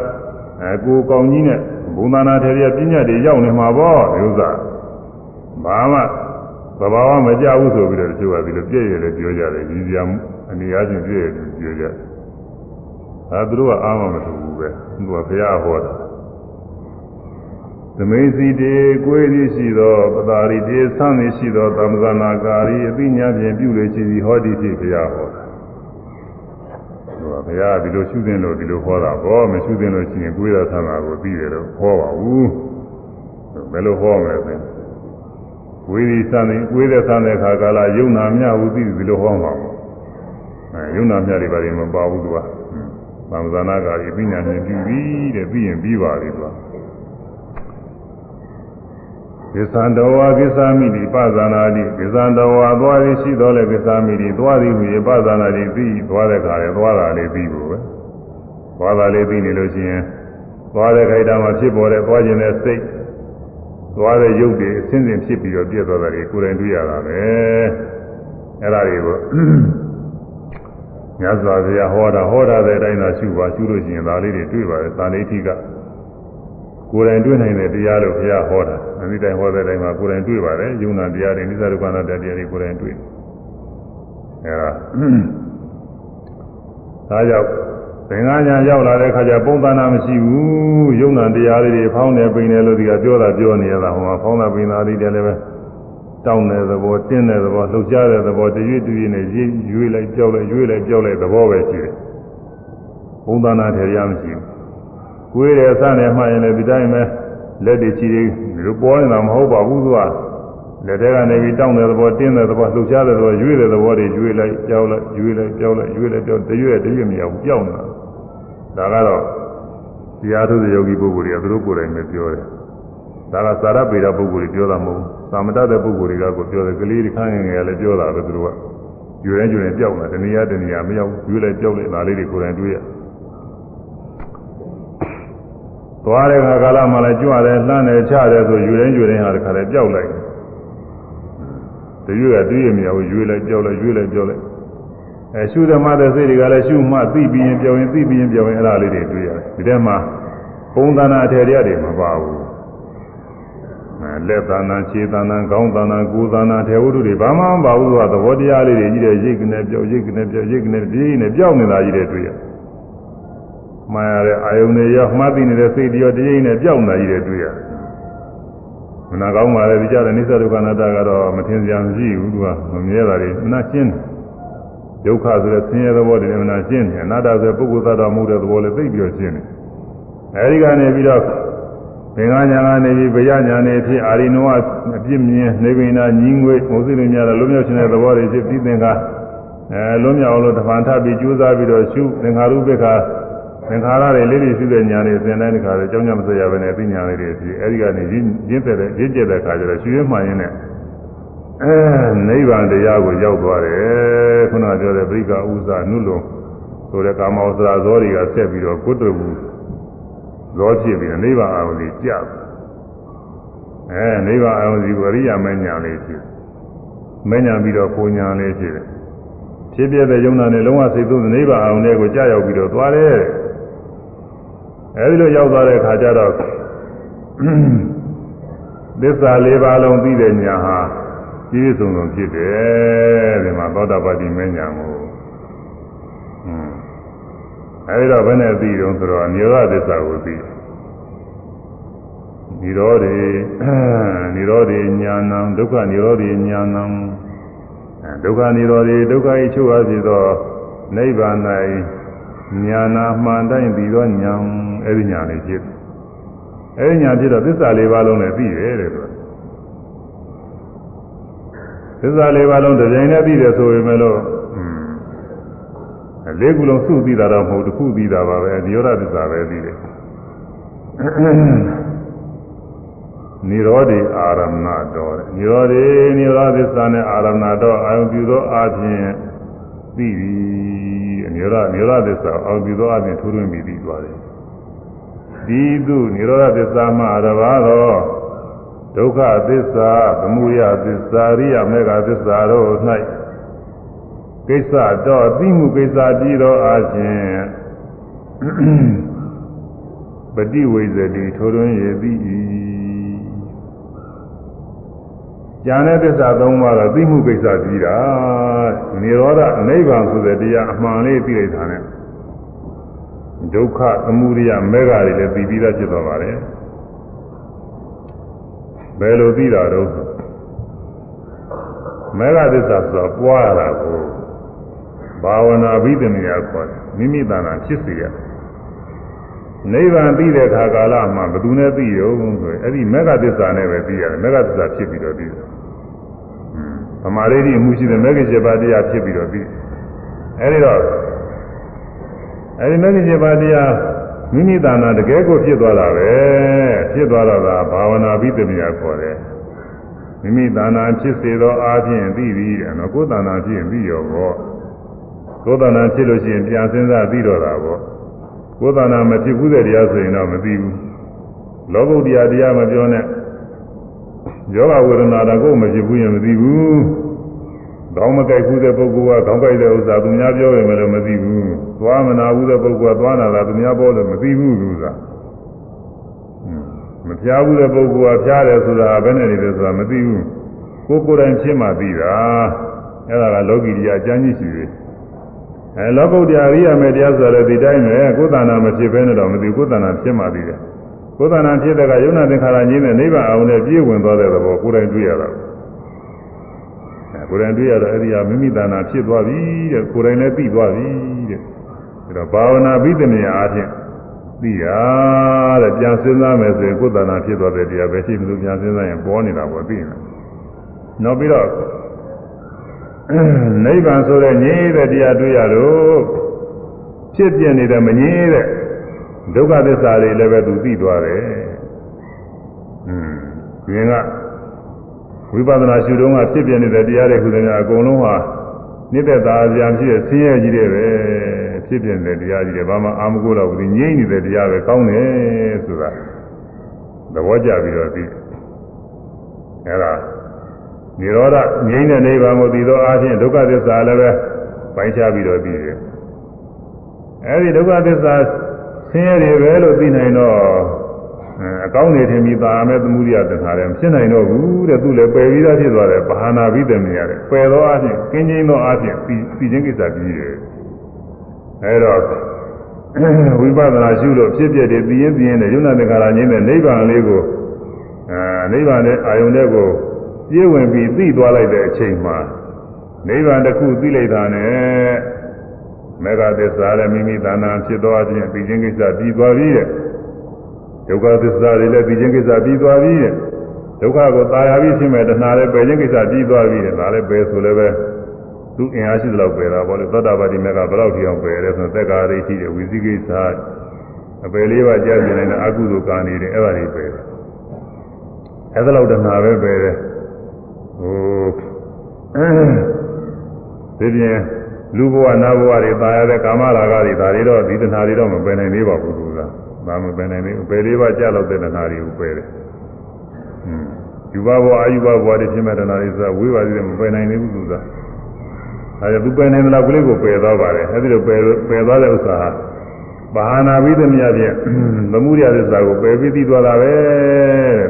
အဲကိုယ်ကောင်းကြီးနဲ့ဘုံသာနာထေရပညာတွေရောက်နေမှာပေါ့ဒီဥစ္စာဘာမှသဘာဝမကြဘူးဆိုပြီးတော့တချို့ကဒီလိုပြည့်ရလေပြောကြတယ်ကြီးစရာအနေအားဖြင့်ပြည့်ရပြောကြတယ်အဲသူတို့ကအားမမထုတ်ဘူးပဲသူကဘုရားဟောတာသမိစီတေကိုယ်သည်ရှိသောပတာရီတေဆန်းသည်ရှိသောသမဇနာကာရီအသိဉာဏ်ဖြင့်ပြုလေရှိသည်ဟောဒီဖြစ်ဘုရားဟောတာဟော ဘုရားဒီလိုရှုသင်လို့ဒီလိုဟောတာဘောမရှုသင်လို့ရှိရင်ကိုယ်ရသနာကိုသိတယ်လို့ဟောပါဘူးဘယ်လိုဟောမလဲဆိုရင်ကိုယ်သည်ဆန်းသည်ကိုယ်တဲ့ဆန်းတဲ့ခါကာလယုံနာမြဟုသိဒီလိုဟောမှာပေါ့အဲယုံနာမြတွေပါရင်မပါဘူးသူကသမဇနာကာရီအသိဉာဏ်ဖြင့်ပြုပြီးတဲ့ပြီးရင်ပြီးပါပြီသူက ကိသံတော်ဝါကိသမိတိပဇာနာတိကိသံတော်ဝါသွားရရှိတော်လဲကိသမိတိသွားသည်ဟူ၍ပဇာနာတိပြီးသွားတဲ့ခါလေသွားတာလေးပြီးဖို့ပဲသွားတာလေးပြီးနေလို့ရှိရင်သွားတဲ့ခိုက်တာမှာဖြစ်ပေါ်တဲ့သွားခြင်းတဲ့စိတ်သွားတဲ့ရုပ်တွေအစဉ်စဉ်ဖြစ်ပြီးတော့ပြည့်သွားတာတွေကိုယ်တိုင်တွေ့ရတာပဲအဲ့ဒါတွေကိုမြတ်စွာဘုရားဟောတာဟောတာတဲ့အတိုင်းသာရှုပါရှုလို့ရှိရင်ဒါလေးတွေတွေ့ပါတယ်သာလိဋ္ဌိက ကိုယ်တိုင်တွေ့နိုင်တဲ့တရားလို့ဘုရားဟောတာအဲဒီတိုင်ဟောတဲ့တိုင်မှာကိုယ်တိုင်တွေ့ပါတယ်ယုံနာတရားတွေနိစ္စဒုက္ခနာတရားတွေကိုယ်တိုင်တွေ့အဲဒါဒါကြောင့်သင်္ဃာညာရောက်လာတဲ့အခါကျပုံသဏ္ဍာန်မရှိဘူးယုံနာတရားတွေဖောင်းနေပိနေလို့ဒီကပြောတာပြောနေရတာဟိုမှာဖောင်းတာပိနာတွေတည်းလည်းပဲတောင်းတဲ့သဘောတင်းတဲ့သဘောလှုပ်ရှားတဲ့သဘောတရွေ့တရွေ့နဲ့ရွေ့ရွေ့လိုက်ကြောက်လိုက်ရွေ့လိုက်ကြောက်လိုက်သဘောပဲရှိတယ်ပုံသဏ္ဍာန်တရားမရှိဘူး ကိုယ်ရဲ့အဆနဲ့မှရင်လည်းဒီတိုင်းပဲလက်တွေချီတွေလိုပေါ်နေတာမဟုတ်ပါဘူးသူကလက်ထဲကနေပြီးတောင်းတဲ့သဘောတင်းတဲ့သဘောလှုပ်ရှားတဲ့သဘောရွေ့တဲ့သဘောတွေရွေ့လိုက်ကြောက်လိုက်ရွေ့လိုက်ကြောက်လိုက်ရွေ့လိုက်ကြောက်တရွေ့တရွေ့မရဘူးကြောက်နေတာဒါကတော့တရားထုတဲ့ယောဂီပုဂ္ဂိုလ်တွေကသူတို့ကိုယ်တိုင်ပဲပြောတယ်ဒါကသာရပေတာပုဂ္ဂိုလ်တွေပြောတာမဟုတ်ဘူးသာမတတဲ့ပုဂ္ဂိုလ်တွေကကိုပြောတယ်ကလေးတွေခန်းငယ်ငယ်လည်းပြောတာပဲသူတို့ကရွေတိုင်းရွေတိုင်းကြောက်နေတာတဏှာတဏှာမရောက်ရွေလိုက်ကြောက်လိုက်ဒါလေးတွေကိုယ်တိုင်တွေ့ရ သွားတဲ့ခါကာလမှလည်းကြွတယ်လှမ်းတယ်ချတယ်ဆိုယူတိုင်းယူတိုင်းဟာတခါတည်းပျောက်လိုက်တရွေ့ကတွေးရမရဘူးယူလိုက်ပျောက်လိုက်ယူလိုက်ပျောက်လိုက်အဲရှုဓမ္မတဲ့စိတ်တွေကလည်းရှုမှသိပြီးရင်ပျောက်ရင်သိပြီးရင်ပျောက်ရင်အဲ့ဒါလေးတွေတွေးရတယ်ဒီထဲမှာပုံသဏ္ဍာန်အထည်တရားတွေမပါဘူးအဲလက်သဏ္ဍာန်ခြေသဏ္ဍာန်ခေါင်းသဏ္ဍာန်ကိုယ်သဏ္ဍာန်ထေဝတ္ထုတွေဘာမှမပါဘူးကသဘောတရားလေးတွေကြီးတဲ့ရိတ်ကနေပျောက်ရိတ်ကနေပျောက်ရိတ်ကနေပြင်းနေပျောက်နေတာကြီးတွေတွေးရတယ် မှန်ရတဲ့အာယုန်တွေရောမှတ်သိနေတဲ့စိတ်တွေရောတရိပ်နဲ့ပြောက်နေရတဲ့တွေ့ရတယ်။မနာကောင်းပါလေဒီကြတဲ့နိစ္စဒုက္ခနာတကတော့မထင်စရာမရှိဘူးသူကမမြဲတာတွေမနာရှင်းတယ်ဒုက္ခဆိုတဲ့ဆင်းရဲသဘောတွေလည်းမနာရှင်းတယ်အနာတ္တဆိုပုဂ္ဂိုလ်သတ္တမဟုတ်တဲ့သဘောလည်းသိပြီးတော့ရှင်းတယ်အဲဒီကနေပြီးတော့သင်္ဃာညာကနေပြီးဗျာညာနေဖြစ်အာရိနောအပြစ်မြင်နေဗိနာညီငွေမုသိတွေများတဲ့လုံးမြောက်ခြင်းတဲ့သဘောတွေဖြစ်ပြီးသင်္ဃာအဲလုံးမြောက်လို့တဖန်ထပ်ပြီးကြိုးစားပြီးတော့ရှုသင်္ခါရုပ္ပခာ သင်္ခါရတွေလေးလေးရှုတဲ့ညာနေသင်တိုင်းတခါလေကြောင်းကြမစရဘဲနဲ့သိညာလေးတွေဖြစ်အဲဒီကနေရင်းရင်းတဲ့ရင်းကျက်တဲ့ခါကျတော့ရှုရမှရင်နဲ့အဲနိဗ္ဗာန်တရားကိုရောက်သွားတယ်ခုနပြောတဲ့ပရိက္ခဥစ္စာနုလုံဆိုတဲ့ကာမောစရာဇောတွေကဆက်ပြီးတော့ကုတ္တရဘူးဇောဖြစ်ပြီးနိဗ္ဗာန်အာရုံကြီးကြအဲနိဗ္ဗာန်အာရုံကြီးကိုအရိယာမဉ္ဇဏ်လေးဖြစ်မဉ္ဇဏ်ပြီးတော့ပုံညာလေးဖြစ်တယ်ဖြစ်ပြတဲ့ယုံနာနဲ့လုံးဝစိတ်သုံးနိဗ္ဗာန်အာရုံလေးကိုကြာရောက်ပြီးတော့သွားတယ် အဲဒီလိုရောက်သွားတဲ့အခါကျတော့သစ္စာလေးပါးလုံးသိတဲ့ညာဟာပြည့်စုံစုံဖြစ်တယ်ဒီမှာသောတာပတိမဉ္ဇဏ်ကိုအဲဒီတော့ဘယ်နဲ့သိတုံးဆိုတော့နိရောဓသစ္စာကိုသိနိရောဓေနိရောဓေညာဏံဒုက္ခနိရောဓေညာဏံဒုက္ခနိရောဓေဒုက္ခဤချုပ်အပ်ပြီးသောနိဗ္ဗာန်၌ ညာနာမှန်တိုင်းပြီးသောညာအဲဒီညာလေးဖြစ်အဲဒီညာဖြစ်တော့သစ္စာလေးပါးလုံးလည်းသိတယ်တဲ့သူသစ္စာလေးပါးလုံးတစ်ကြိမ်နဲ့သိတယ်ဆိုပေမဲ့လို့လေးခုလုံးစုသိတာတော့မဟုတ်တစ်ခုသိတာပါပဲနိရောဓသစ္စာပဲသိတယ်နိရောဓိအာရမဏတော်နိရောဓိနိရောဓသစ္စာနဲ့အာရမဏတော်အာယုပြုသောအခြင်းသိပြီ နိရောဓနိရောဓသစ္စာအာယုပြုသောအခြင်းထိုးထွင်းပြီးသိသွားတယ်ဒီသူနိရောဓသစ္စာမှတပါးသောဒုက္ခသစ္စာသမုဒယသစ္စာရိယမေဃသစ္စာတို့၌ကိစ္စတော့သိမှုကိစ္စပြီးတော့အားဖြင့်ပฏิဝိဇ္ဇတိထိုးထွင်းရသည် ဉာဏ်နဲ့သစ္စာသုံးပါးတော့သိမှုကိစ္စပြီးတာနိရောဓနိဗ္ဗာန်ဆိုတဲ့တရားအမှန်လေးသိလိုက်တာနဲ့ဒုက္ခသမုဒယမေဃတွေလည်းသိပြီးသားဖြစ်သွားပါတယ်ဘယ်လိုသိတာတော့မေဃသစ္စာဆိုတာပွားရတာကိုဘာဝနာဘိသမယခေါ်တယ်မိမိတဏ္ဍာဖြစ်စေရ နိဗ္ဗာန်သိတဲ့ခါကာလမှာဘယ်သူနဲ့သိရုံဆိုရင်အဲ့ဒီမေဃသစ္စာနဲ့ပဲသိရတယ်မေဃသစ္စာဖြစ်ပြီးတော့သိတယ်။သမာဓိအမှုရှိတဲ့မေဃ7ပါးတရားဖြစ်ပြီးတော့သိအဲ့ဒီတော့အဲ့ဒီမေဃ7ပါးတရားမိမိတဏ္ဍာတကယ်ကိုဖြစ်သွားတာပဲဖြစ်သွားတော့တာဘာဝနာဘိသမယခေါ်တယ်မိမိတဏ္ဍာဖြစ်စေသောအားဖြင့်သိပြီးတယ်နော်ကိုယ်တဏ္ဍာဖြစ်ရင်ပြီးရောပေါ့ကိုယ်တဏ္ဍာဖြစ်လို့ရှိရင်ပြန်စဉ်းစားပြီးတော့တာပေါ့ ကိုယ်တဏ္ဍာမဖြစ်ဘူးတဲ့တရားဆိုရင်တော့မသိဘူးလောကုတ္တရာတရားမပြောနဲ့ယောဂဝေဒနာတော့ကိုယ်မဖြစ်ဘူးရင်မသိဘူးကောင်းမကြိုက်ဘူးတဲ့ပုဂ္ဂိုလ်ကကောင်းကြိုက်တဲ့ဥစ္စာသူများပြောရင်လည်းမသိဘူးသွားမနာဘူးတဲ့ပုဂ္ဂိုလ်ကသွားနာတာသူများပြောလို့မသိဘူးသူကမဖျားဘူးတဲ့ပုဂ္ဂိုလ်ကဖျားတယ်ဆိုတာဘယ်နဲ့နေတယ်ဆိုတာမသိဘူးကိုယ်ကိုယ်တိုင်ဖြစ်မှသိတာအဲ့ဒါကလောကီတရားအကျဉ်းကြီးရှိတယ် အဲလောကုတ္တရာရိယာမေတရားဆိုလည်းဒီတိုင်းပဲကိုယ်တဏ္ဍာမဖြစ်ဘဲနဲ့တော့မသိကိုယ်တဏ္ဍာဖြစ်မှသိတယ်ကိုယ်တဏ္ဍာဖြစ်တဲ့ကယုံနာသင်္ခါရကြီးနဲ့နိဗ္ဗာန်အောင်နဲ့ပြည့်ဝင်သွားတဲ့သဘောကိုယ်တိုင်တွေ့ရတာအဲကိုယ်တိုင်တွေ့ရတော့အဲ့ဒီဟာမိမိတဏ္ဍာဖြစ်သွားပြီတဲ့ကိုယ်တိုင်လည်းသိသွားပြီတဲ့ဒါတော့ဘာဝနာပြီးတဲ့နေရာအချင်းသိရတဲ့ပြန်စဉ်းစားမယ်ဆိုရင်ကိုယ်တဏ္ဍာဖြစ်သွားတဲ့တရားပဲရှိမလို့ပြန်စဉ်းစားရင်ပေါ်နေတာပေါ့သိနေနောက်ပြီးတော့ နိဗ္ဗာန်ဆိုတဲ့ငြိမ်းတဲ့တရားတွေ့ရတော့ဖြစ်ပြနေတဲ့မငြိမ်းတဲ့ဒုက္ခသစ္စာတွေလည်းပဲသူသိသွားတယ်။อืมဒီရင်ကဝိပဿနာရှုတုံးကဖြစ်ပြနေတဲ့တရားတွေခုတည်းကအကုန်လုံးဟာနိတ္တသာအပြန်ဖြစ်ဆင်းရဲကြီးတယ်ပဲဖြစ်ပြနေတဲ့တရားကြီးတွေဘာမှအာမကိုတော့ဘူးငြိမ်းနေတဲ့တရားပဲကောင်းတယ်ဆိုတာသဘောကျပြီးတော့သိအဲ့ဒါ နိရောဓငြိမ်းတဲ့နိဗ္ဗာန်ကိုသိသောအားဖြင့်ဒုက္ခသစ္စာလည်းပဲပိုင်းခြားပြီးတော့သိတယ်အဲဒီဒုက္ခသစ္စာဆင်းရဲတွေပဲလို့သိနိုင်တော့အကောင်းနေထင်ပြီးသာမဲ့သမှုရိယတခါလည်းဖြစ်နိုင်တော့ဘူးတဲ့သူလည်းပယ်ပြီးသားဖြစ်သွားတယ်ဘာဟာနာပြီးတယ်မြင်ရတယ်ပယ်သောအားဖြင့်ကင်းကျင်းသောအားဖြင့်ပြီးပြီးချင်းကိစ္စပြီးတယ်အဲတော့ဝိပဿနာရှုလို့ဖြစ်ပြတဲ့သိရင်သိရင်နဲ့ယုံနာတက္ကရာငြိမ်းတဲ့နိဗ္ဗာန်လေးကိုအဲနိဗ္ဗာန်ရဲ့အာယုန်တဲ့ကို ပြည့်ဝင်ပြီးသိသွားလိုက်တဲ့အချိန်မှာ နိဗ္ဗာန်တစ်ခုသိလိုက်တာနဲ့မေဃသစ္စာလည်းမိမိတဏ္ဍာဖြစ်သွားခြင်းပြီးခြင်းကိစ္စပြီးသွားပြီတဲ့ဒုက္ခသစ္စာတွေလည်းပြီးခြင်းကိစ္စပြီးသွားပြီတဲ့ဒုက္ခကိုตายရပြီးဖြစ်မဲ့တဏှာလည်းပယ်ခြင်းကိစ္စပြီးသွားပြီတဲ့ဒါလည်းပယ်ဆိုလည်းပဲသူအင်အားရှိသလောက်ပယ်တာပေါ့လေသောတာပတိမေဃဘယ်လောက်ထိအောင်ပယ်လဲဆိုတော့သက်္ကာရိဋ္ဌိတဲ့ဝိသိကိစ္စအပယ်လေးပါးကြားပြနေတဲ့အကုသိုလ်ကာနေတယ်အဲ့ဒါတွေပယ်တယ်အဲ့ဒါလောက်တဏှာပဲပယ်တယ် ဟိုဒီပြင်လူဘဝနာဘဝတွေပါရတဲ့ကာမရာဂတွေဒါတွေတော့ဒီတဏှာတွေတော့မပယ်နိုင်သေးပါဘူးသူကဒါမပယ်နိုင်သေးဘူးပယ်လေးပါးကြာလောက်တဲ့တဏှာတွေကိုပယ်တယ်ဟွန်းယူဘဘဝအယူဘဘဝတွေဖြစ်မဲ့တဏှာတွေဆိုတာဝိပါဒိတွေမပယ်နိုင်သေးဘူးသူကဒါကြောင့်သူပယ်နိုင်တဲ့လောက်ကလေးကိုပယ်သွားပါတယ်အဲဒီလိုပယ်ပယ်သွားတဲ့ဥစ္စာဟာဘာဟာနာဝိသမယဖြင့်သမှုရသစ္စာကိုပယ်ပြီးသိသွားတာပဲ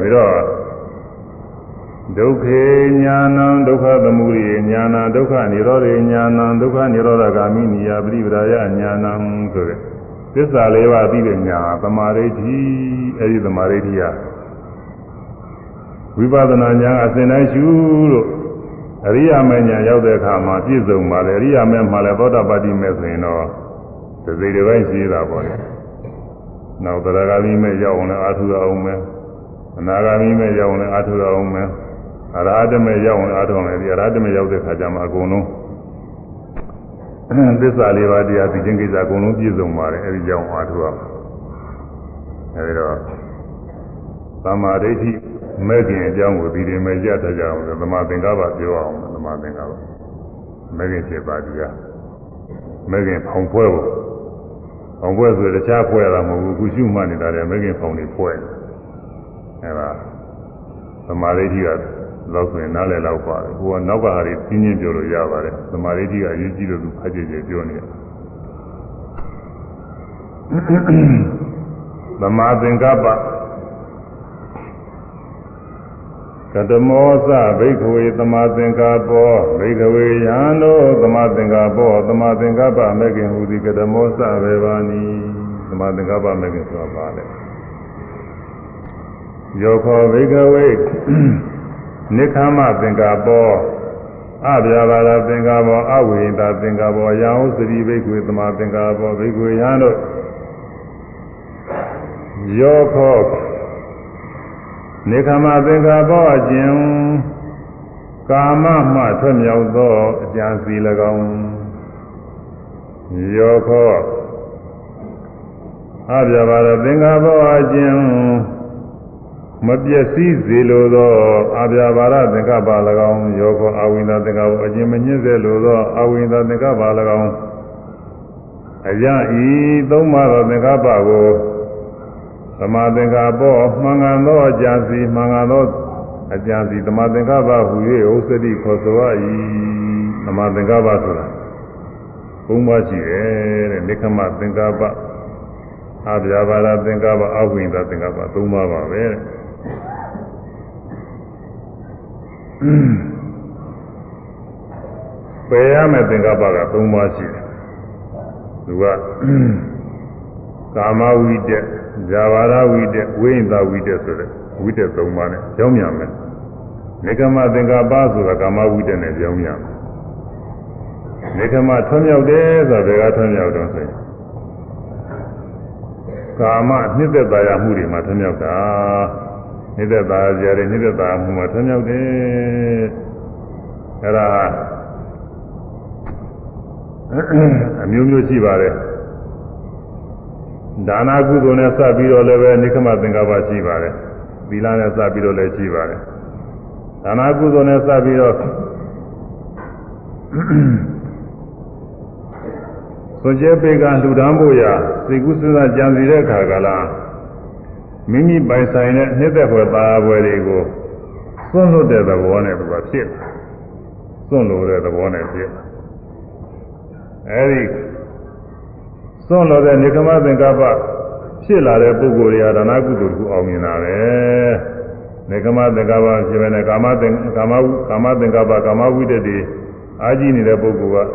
ပြီးတော့ ဒုက္ခေညာနံဒုက္ခသမုဒိညာနံဒုက္ခនិရောဓေညာနံဒုက္ခនិရောဓဂ ामि နိယပရိပဒါယညာနံဆိုတဲ့သစ္စာလေးပါးသိတဲ့ညာသမာဓိဋ္ဌိအဲဒီသမာဓိဋ္ဌိဟာဝိပဿနာဉာဏ်အစဉ်တိုင်းရှုလို့အရိယာမဉ္ဇဉ်ရောက်တဲ့အခါမှာပြည့်စုံပါလေအရိယာမဉ္ဇဉ်မှာလည်းသောတာပတိမဲ့ဆိုရင်တော့သစိတ်တစ်ပိုင်းရှိတာပေါ့လေနောက်တရားဂမိမဲ့ရောက်အောင်လည်းအာထုရအောင်မယ်အနာဂမိမဲ့ရောက်အောင်လည်းအာထုရအောင်မယ် အရဟတမေရောက်အောင်အားထုတ်မယ်ဒီအရဟတမေရောက်တဲ့ခါကျမှအကုန်လုံးသစ္စာလေးပါးတရားသိခြင်းကိစ္စအကုန်လုံးပြည့်စုံပါတယ်အဲဒီကြောင့်အားထုတ်ရမယ်အဲဒီတော့သမာဓိဋ္ဌိမဲ့ခင်အကြောင်းကိုဒီဒီမဲ့ရတတ်ကြအောင်သမာသင်္ကပ္ပပြောအောင်သမာသင်္ကပ္ပမဲ့ခင်ဖြစ်ပါတရားမဲ့ခင်ဖောင်ဖွဲဖို့ဖောင်ဖွဲဆိုတခြားဖွဲရတာမဟုတ်ဘူးခုရှုမှတ်နေတာလေမဲ့ခင်ဖောင်နေဖွဲအဲဒါသမာဓိဋ္ဌိက လောက်ဆိုရင်နားလည်လောက်ပါတယ်ဟိုကနောက်ကဟာတွေပြင်းပြင်းပြောလို့ရပါတယ်သမာဓိကြီးကအရေးကြီးလို့သူဖတ်ကြည့်ကြပြောနေတယ်သမာသင်္ကပ္ပကတမောသဘိက္ခဝေသမာသင်္ကပ္ပောဘိက္ခဝေယံတို့သမာသင်္ကပ္ပောသမာသင်္ကပ္ပမေခင်ဟူသည်ကတမောသဘေဘာနီသမာသင်္ကပ္ပမေခင်ဆိုတာပါလေယောခောဘိက္ခဝေ နိခမသင်္ကာပောအဗျာပါဒသင်္ကာပောအဝိဟိတသင်္ကာပောယံဥစတိဘိက္ခွေသမာသင်္ကာပောဘိက္ခွေယံတို့ယောခောနိခမသင်္ကာပောအကျင်ကာမမှထွက်မြောက်သောအကြံစီ၎င်းယောခောအဗျာပါဒသင်္ကာပောအကျင် မပြည့်စည်စေလိုသောအာဗျာပါရသင်္ကပ္ပ၎င်းယောခောအဝိန္ဒသင်္ကပ္ပအကျဉ်မညစ်စေလိုသောအဝိန္ဒသင်္ကပ္ပ၎င်းအကြဤသုံးပါးသောသင်္ကပ္ပကိုသမာသင်္ကပ္ပမှန်ကန်သောအကြံစီမှန်ကန်သောအကြံစီသမာသင်္ကပ္ပဟူ၍ဥစ္စတိခေါ်ဆိုရ၏သမာသင်္ကပ္ပဆိုတာဘုံပါရှိတယ်တဲ့နိခမသင်္ကပ္ပအဗျာပါဒသင်္ကပ္ပအဝိန္ဒသင်္ကပ္ပသုံးပါးပါပဲတဲ့ ပယ်ရမယ့်သင်္ကပ္ပက၃ပါးရှိတယ်သူကကာမဝိတက်ဇာဝရဝိတက်ဝိညာဝိတက်ဆိုတဲ့ဝိတက်၃ပါးနဲ့ကြောင်းမြန်မယ်နေကမသင်္ကပ္ပဆိုတာကာမဝိတက်နဲ့ကြောင်းမြန်မယ်နေကမထွံ့မြောက်တယ်ဆိုတာဘယ်ကထွံ့မြောက်တော့ဆိုရင်ကာမနှစ်သက်သာရမှုတွေမှာထွံ့မြောက်တာ နှိမ့်သက်သာကြရတယ်နှိမ့်သက်သာမှုမှာထွံ့မြောက်တယ်အဲ့ဒါအမျိုးမျိုးရှိပါတယ်ဒါနာကုသိုလ်နဲ့စပ်ပြီးတော့လည်းပဲနိခမသင်္ကပ္ပရှိပါတယ်သီလနဲ့စပ်ပြီးတော့လည်းရှိပါတယ်ဒါနာကုသိုလ်နဲ့စပ်ပြီးတော့ဆိုကြပေကလှူဒန်းဖို့ရစိတ်ကူးစဉ်းစားကြံစီတဲ့အခါကလား မိမိပိုင်ဆိုင်တဲ့နှစ်သက်ဖွယ်သားပွဲတွေကိုစွန့်လွတ်တဲ့သဘောနဲ့သူကဖြစ်စွန့်လို့တဲ့သဘောနဲ့ဖြစ်အဲဒီစွန့်လို့တဲ့နေကမသင်္ကပ္ပဖြစ်လာတဲ့ပုဂ္ဂိုလ်တွေကဒါနကုသိုလ်ကူအောင်မြင်တာပဲနေကမသင်္ကပ္ပဖြစ်ပဲနဲ့ကာမသင်ကာမကာမသင်္ကပ္ပကာမဝိတ္တတွေအာကြီးနေတဲ့ပုဂ္ဂိုလ်က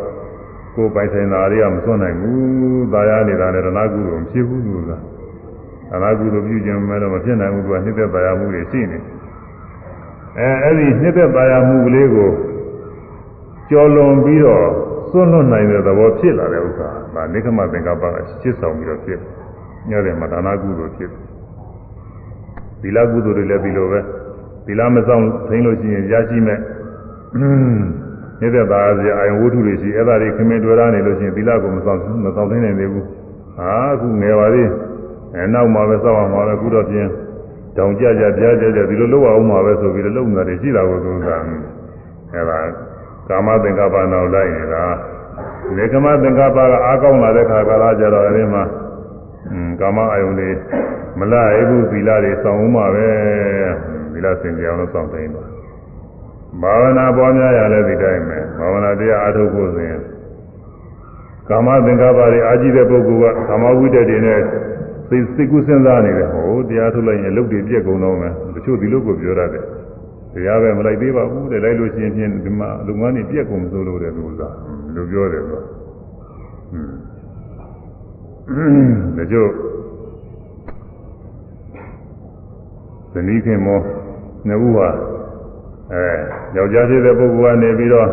ကိုယ်ပိုင်ဆိုင်တာတွေကမစွန့်နိုင်ဘူး။ဒါရနေတာနဲ့ဒါနကုသိုလ်မဖြစ်ဘူးလို့လား။ အနာကုသိုလ်ပြုခြင်းမဲ့တော့မဖြစ်နိုင်ဘူးသူကနှိမ့်သက်ပါရမှုတွေရှိနေအဲအဲ့ဒီနှိမ့်သက်ပါရမှုကလေးကိုကျော်လွန်ပြီးတော့စွန့်လွတ်နိုင်တဲ့သဘောဖြစ်လာတဲ့ဥစ္စာဒါနိခမသင်္ကပ္ပကရှင်းဆောင်ပြီးတော့ဖြစ်ညတဲ့မှာဒါနာကုသိုလ်ဖြစ်သီလကုသိုလ်တွေလည်းဒီလိုပဲသီလမဆောင်သိလို့ရှိရင်ရရှိမဲ့နေတဲ့သားစရာအယဝတ္ထုတွေရှိအဲ့ဒါတွေခင်မင်တွေ့ရနေလို့ရှိရင်သီလကိုမဆောင်မဆောင်သိနိုင်သေးဘူးဟာအခုငယ်ပါသေး အဲနောက်မှပဲစောက်အောင်ပါပဲအခုတော့ပြင်တောင်ကြကြပြားကြကြဒီလိုလုပ်အောင်ပါပဲဆိုပြီးတော့လုပ်နေတာတွေရှိတာကိုသူကအဲ့ဒါကာမသင်္ကပ္ပနောက်လိုက်နေတာဒီကမသင်္ကပ္ပကအားကောင်းလာတဲ့ခါကာလကြတော့အဲဒီမှာอืมကာမအယုန်တွေမလိုက်ဘူးသီလတွေစောင့်ဦးမှာပဲသီလစင်ကြအောင်လို့စောင့်သိမ်းပါဘာဝနာပေါ်များရလဲဒီတိုင်းပဲဘာဝနာတရားအားထုတ်ဖို့ဆိုရင်ကာမသင်္ကပ္ပတွေအာကြည့်တဲ့ပုဂ္ဂိုလ်ကကာမဝိတ္တတွေနဲ့ စိတ်စိတ်ကူးစဉ်းစားနေတယ်ဟောတရားထုတ်လိုက်ရင်လုပ်တွေပြက်ကုန်တော့မယ်တချို့ဒီလိုကိုပြောရတယ်တရားပဲမလိုက်သေးပါဘူးတဲ့လိုက်လို့ရှိရင်ဖြင့်ဒီမှာလုပ်ငန်းတွေပြက်ကုန်ဆိုလို့တဲ့လူစားလူပြောတယ်ဆိုอืมတချို့ဇနီးခင်မောနှစ်ဦးဟာအဲယောက်ျားဖြစ်တဲ့ပုဂ္ဂိုလ်ကနေပြီးတော့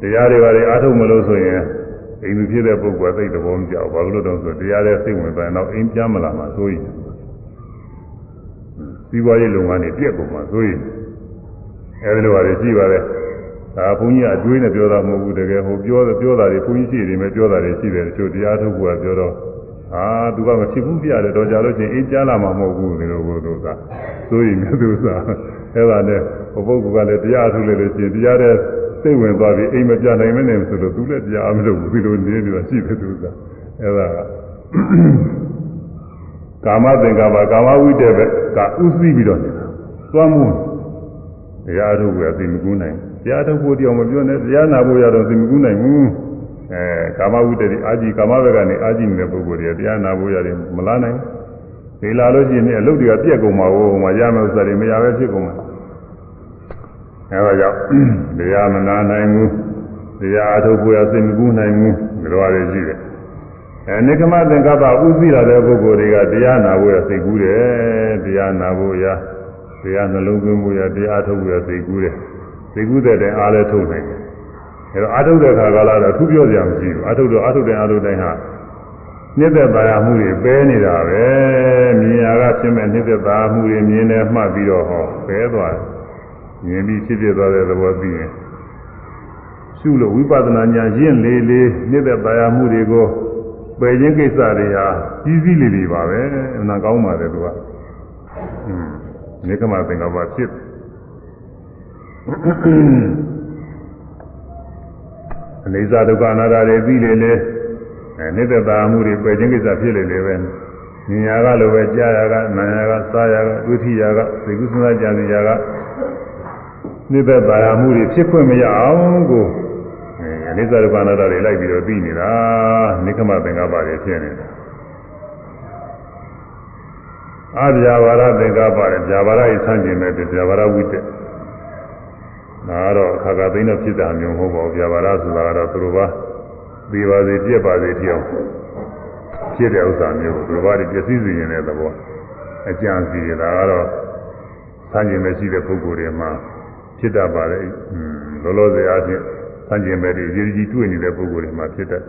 တရားတွေပါတွေအားထုတ်မလို့ဆိုရင် အိမ်သူဖြစ်တဲ့ပုဂ္ဂိုလ်ကသိတဲ့ဘောမကြောက်ဘာလို့လဲတော့ဆိုတရားတဲ့စိတ်ဝင်သွားတော့အိမ်ပြန်မလာမှဆိုရင်စီးပွားရေးလုပ်ငန်းတွေပြက်ကုန်မှဆိုရင်အဲဒီလိုပါလေရှိပါတယ်ဒါဘုန်းကြီးအတွေးနဲ့ပြောတာမဟုတ်ဘူးတကယ်ဟိုပြောပြောတာတွေဘုန်းကြီးရှိတယ်မယ်ပြောတာတွေရှိတယ်တချို့တရားထုတ်ဖို့ကပြောတော့အာသူကမဖြစ်ဘူးပြရတယ်တော့ကြာလို့ချင်းအေးကြားလာမှာမဟုတ်ဘူးဒီလိုကိုသူကဆိုရင်သူစားအဲ့ဒါနဲ့ ဟိုပုဂ္ဂိုလ်ကလည်းတရားထုတ်လို့လို့ရှိရင်တရားတဲ့စိတ်ဝင်သွားပြီးအိမ်မပြနိုင်မနဲ့ဆိုတော့သူလည်းတရားမလုပ်ဘူးဒီလိုနေနေတာရှိတယ်သူကအဲ့ဒါကကာမသင်္ကပ္ပကာမဝိတ္တပဲကဥသိပြီးတော့နေတာသွားမှုတရားထုတ်ကသိမကူးနိုင်တရားထုတ်ဖို့တရားမပြောနဲ့တရားနာဖို့ရတော့သိမကူးနိုင်ဘူးအဲကာမဝိတ္တဒီအာကြည့်ကာမဘက်ကနေအာကြည့်နေတဲ့ပုဂ္ဂိုလ်တွေတရားနာဖို့ရတယ်မလားနိုင်ဒီလာလို့ရှိရင်အလုပ်တွေကပြက်ကုန်မှာဟိုမှာရမယ်ဥစ္စာတွေမရပဲဖြစ်ကုန်မှာ အဲဒါကြောင့်တရားမနာနိုင်ဘူးတရားအထုတ်ဖို့ရသိမကူးနိုင်ဘူးဒီလိုရတယ်ရှိတယ်အဲနိကမသင်္ကပ္ပဥသိလာတဲ့ပုဂ္ဂိုလ်တွေကတရားနာဖို့ရသိကူးတယ်တရားနာဖို့ရတရားနှလုံးသွင်းဖို့ရတရားထုတ်ဖို့ရသိကူးတယ်သိကူးတဲ့တိုင်အားလည်းထုတ်နိုင်တယ်အဲတော့အာထုတ်တဲ့ခါကလာတော့သူပြောစရာမရှိဘူးအာထုတ်တော့အာထုတ်တဲ့အာထုတ်တိုင်းဟာနှစ်သက်ပါရမှုတွေပဲနေတာပဲမြင်ရကဖြစ်မဲ့နှစ်သက်ပါမှုတွေမြင်နေမှတ်ပြီးတော့ဟောပဲသွား မြင်ပြီးဖြစ်ဖြစ်သွားတဲ့သဘောသိရင်ရှုလို့ဝိပဿနာဉာဏ်ရင့်လေးလေးနှစ်သက်ပါရမှုတွေကိုပယ်ခြင်းကိစ္စတွေဟာကြီးစည်းလေးလေးပါပဲအနာကောင်းပါတယ်သူကอืมနေကမသင်္ကပ္ပဖြစ်အနေစာဒုက္ခအနာတ္တတွေပြီးလေလေအဲနိတ္တတာမှုတွေပယ်ခြင်းကိစ္စဖြစ်လေလေပဲဉာဏ်ရကလိုပဲကြားရကနာရကစားရကဒုတိယကသိကုသနာကြံစီရက နိတ္တတာမှုတွေဖြစ်ခွင့်မရအောင်ကိုအဲအနိစ္စဒုက္ခအနာတ္တတွေလိုက်ပြီးတော့ပြီးနေတာနိကမသင်္ကပ္ပတွေဖြစ်နေတာအာဗျာဝါရသင်္ကပ္ပတွေဗျာပါရဤဆန့်ကျင်မဲ့ဗျာပါရဝိတ္တဒါကတော့အခါကသိနေဖြစ်တာမျိုးမဟုတ်ပါဘူးဗျာပါရဆိုတာကတော့သူတို့ပါဒီပါစေပြက်ပါစေတရားဖြစ်တဲ့ဥစ္စာမျိုးသူတို့ဘာတွေပျက်စီးစေရင်တဲ့သဘောအကြံစီရတာကတော့ဆန့်ကျင်မဲ့ရှိတဲ့ပုဂ္ဂိုလ်တွေမှာ ဖြစ်တတ်ပါတယ်လောလောဆယ်အားဖြင့်ဆန့်ကျင်မဲ့တွေရည်ကြီးတွေ့နေတဲ့ပုဂ္ဂိုလ်တွေမှာဖြစ်တတ်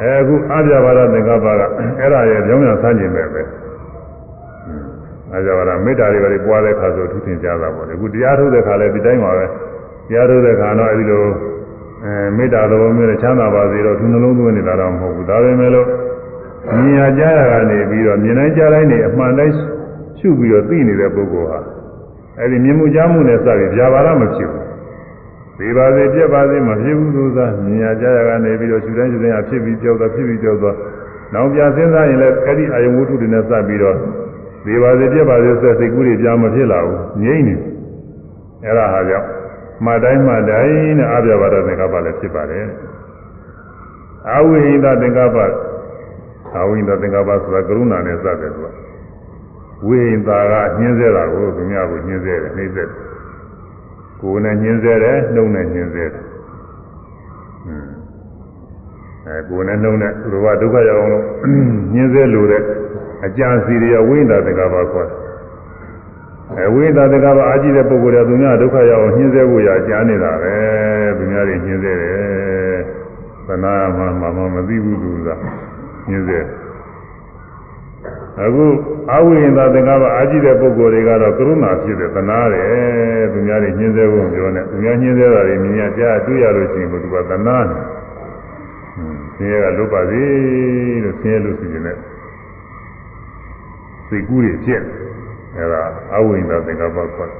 အဲအခုအပြဘာရသင်္ကပ္ပကအဲ့ဒါရဲ့ကြောင်းပြန်ဆန်းကျင်မဲ့ပဲအပြဘာရမေတ္တာတွေပဲပွားတဲ့ခါဆိုထူးထင်ကြတာပေါ့လေအခုတရားထုတ်တဲ့ခါလည်းဒီတိုင်းပါပဲတရားထုတ်တဲ့ခါတော့အဲဒီလိုအဲမေတ္တာတော်မျိုးနဲ့ချမ်းသာပါစေတော့သူနှလုံးသွင်းနေတာတော့မဟုတ်ဘူးဒါပေမဲ့လို့မြင်ရကြရကနေပြီးတော့မြင်တိုင်းကြားတိုင်းနေအမှန်တိုင်းရှုပြီးတော့သိနေတဲ့ပုဂ္ဂိုလ်ဟာ အဲဒီမြင်မှုကြားမှုနဲ့စပြီးဗျာပါရမဖြစ်ဘူးဒီပါစေပြက်ပါစေမဖြစ်ဘူးသူသာမြင်ရကြရကနေပြီးတော့ရှူတိုင်းရှူတိုင်းအဖြစ်ပြီးကြောက်တာဖြစ်ပြီးကြောက်သွားနောက်ပြန်စဉ်းစားရင်လည်းအဲ့ဒီအာယုဝတ္ထုတွေနဲ့စပ်ပြီးတော့ဒီပါစေပြက်ပါစေဆက်စိတ်ကူးတွေပြန်မဖြစ်လာဘူးငြိမ့်နေအဲ့ဒါဟာကြောင့်မှတ်တိုင်းမှတ်တိုင်းနဲ့အာပြဘာဒသင်္ကပ္ပလည်းဖြစ်ပါတယ်အာဝိဟိတသင်္ကပ္ပအာဝိဟိတသင်္ကပ္ပဆိုတာကရုဏာနဲ့စတယ်သူက ဝိဟိတာကညှင်းစေတာကိုသူများကိုညှင်းစေတယ်နှိမ့်စေတယ်ကိုယ်နဲ့ညှင်းဆဲတယ်နှုတ်နဲ့ညှင်းဆဲတယ်အဲကိုယ်နဲ့နှုတ်နဲ့သူတို့ကဒုက္ခရောက်အောင်လို့ညှင်းဆဲလို့တဲ့အကြံစီတွေကဝိညာသင်္ကပ္ပခေါ်တယ်အဲဝိသတကဘာအာကြည့်တဲ့ပုဂ္ဂိုလ်တွေသူများဒုက္ခရောက်အောင်ညှင်းဆဲဖို့ရကြားနေတာပဲသူများတွေညှင်းဆဲတယ်သနာမှမမမသိဘူးသူကညှင်းဆဲ အခုအဝိဟိန္ဒသင်္ကပ္ပအာကြည့်တဲ့ပုဂ္ဂိုလ်တွေကတော့ကရုဏာဖြစ်တဲ့သနာတယ်သူများတွေညှင်းဆဲဖို့ပြောနေသူများညှင်းဆဲတာတွေမြင်ရကြားတွေ့ရလို့ရှိရင်သူကသနာတယ်ဆင်းရဲကလွတ်ပါစေလို့ဆင်းရဲလို့ရှိရင်လည်းစိတ်ကူးတွေဖြစ်အဲဒါအဝိညာဉ်သင်္ကပ္ပခေါ်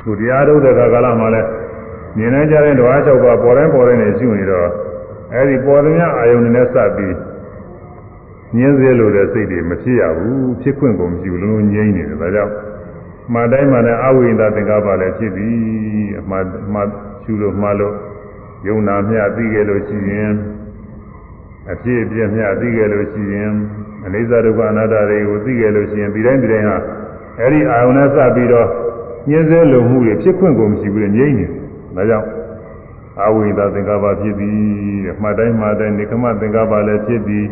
သူတရားထုတ်တဲ့ကာလမှာလဲမြင်နေကြတဲ့ဓဝါ၆ပါးပေါ်တိုင်းပေါ်တိုင်းနေရှိနေတော့အဲဒီပေါ်သမျှအာယုန်နဲ့စပ်ပြီး ညင်းစေလို့တဲ့စိတ်တွေမဖြစ်ရဘူးဖြစ်ခွင့်ကိုမရှိဘူးလုံးလုံးငြိမ့်နေတယ်ဒါကြောင့်မှတ်တိုင်းမှလည်းအဝိညာဉ်သင်္ကပ္ပလည်းဖြစ်သည်အမှတ်မှတ်ရှုလို့မှလို့ယုံနာမျှသိခဲ့လို့ရှိရင်အဖြစ်အပျက်မျှသိခဲ့လို့ရှိရင်အနိစ္စဒုက္ခအနတ္တတွေကိုသိခဲ့လို့ရှိရင်ဒီတိုင်းဒီတိုင်းဟာအဲ့ဒီအာယုန်နဲ့စပြီးတော့ညှင်းဆဲလုံမှုတွေဖြစ်ခွင့်ကိုမရှိဘူးလေငြိမ့်နေဒါကြောင့်အဝိဒသင်္ကပ္ပဖြစ်သည်တဲ့မှတ်တိုင်းမှတ်တိုင်းနေကမသင်္ကပ္ပလည်းဖြစ်သည်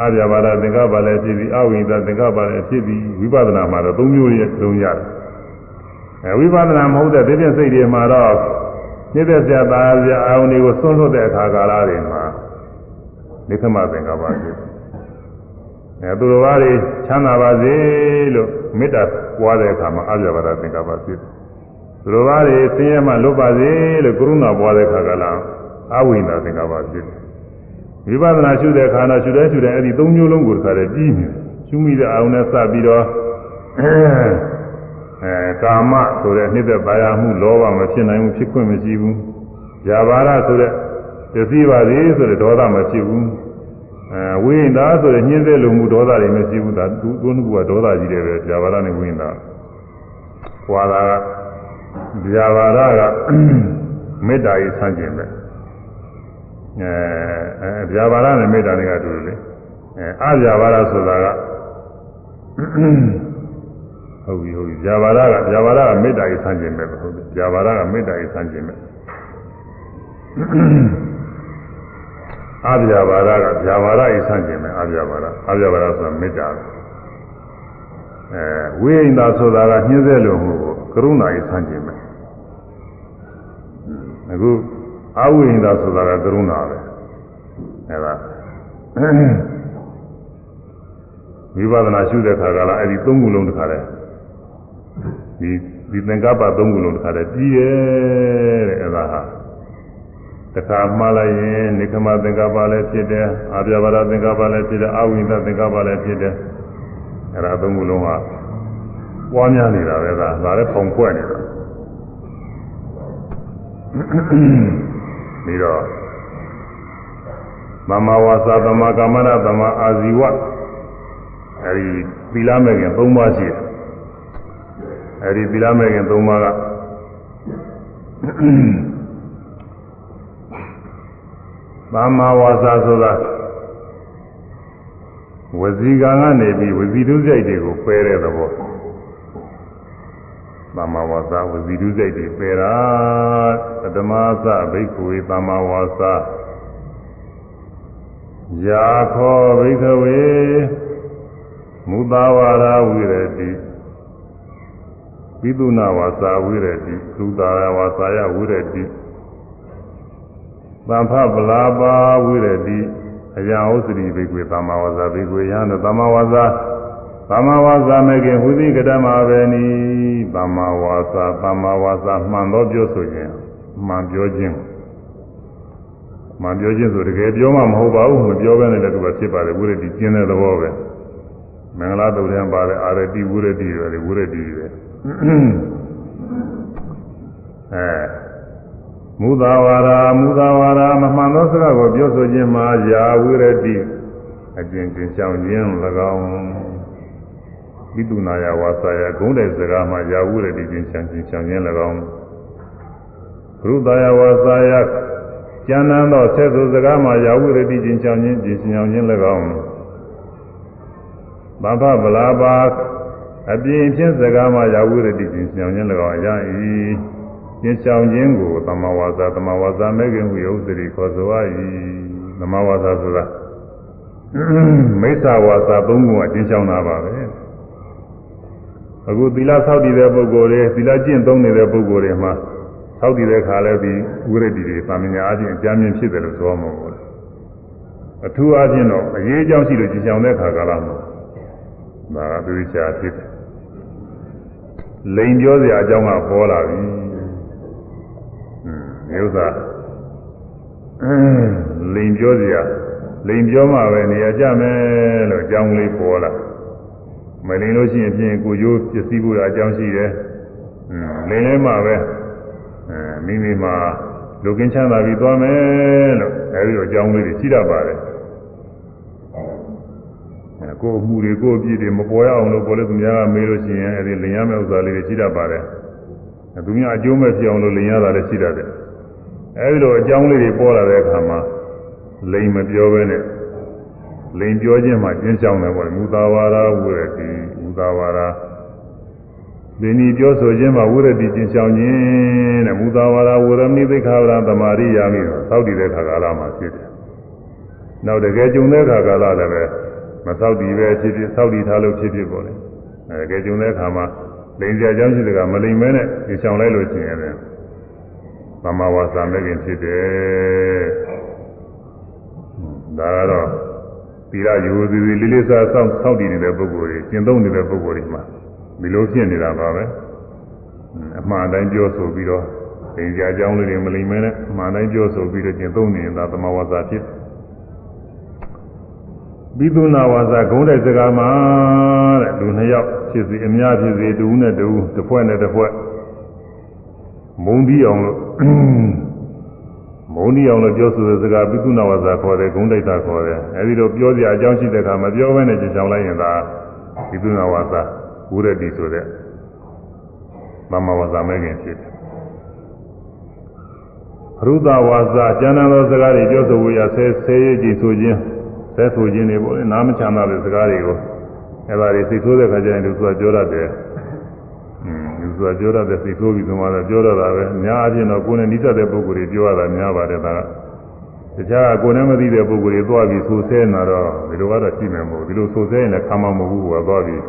အပြာပါဒသင်္ကပ္ပလည်းဖြစ်သည်အဝိဒသင်္ကပ္ပလည်းဖြစ်သည်ဝိပဿနာမှာတော့၃မျိုးရဲ့လုံးရတယ်အဲဝိပဿနာမဟုတ်တဲ့ဒီပြည့်စိတ်တွေမှာတော့ညစ်တဲ့ဆရာသားဆရာအာယုန်တွေကိုဆွန့်လွတ်တဲ့အခါကာလတွေမှာနိခမသင်္ကပ္ပဖြစ်တယ်အဲသူတော်ဘာတွေချမ်းသာပါစေလို့မေတ္တာပွားတဲ့အခါမှာအပြဘာဒသင်္ကပ္ပဖြစ်တယ်သူတော်ဘာတွေဆင်းရဲမှလွတ်ပါစေလို့ကရုဏာပွားတဲ့အခါကလာအဝိညာဉ်သင်္ကပ္ပဖြစ်တယ် ဝိပဿနာရှုတဲ့အခါတော့ရှုတဲ့ရှုတဲ့အဲ့ဒီသုံးမျိုးလုံးကိုတခါတည်းပြီးနေတယ်ရှုမိတဲ့အာရုံနဲ့စပြီးတော့အဲကာမဆိုတဲ့နှိမ့်သက်ပါရမှုလောဘမဖြစ်နိုင်ဘူးဖြစ်ခွင့်မရှိဘူးဇာဘာရဆိုတဲ့ပစ္စည်းပါစေဆိုတဲ့ဒေါသမဖြစ်ဘူးအဲဝိညာဉ်ဆိုတဲ့ညှင်းသေးလုံမှုဒေါသတွေမရှိဘူးဒါသူတို့နှစ်ခုကဒေါသကြီးတယ်ပဲဇာဘာရနဲ့ဝိညာဉ်ဟွာတာကဇာဘာရကမေတ္တာရေးဆန့်ကျင်ပဲအဲ အဲဇာဘာရနဲ့မေတ္တာတွေကတူတယ်လေအဲအဇာဘာရဆိုတာကဟုတ်ပြီဟုတ်ပြီဇာဘာရကဇာဘာရကမေတ္တာရေးဆန့်ကျင်ပဲဟုတ်တယ်ဇာဘာရကမေတ္တာရေးဆန့်ကျင်ပဲအာဗျာပါဒကဗျာပါဒဤဆန့်ကျင်မယ်အာဗျာပါဒအာဗျာပါဒဆိုတာမေတ္တာအဲဝိညာဉ်ဆိုတာကညှင်းဆဲလို့မှုကိုကရုဏာဤဆန့်ကျင်မယ်အခု အဝိညာဉ်ဆိုတာကကရုဏာပဲအဲဒါဝိပဿနာရှုတဲ့ခါကလာအဲ့ဒီသုံးခုလုံးတစ်ခါတည်းဒီဒီသင်္ကပ္ပသုံးခုလုံးတစ်ခါတည်းပြီးရဲ့တဲ့အဲ့ဒါဟာတခါမှားလိုက်ရင်နိခမသင်္ကပ္ပလည်းဖြစ်တယ်အာပြဘာရသင်္ကပ္ပလည်းဖြစ်တယ်အဝိသသင်္ကပ္ပလည်းဖြစ်တယ်အဲ့ဒါသုံးခုလုံးကပွားများနေတာပဲဒါဒါလည်းပုံကွက်နေတာ ပြီးတော့သမ္မာဝါစာသမ္မာကမ္မနာသမ္မာအာဇီဝအဲဒီသီလမဲ့ခင်၃ပါးရှိတယ်အဲဒီသီလမဲ့ခင်၃ပါးကသမ္မာဝါစာဆိုတာဝစီကံကနေပြီးဝစီတုစိတ်တွေကိုပယ်တဲ့သဘော သမ္မာဝါစာဝစီတုစိတ်တွေပယ်တာပထမသဘိက္ခုဝေသမ္မာဝါစာယာခောဘိက္ခဝေမူတာဝါရဝိရတိပိသုနာဝါစာဝိရတိသုတာဝါစာယဝိရတိသံဖပလာပါဝိရတိအယံဥစ္စရိဘိကွေသမ္မာဝါစာဘိကွေယံသမ္မာဝါစာသမ္မာဝါစာမေခင်ဟူသည်ကတမပဲနီ သမ္မာဝါစာသမ္မာဝါစာမှန်သောပြောဆိုခြင်းမှန်ပြောခြင်းမှန်ပြောခြင်းဆိုတကယ်ပြောမှမဟုတ်ပါဘူးမပြောဘဲနဲ့လည်းသူကဖြစ်ပါတယ်ဝိရတိကျင်းတဲ့သဘောပဲမင်္ဂလာတုတ်ရင်ပါတယ်အာရတိဝိရတိတွေဝိရတိတွေအဲမူသာဝါရာမူသာဝါရာမမှန်သောစကားကိုပြောဆိုခြင်းမှာယာဝိရတိအကျဉ်းချင်းရှောင်ခြင်း၎င်း ဝိတုနာယဝါစာယဂုံးတဲ့စကားမှာယာဝိရတိချင်းရှောင်ခြင်းရှောင်ခြင်း၎င်းဘုရုသာယဝါစာယကျမ်းမ်းသောဆက်စုစကားမှာယာဝိရတိချင်းရှောင်ခြင်းချင်းရှောင်ခြင်း၎င်းဘာဖဗလာပါအပြင်ဖြင့်စကားမှာယာဝိရတိချင်းရှောင်ခြင်း၎င်းရ၏ကျင့်ဆောင်ခြင်းကိုသမဝါစာသမဝါစာမဲ့ခင်ဝိဥစ္စရိခေါ်ဆိုရ၏သမဝါစာဆိုတာမိစ္ဆာဝါစာသုံးခုကကျင့်ဆောင်တာပါပဲ အခုသီလဆောက်တည်တဲ့ပုဂ္ဂိုလ်တွေသီလကျင့်သုံးနေတဲ့ပုဂ္ဂိုလ်တွေမှာဆောက်တည်တဲ့ခါလဲဒီဝိရဒိတွေပါမညာအချင်းအကြမ်းမြင်ဖြစ်တယ်လို့ဆိုမှာပေါ့အထူးအချင်းတော့အရေးအကြောင်းရှိလို့ကြည်ကြောင်တဲ့ခါကလာမှာဒါကသူချာဖြစ်တယ်လိန်ပြောစရာအကြောင်းကပေါ်လာပြီဟွန်းဒီဥစ္စာလိန်ပြောစရာလိန်ပြောမှပဲနေရာကြမယ်လို့အကြောင်းလေးပေါ်လာ မလိန်လို့ရှိရင်ဖြင့်ကိုကျိုးပစ္စည်းဖို့အကြောင်းရှိတယ်။လိန်လဲမှပဲအဲမိမိမှာလူကင်းချမ်းသာပြီးသွားမယ်လို့အဲဒီတော့အကြောင်းလေးတွေရှိတတ်ပါတယ်။အဲကိုယ်အမှုတွေကိုယ်အပြည့်တွေမပေါ်ရအောင်လို့ပေါ်လို့သူများကမေးလို့ရှိရင်အဲဒီလိန်ရမယ့်ဥစ္စာလေးတွေရှိတတ်ပါတယ်။သူများအကျိုးမဲ့ဖြစ်အောင်လို့လိန်ရတာလည်းရှိတတ်တယ်။အဲဒီလိုအကြောင်းလေးတွေပေါ်လာတဲ့အခါမှာလိန်မပြောဘဲနဲ့ လိန်ပြောခြင်းမှာကျင်းဆောင်တယ်ပေါ့မူသာဝါဒဝရတိမူသာဝါဒဒီနည်းပြောဆိုခြင်းမှာဝရတိကျင်းဆောင်ခြင်းတဲ့မူသာဝါဒဝရမိသိခာဝရသမာရိယာမိသောက်တည်တဲ့ခါကာလမှာဖြစ်တယ်။နောက်တကယ်ကြုံတဲ့ခါကာလလည်းပဲမသောက်တည်ပဲဖြစ်ဖြစ်သောက်တည်ထားလို့ဖြစ်ဖြစ်ပေါ့လေ။အဲတကယ်ကြုံတဲ့ခါမှာလိန်စရာအကြောင်းရှိတဲ့ကမလိန်မဲနဲ့ကျင်းဆောင်လိုက်လို့ရှိရင်လည်းသမဝါစာမဲ့ခင်ဖြစ်တယ်။ဒါကတော့ သီလယူသည်လေးလေးစားစောင့်စောင့်တည်နေတဲ့ပုဂ္ဂိုလ်တွေကျင့်သုံးနေတဲ့ပုဂ္ဂိုလ်တွေမှာဒီလိုဖြစ်နေတာပါပဲအမှန်တိုင်းပြောဆိုပြီးတော့သင်ကြားကြောင်းလေးတွေမလိမ့်မဲနဲ့အမှန်တိုင်းပြောဆိုပြီးတော့ကျင့်သုံးနေတာသမဝါစာဖြစ်ပြီးသူနာဝါစာဂုံးတဲ့စကားမှာတဲ့လူနှစ်ယောက်ဖြစ်စီအများဖြစ်စီတူနဲ့တူတစ်ဖွဲ့နဲ့တစ်ဖွဲ့မုံပြီးအောင်လို့ မုံဒီအောင်လို့ပြောဆိုတဲ့စကားပိသုနာဝဇာခေါ်တယ်ဂုံးတိုက်တာခေါ်တယ်အဲဒီတော့ပြောစရာအကြောင်းရှိတဲ့အခါမပြောဘဲနဲ့ကြင်ချောင်းလိုက်ရင်သာပိသုနာဝဇာဝုရတိဆိုတဲ့မမဝဇာမဲခင်ဖြစ်တယ်ရုဒဝါစာကျမ်းသာသောစကားတွေပြောဆိုဝေရဆဲဆဲရည်ကြည်ဆိုခြင်းဆဲဆိုခြင်းတွေပေါ့လေနားမချမ်းသာတဲ့စကားတွေကိုအဲဒါတွေစိတ်ဆိုးတဲ့ခါကျရင်သူကပြောတတ်တယ် သူကပြောရတဲ့စိတ်ဆိုးပြီးသမားတော့ပြောရတာပဲအများအပြားတော့ကိုယ်နဲ့နှိစတဲ့ပုဂ္ဂိုလ်တွေပြောရတာများပါတယ်ဒါကတခြားကိုယ်နဲ့မသိတဲ့ပုဂ္ဂိုလ်တွေသွားပြီးဆိုဆဲနေတာတော့ဒီလိုကတော့ရှိမယ်မဟုတ်ဒီလိုဆိုဆဲရင်လည်းခံမှာမဟုတ်ဘူးကွာသွားပြီး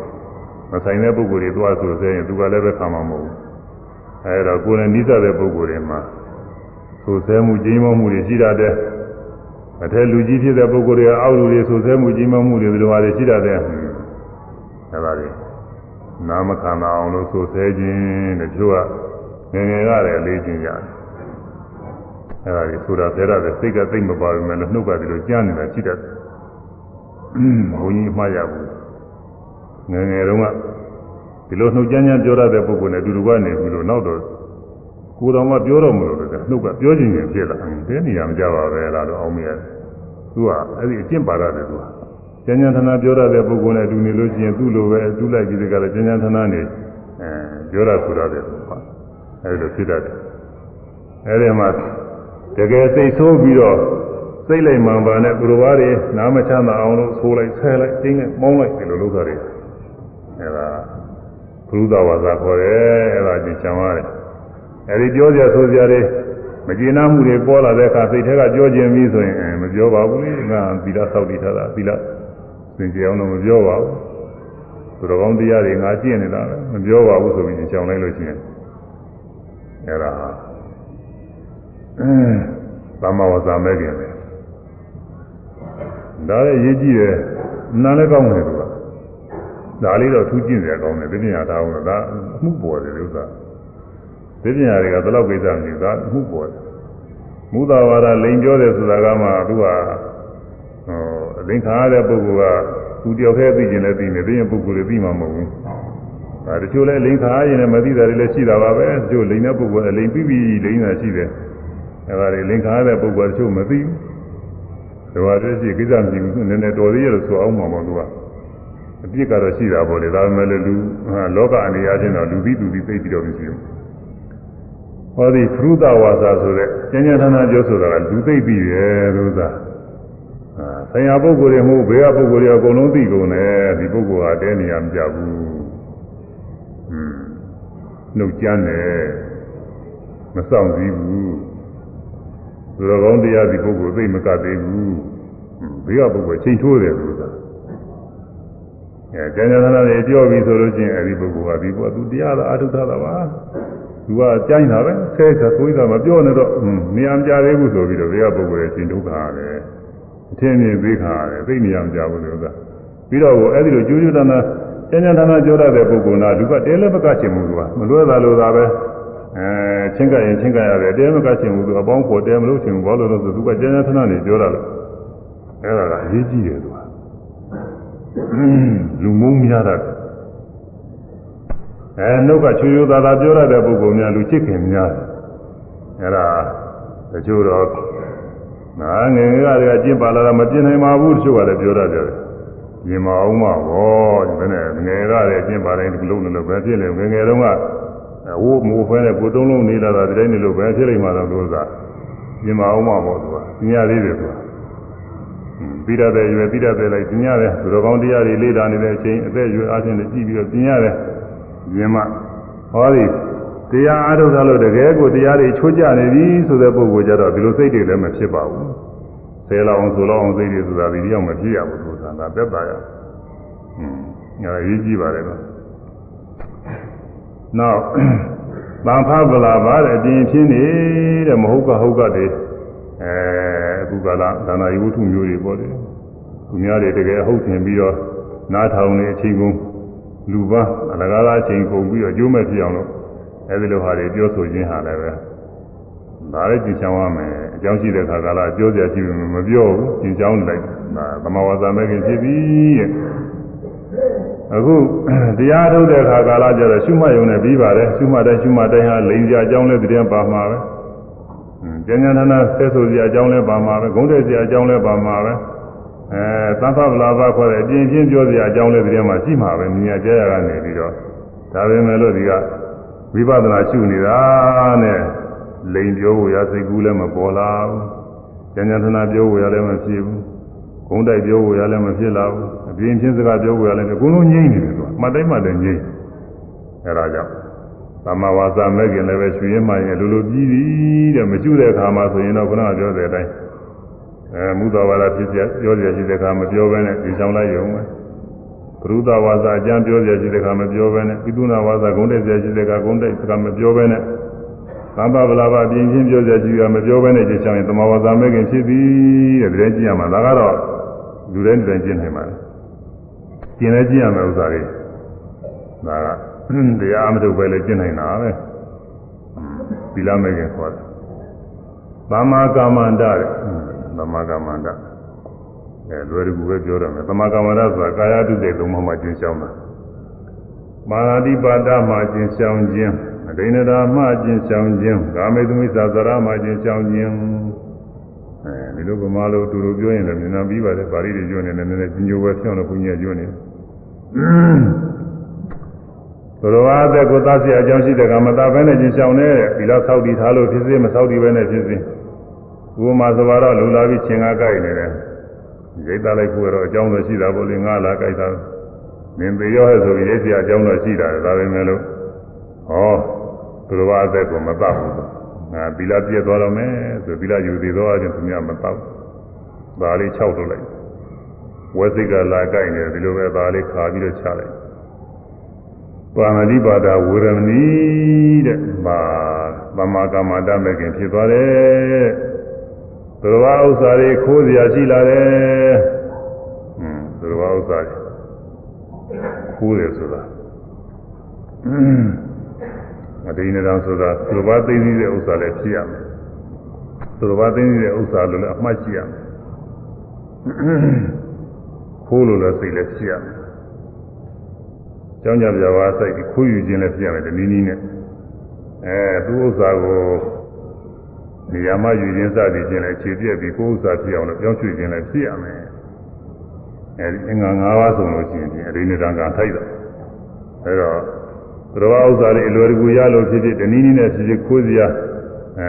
မဆိုင်တဲ့ပုဂ္ဂိုလ်တွေသွားဆိုဆဲရင်သူကလည်းပဲခံမှာမဟုတ်ဘူးအဲဒါကိုယ်နဲ့နှိစတဲ့ပုဂ္ဂိုလ်တွေမှာဆိုဆဲမှုကြီးမောမှုတွေရှိတတ်တယ်အထက်လူကြီးဖြစ်တဲ့ပုဂ္ဂိုလ်တွေအောက်လူတွေဆိုဆဲမှုကြီးမောမှုတွေဒီလိုပါလေရှိတတ်တယ်အဲဒါတွေ နာမခန္ဓာအောင်လို့ဆိုဆဲခြင်းတဲ့သူကငယ်ငယ်ကလည်းလေးခြင်းရတယ်အဲဒါကြီးဆိုတာဆဲရတယ်စိတ်ကသိမ့်မပါဘူးမယ်လို့နှုတ်ကဒီလိုကြားနေတာရှိတတ်တယ်ဘုန်းကြီးမှားရဘူးငယ်ငယ်တုန်းကဒီလိုနှုတ်ကြမ်းကြမ်းပြောရတဲ့ပုဂ္ဂိုလ်နဲ့အတူတူကနေပြီလို့နောက်တော့ကိုယ်တော်မှပြောတော့မလို့လေနှုတ်ကပြောခြင်းရင်ဖြစ်လာတယ်နေရာမကြပါပဲလားတော့အောင်မရသူကအဲ့ဒီအကျင့်ပါရတယ်သူက ကျန်ကျန်သနာပြောရတဲ့ပုဂ္ဂိုလ်နဲ့အတူနေလို့ရှိရင်သူ့လိုပဲသူ့လိုက်ပြီးတကလည်းကျန်ကျန်သနာနေအဲပြောရဆိုရတယ်ဟုတ်အဲဒီလိုဖြစ်တတ်တယ်အဲဒီမှာတကယ်စိတ်ဆိုးပြီးတော့စိတ်လိုက်မှန်ပါနဲ့သူတော်ဘာတွေနားမချမ်းသာအောင်လို့ဆိုးလိုက်ဆဲလိုက်တင်းလိုက်မောင်းလိုက်ဒီလိုလုပ်တာတွေအဲဒါဘုရုဒဝါစာခေါ်တယ်အဲဒါကြင်ချမ်းရတယ်အဲဒီပြောစရာဆိုစရာတွေမကျေနပ်မှုတွေပေါ်လာတဲ့အခါစိတ်ထဲကပြောခြင်းပြီးဆိုရင်မပြောပါဘူးလေငါသီလဆောက်တည်ထားတာသီလ သင်ကြအောင်တော့မပြောပါဘူးသူတော်ကောင်းတရားတွေငါကျင့်နေတာမပြောပါဘူးဆိုပြီးကြောင်လိုက်လို့ရှိရင်အဲ့ဒါသမ္မာဝဇ္ဇမဲ့ခင်ပဲဒါလည်းရေးကြည့်တယ်နားလည်းကောင်းတယ်သူကဒါလေးတော့ထူးကျင့်စရာကောင်းတယ်ပြညာထားအောင်ဒါအမှုပေါ်တယ်ဥစ္စာပြညာတွေကဘယ်လောက်ကိစ္စမရှိဒါအမှုပေါ်တယ်မူသာဝါဒလိန်ပြောတယ်ဆိုတာကမှသူကဟို အလိန်ခါရတဲ့ပုဂ္ဂိုလ်ကသူတယောက်တည်းသိကျင်လည်းသိနေသိရင်ပုဂ္ဂိုလ်တွေသိမှာမဟုတ်ဘူးအဲတချို့လည်းလိန်ခါရင်လည်းမသိတာတွေလည်းရှိတာပါပဲတချို့လိန်တဲ့ပုဂ္ဂိုလ်အလိန်ပြီးပြီးလိန်တာရှိတယ်အဲဒါတွေလိန်ခါရတဲ့ပုဂ္ဂိုလ်တချို့မသိဘူးဒီဟာတည်းရှိကိစ္စမရှိဘူးနည်းနည်းတော်သေးရလို့ဆိုအောင်မှာပေါ့သူကအပြစ်ကတော့ရှိတာပေါ့လေဒါပေမဲ့လူလောကအနေအချင်းတော့လူပြီးသူပြီးသိပြီးတော့မရှိဘူးဟောဒီဖရုဒဝါစာဆိုတဲ့ကျញ្ញဌာနပြောဆိုတာကလူသိပြီးရဲ့လို့သာ အာဆရာပုဂ္ဂိုလ်တွေမဟုတ်ဘေးကပုဂ္ဂိုလ်တွေအကုန်လုံးသိကုန်တယ်ဒီပုဂ္ဂိုလ်ဟာတဲနေရမကြဘူးဟွန်းနှုတ်ကြမ်းတယ်မဆောင်စည်းဘူးသူတော်ကောင်းတရားဒီပုဂ္ဂိုလ်သိမကသေးဘူးဘေးကပုဂ္ဂိုလ်ချိန်ထိုးတယ်လို့သာအဲကျန်ကျန်သာတွေပြောပြီးဆိုလို့ချင်းအဲဒီပုဂ္ဂိုလ်ကဒီဘောသူတရားသာအထုထားတာပါသူကကြိုင်းတာပဲဆဲဆဲဆိုးတာမပြောနဲ့တော့နေရာမကြသေးဘူးဆိုပြီးတော့ဘေးကပုဂ္ဂိုလ်ရဲ့ရှင်ဒုက္ခရတယ် အထင်းမြင်သေးခါရတယ်သိနေရာမကြဘူးလို့ကပြီးတော့အဲဒီလိုကျူးကျူးတန်းတန်းကျန်ကျန်သာသာပြောတတ်တဲ့ပုဂ္ဂိုလ်ကလူကတဲလည်းမကချင်ဘူးသူကမလွဲတာလို့သာပဲအဲချင်းကရင်ချင်းကရတယ်တဲမကချင်ဘူးသူအပေါင်းပေါ်တဲမလို့ချင်ဘူးဘာလို့လဲဆိုသူကကျန်ကျန်သာသာနေပြောတာလို့အဲဒါကအရေးကြီးတယ်သူကလူမုန်းများတာအဲနှုတ်ကချွေချွေသာသာပြောရတဲ့ပုဂ္ဂိုလ်များလူချစ်ခင်များတယ်အဲဒါတချို့တော့ ငါငယ်ငယ်ကတည်းကကျင့်ပါလာတာမကျင့်နိုင်ပါဘူးတချို့ကလည်းပြောရတယ်ပြင်မအောင်ပါဘောဒီနဲ့ငယ်ကတည်းကကျင့်ပါတိုင်းဒီလိုလိုပဲဖြစ်နေငယ်ငယ်တုန်းကဝိုးမိုးဖဲနဲ့ကိုတုံးလုံးနေလာတာဒီတိုင်းနေလို့ပဲဖြစ်လိမ့်မှာတော့လို့သာပြင်မအောင်ပါဘောသူကညသေးတယ်သူကပြီးရတဲ့ရွယ်ပြီးရတဲ့လိုက်ပြင်ရတယ်သူတော်ကောင်းတရားတွေလေ့လာနေတဲ့အချိန်အသက်ရွယ်အားဖြင့်လည်းကြည့်ပြီးတော့ပြင်ရတယ်ပြင်မဟောဒီ တရားအားထုတ်တာလို့တကယ်ကိုတရားတွေချိုးကြနေပြီဆိုတဲ့ပုဂ္ဂိုလ်ကြတော့ဒီလိုစိတ်တွေလည်းမဖြစ်ပါဘူးဆဲလောက်အောင်ဆိုလောက်အောင်စိတ်တွေဆိုတာဒီရောက်မဖြစ်ရဘူးဆိုတာဒါသက်သာရဟွန်းငါရေးကြည့်ပါလေတော့နောက်တန်ဖဗလာပါတဲ့အပြင်ဖြစ်နေတဲ့မဟုတ်ကဟုတ်ကတည်းအဲအခုကလာဒါနာယဝတ္ထုမျိုးတွေပေါ့လေသူများတွေတကယ်ဟုတ်ထင်ပြီးတော့နားထောင်နေအချိန်ကုန်လူပါအလကားသားအချိန်ကုန်ပြီးတော့အကျိုးမဲ့ဖြစ်အောင်လို့ အဲဒီလိုဟာတွေပြောဆိုခြင်းဟာလည်းပဲဒါလည်းကြင်ချောင်းရမယ်အကြောင်းရှိတဲ့ခါကလာပြောစရာရှိပြီမပြောဘူးကြင်ချောင်းလိုက်ဒါသမဝါစာမဲ့ခင်ဖြစ်ပြီတဲ့အခုတရားထုတ်တဲ့ခါကာလကျတော့ရှုမှတ်ရုံနဲ့ပြီးပါတယ်ရှုမှတ်တဲ့ရှုမှတ်တိုင်းဟာလိန်ကြအကြောင်းလဲတည်းပါမှာပဲကျန်ကျန်နာနာဆက်ဆိုစရာအကြောင်းလဲပါမှာပဲဂုံးတဲ့စရာအကြောင်းလဲပါမှာပဲအဲသံဖဗလာဘခေါ်တဲ့အပြင်ချင်းပြောစရာအကြောင်းလဲတည်းမှာရှိမှာပဲမြညာကြရကနေပြီးတော့ဒါပဲမဲ့လို့ဒီက ဝိပဿနာရှုနေတာနဲ့လိန်ပြောဖို့ရစိတ်ကူးလည်းမပေါ်လာဘူး။ဉာဏ်ဉာဏ်နာပြောဖို့ရလည်းမဖြစ်ဘူး။ဂုံးတိုက်ပြောဖို့ရလည်းမဖြစ်လာဘူး။အပြင်းချင်းစကားပြောဖို့ရလည်းအကုန်လုံးငြိမ့်နေတယ်သူက။မှတ်တိုင်းမှတ်တိုင်းငြိမ့်။အဲဒါကြောင့်သမဝါစာမဲ့ခင်လည်းပဲရှင်ရင်မှရင်လိုလိုပြီးပြီတဲ့မကျွတဲ့အခါမှာဆိုရင်တော့ခုနကပြောတဲ့အတိုင်းအဲမူတော်ဝါဒဖြစ်ပြပြောရရှိတဲ့အခါမပြောဘဲနဲ့ဒီဆောင်လိုက်ရုံပဲ။ ဘုရုဒဝါစာအကျမ်းပြောရရှိတဲ့အခါမပြောဘဲနဲ့ပိသုနာဝါစာဂုံးတိုက်ရရှိတဲ့အခါဂုံးတိုက်စကားမပြောဘဲနဲ့သံဃာဗလာဘပြင်းချင်းပြောကြကြည့်ရမပြောဘဲနဲ့ကြည့်ချင်ရင်တမဝါစာမဲ့ခင်ဖြစ်ပြီတဲ့ဒီတိုင်းကြည့်ရမှာဒါကတော့လူတိုင်းလူတိုင်းကျင့်နိုင်ပါလေကျင့်လဲကျင့်ရမယ်ဥစ္စာတွေဒါကတရားမထုတ်ပဲလေကျင့်နိုင်တာပဲသီလမဲ့ခင်ခေါ်တယ်သမာကမ္မန္တတဲ့သမာကမ္မန္တ အဲလွယ်တကူပဲပြောရမယ်သမာကမ္မန္တဆိုတာကာယတုစိတ်သုံးပါးမှာကျင့်ရှောင်းတာမာရတိပါဒမှာကျင့်ရှောင်းခြင်းဒိဏတာမှကျင့်ဆောင်ခြင်းကာမေသမိသဇရာမှကျင့်ဆောင်ခြင်းအဲဒီလိုဗမာလိုတူတူပြောရင်လည်းမြန်မြန်ပြီးပါတယ်ပါဠိတွေကျွနေတယ်နည်းနည်းညိုပဲဖြောင်းတော့ဘုညာကျွနေသောတော်အားတဲ့ကိုသားစီအကြောင်းရှိတဲ့ကမတာပဲနဲ့ကျင့်ဆောင်နေတဲ့ဒီလောက်ဆောက်တည်ထားလို့ဖြစ်စေမဆောက်တည်ပဲနဲ့ဖြစ်စေဥပမာသဘာဝလူလာပြီးချင်းကားကြိုက်နေတယ် ရိတ်သားလိုက်ဖို့တော့အကြောင်းတော့ရှိတာပေါ့လေငါလာကြိုက်တာမင်းပေရောဟဲ့ဆိုပြီးရိတ်စီအကြောင်းတော့ရှိတာဒါပဲမဲ့လို့ဟောသူတော်ဘာအသက်ကိုမတတ်ဘူးငါသီလပြည့်သွားတော့မယ်ဆိုသီလယူသေးတော့အချင်းသူများမတတ်ဒါလေး၆ထုတ်လိုက်ဝဲစိတ်ကလာကြိုက်နေဒီလိုပဲဒါလေးခါပြီးတော့ချလိုက်ပါမတိပါဒဝေရမဏီတဲ့ဘာသမာကမ္မတမဲ့ခင်ဖြစ်သွားတယ် သူတော်ဘာဥစ္စာတွေခိုးစရာရှိလာတယ်ဟွန်းသူတော်ဘာဥစ္စာတွေခိုးတယ်ဆိုတာอืมအဒိနေတော်ဆိုတာသူတော်ဘာသိသိတဲ့ဥစ္စာလည်းဖြစ်ရမယ်သူတော်ဘာသိသိတဲ့ဥစ္စာလို့လည်းအမှတ်ရှိရမယ်ခိုးလို့လည်းစိတ်လည်းဖြစ်ရမယ်ကျောင်းကြပြဝါစိတ်ခိုးယူခြင်းလည်းဖြစ်ရမယ်ဒီနည်းနည်းနဲ့အဲသူဥစ္စာကို နေရာမှယူခြင်းစသည်ခြင်းလည်းခြေပြက်ပြီးကိုယ်ဥစ္စာဖြစ်အောင်လို့ပြောင်းရွှေ့ခြင်းလည်းဖြစ်ရမယ်အဲဒီအင်္ဂါ၅ပါးဆိုလို့ရှိရင်ဒီအဒိနေတော်ကထိုက်တယ်အဲတော့သရဝဥစ္စာတွေအလွယ်တကူရလို့ဖြစ်ဖြစ်တနည်းနည်းနဲ့ဖြစ်ဖြစ်ခိုးစရာအဲ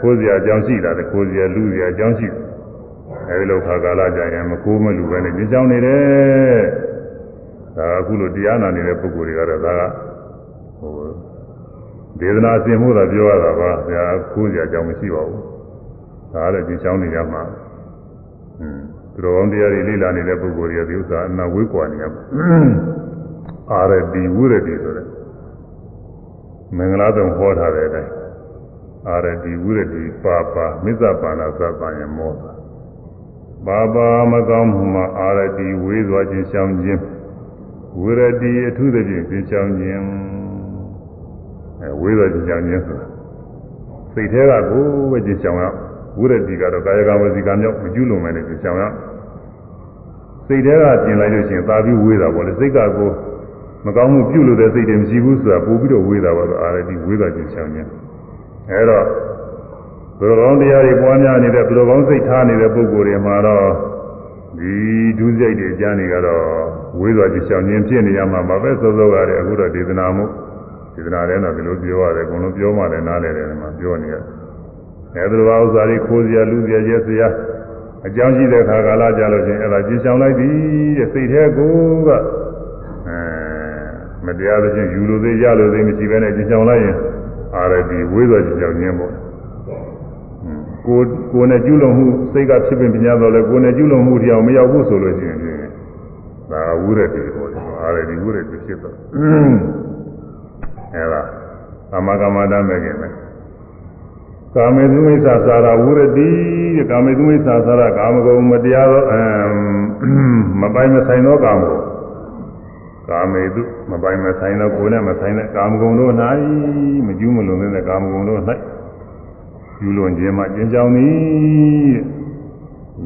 ခိုးစရာအကြောင်းရှိတာတခိုးစရာလူစရာအကြောင်းရှိတယ်အဲဒီလိုခါကာလကြာရင်မခိုးမလူပဲနဲ့ညစ်ကြောင်းနေတယ်ဒါအခုလိုတရားနာနေတဲ့ပုဂ္ဂိုလ်တွေကတော့ဒါကဟို ဒေသနာအစဉ်မှုသာပြောရတာပါဆရာခိုးစရာအကြောင်းမရှိပါဘူးဒါလည်းညစ်ကြောင်းနေကြမှာอืมသူတော်ကောင်းတရားတွေလေ့လာနေတဲ့ပုဂ္ဂိုလ်တွေကဒီဥစ္စာအနာဝေးကွာနေရပါအာရတိဝိရတိဆိုတဲ့မင်္ဂလာတုံဟောထားတဲ့အတိုင်းအာရတိဝိရတိပါပါမစ္ဆပါဏသဗ္ဗယမောသာပါပါမကောင်းမှုမှာအာရတိဝေးသွားခြင်းရှောင်ခြင်းဝိရတိအထုသဖြင့်ခြင်းရှောင်ခြင်း အဲဝေးသွားခြင်းရှောင်ခြင်းဆိုတာစိတ်ထဲကကိုယ်ပဲခြင်းရှောင်ရဝိရတိကတော့ကာယကဝစီကမြောက်မကျွလွန်မယ်နဲ့ခြင်းရှောင်ရစိတ်ထဲကပြင်လိုက်လို့ရှိရင်သာပြီးဝေးတာပေါ့လေစိတ်ကကိုမကောင်းမှုပြုလို့တဲ့စိတ်တွေမရှိဘူးဆိုတာပို့ပြီးတော့ဝေးတာပါတော့အာရတိဝေးသွားခြင်းရှောင်ခြင်းအဲတော့ဘုရားကောင်းတရားတွေပွားများနေတဲ့ဘုရားကောင်းစိတ်ထားနေတဲ့ပုဂ္ဂိုလ်တွေမှာတော့ဒီဒုစရိုက်တွေကြားနေကတော့ဝေးသွားခြင်းရှောင်ခြင်းဖြစ်နေရမှာပါပဲစောစောကတည်းကအခုတော့ဒေသနာမှု ဒေသနာထဲတော့ဒီလိုပြောရတယ်အကုန်လုံးပြောမှလည်းနားလည်တယ်မှာပြောနေရတယ်အဲဒီလိုပါဥစ္စာတွေခိုးစရာလူစရာရဲစရာအကြောင်းရှိတဲ့ခါကာလကြလို့ချင်းအဲ့ဒါကြင်ဆောင်လိုက်သည်တဲ့စိတ်ထဲကိုကအဲမတရားသဖြင့်ယူလို့သေးရလို့သေးမရှိဘဲနဲ့ကြင်ဆောင်လိုက်ရင်အာရတိဝေးသွားကြင်ဆောင်ခြင်းပေါ့ကိုကိုနဲ့ကျူးလွန်မှုစိတ်ကဖြစ်ပင်ပညာတော့လေကိုနဲ့ကျူးလွန်မှုတရားမရောက်ဘူးဆိုလို့ရှိရင်ဒါဝိရတိပေါ့လေအာရတိဝိရတိဖြစ်တော့ အဲဒါသမဂမတမဲ့ခင်ပဲကာမေသုမိစ္ဆာသာရဝုရတိတဲ့ကာမေသုမိစ္ဆာသာရကာမဂုဏ်မတရားသောအမပိုင်မဆိုင်သောကာမဂုဏ်ကာမေတုမပိုင်မဆိုင်သောကိုယ်နဲ့မဆိုင်တဲ့ကာမဂုဏ်တို့၌မကျူးမလွန်တဲ့ကာမဂုဏ်တို့၌ယူလွန်ခြင်းမှကျဉ်းချောင်းသည်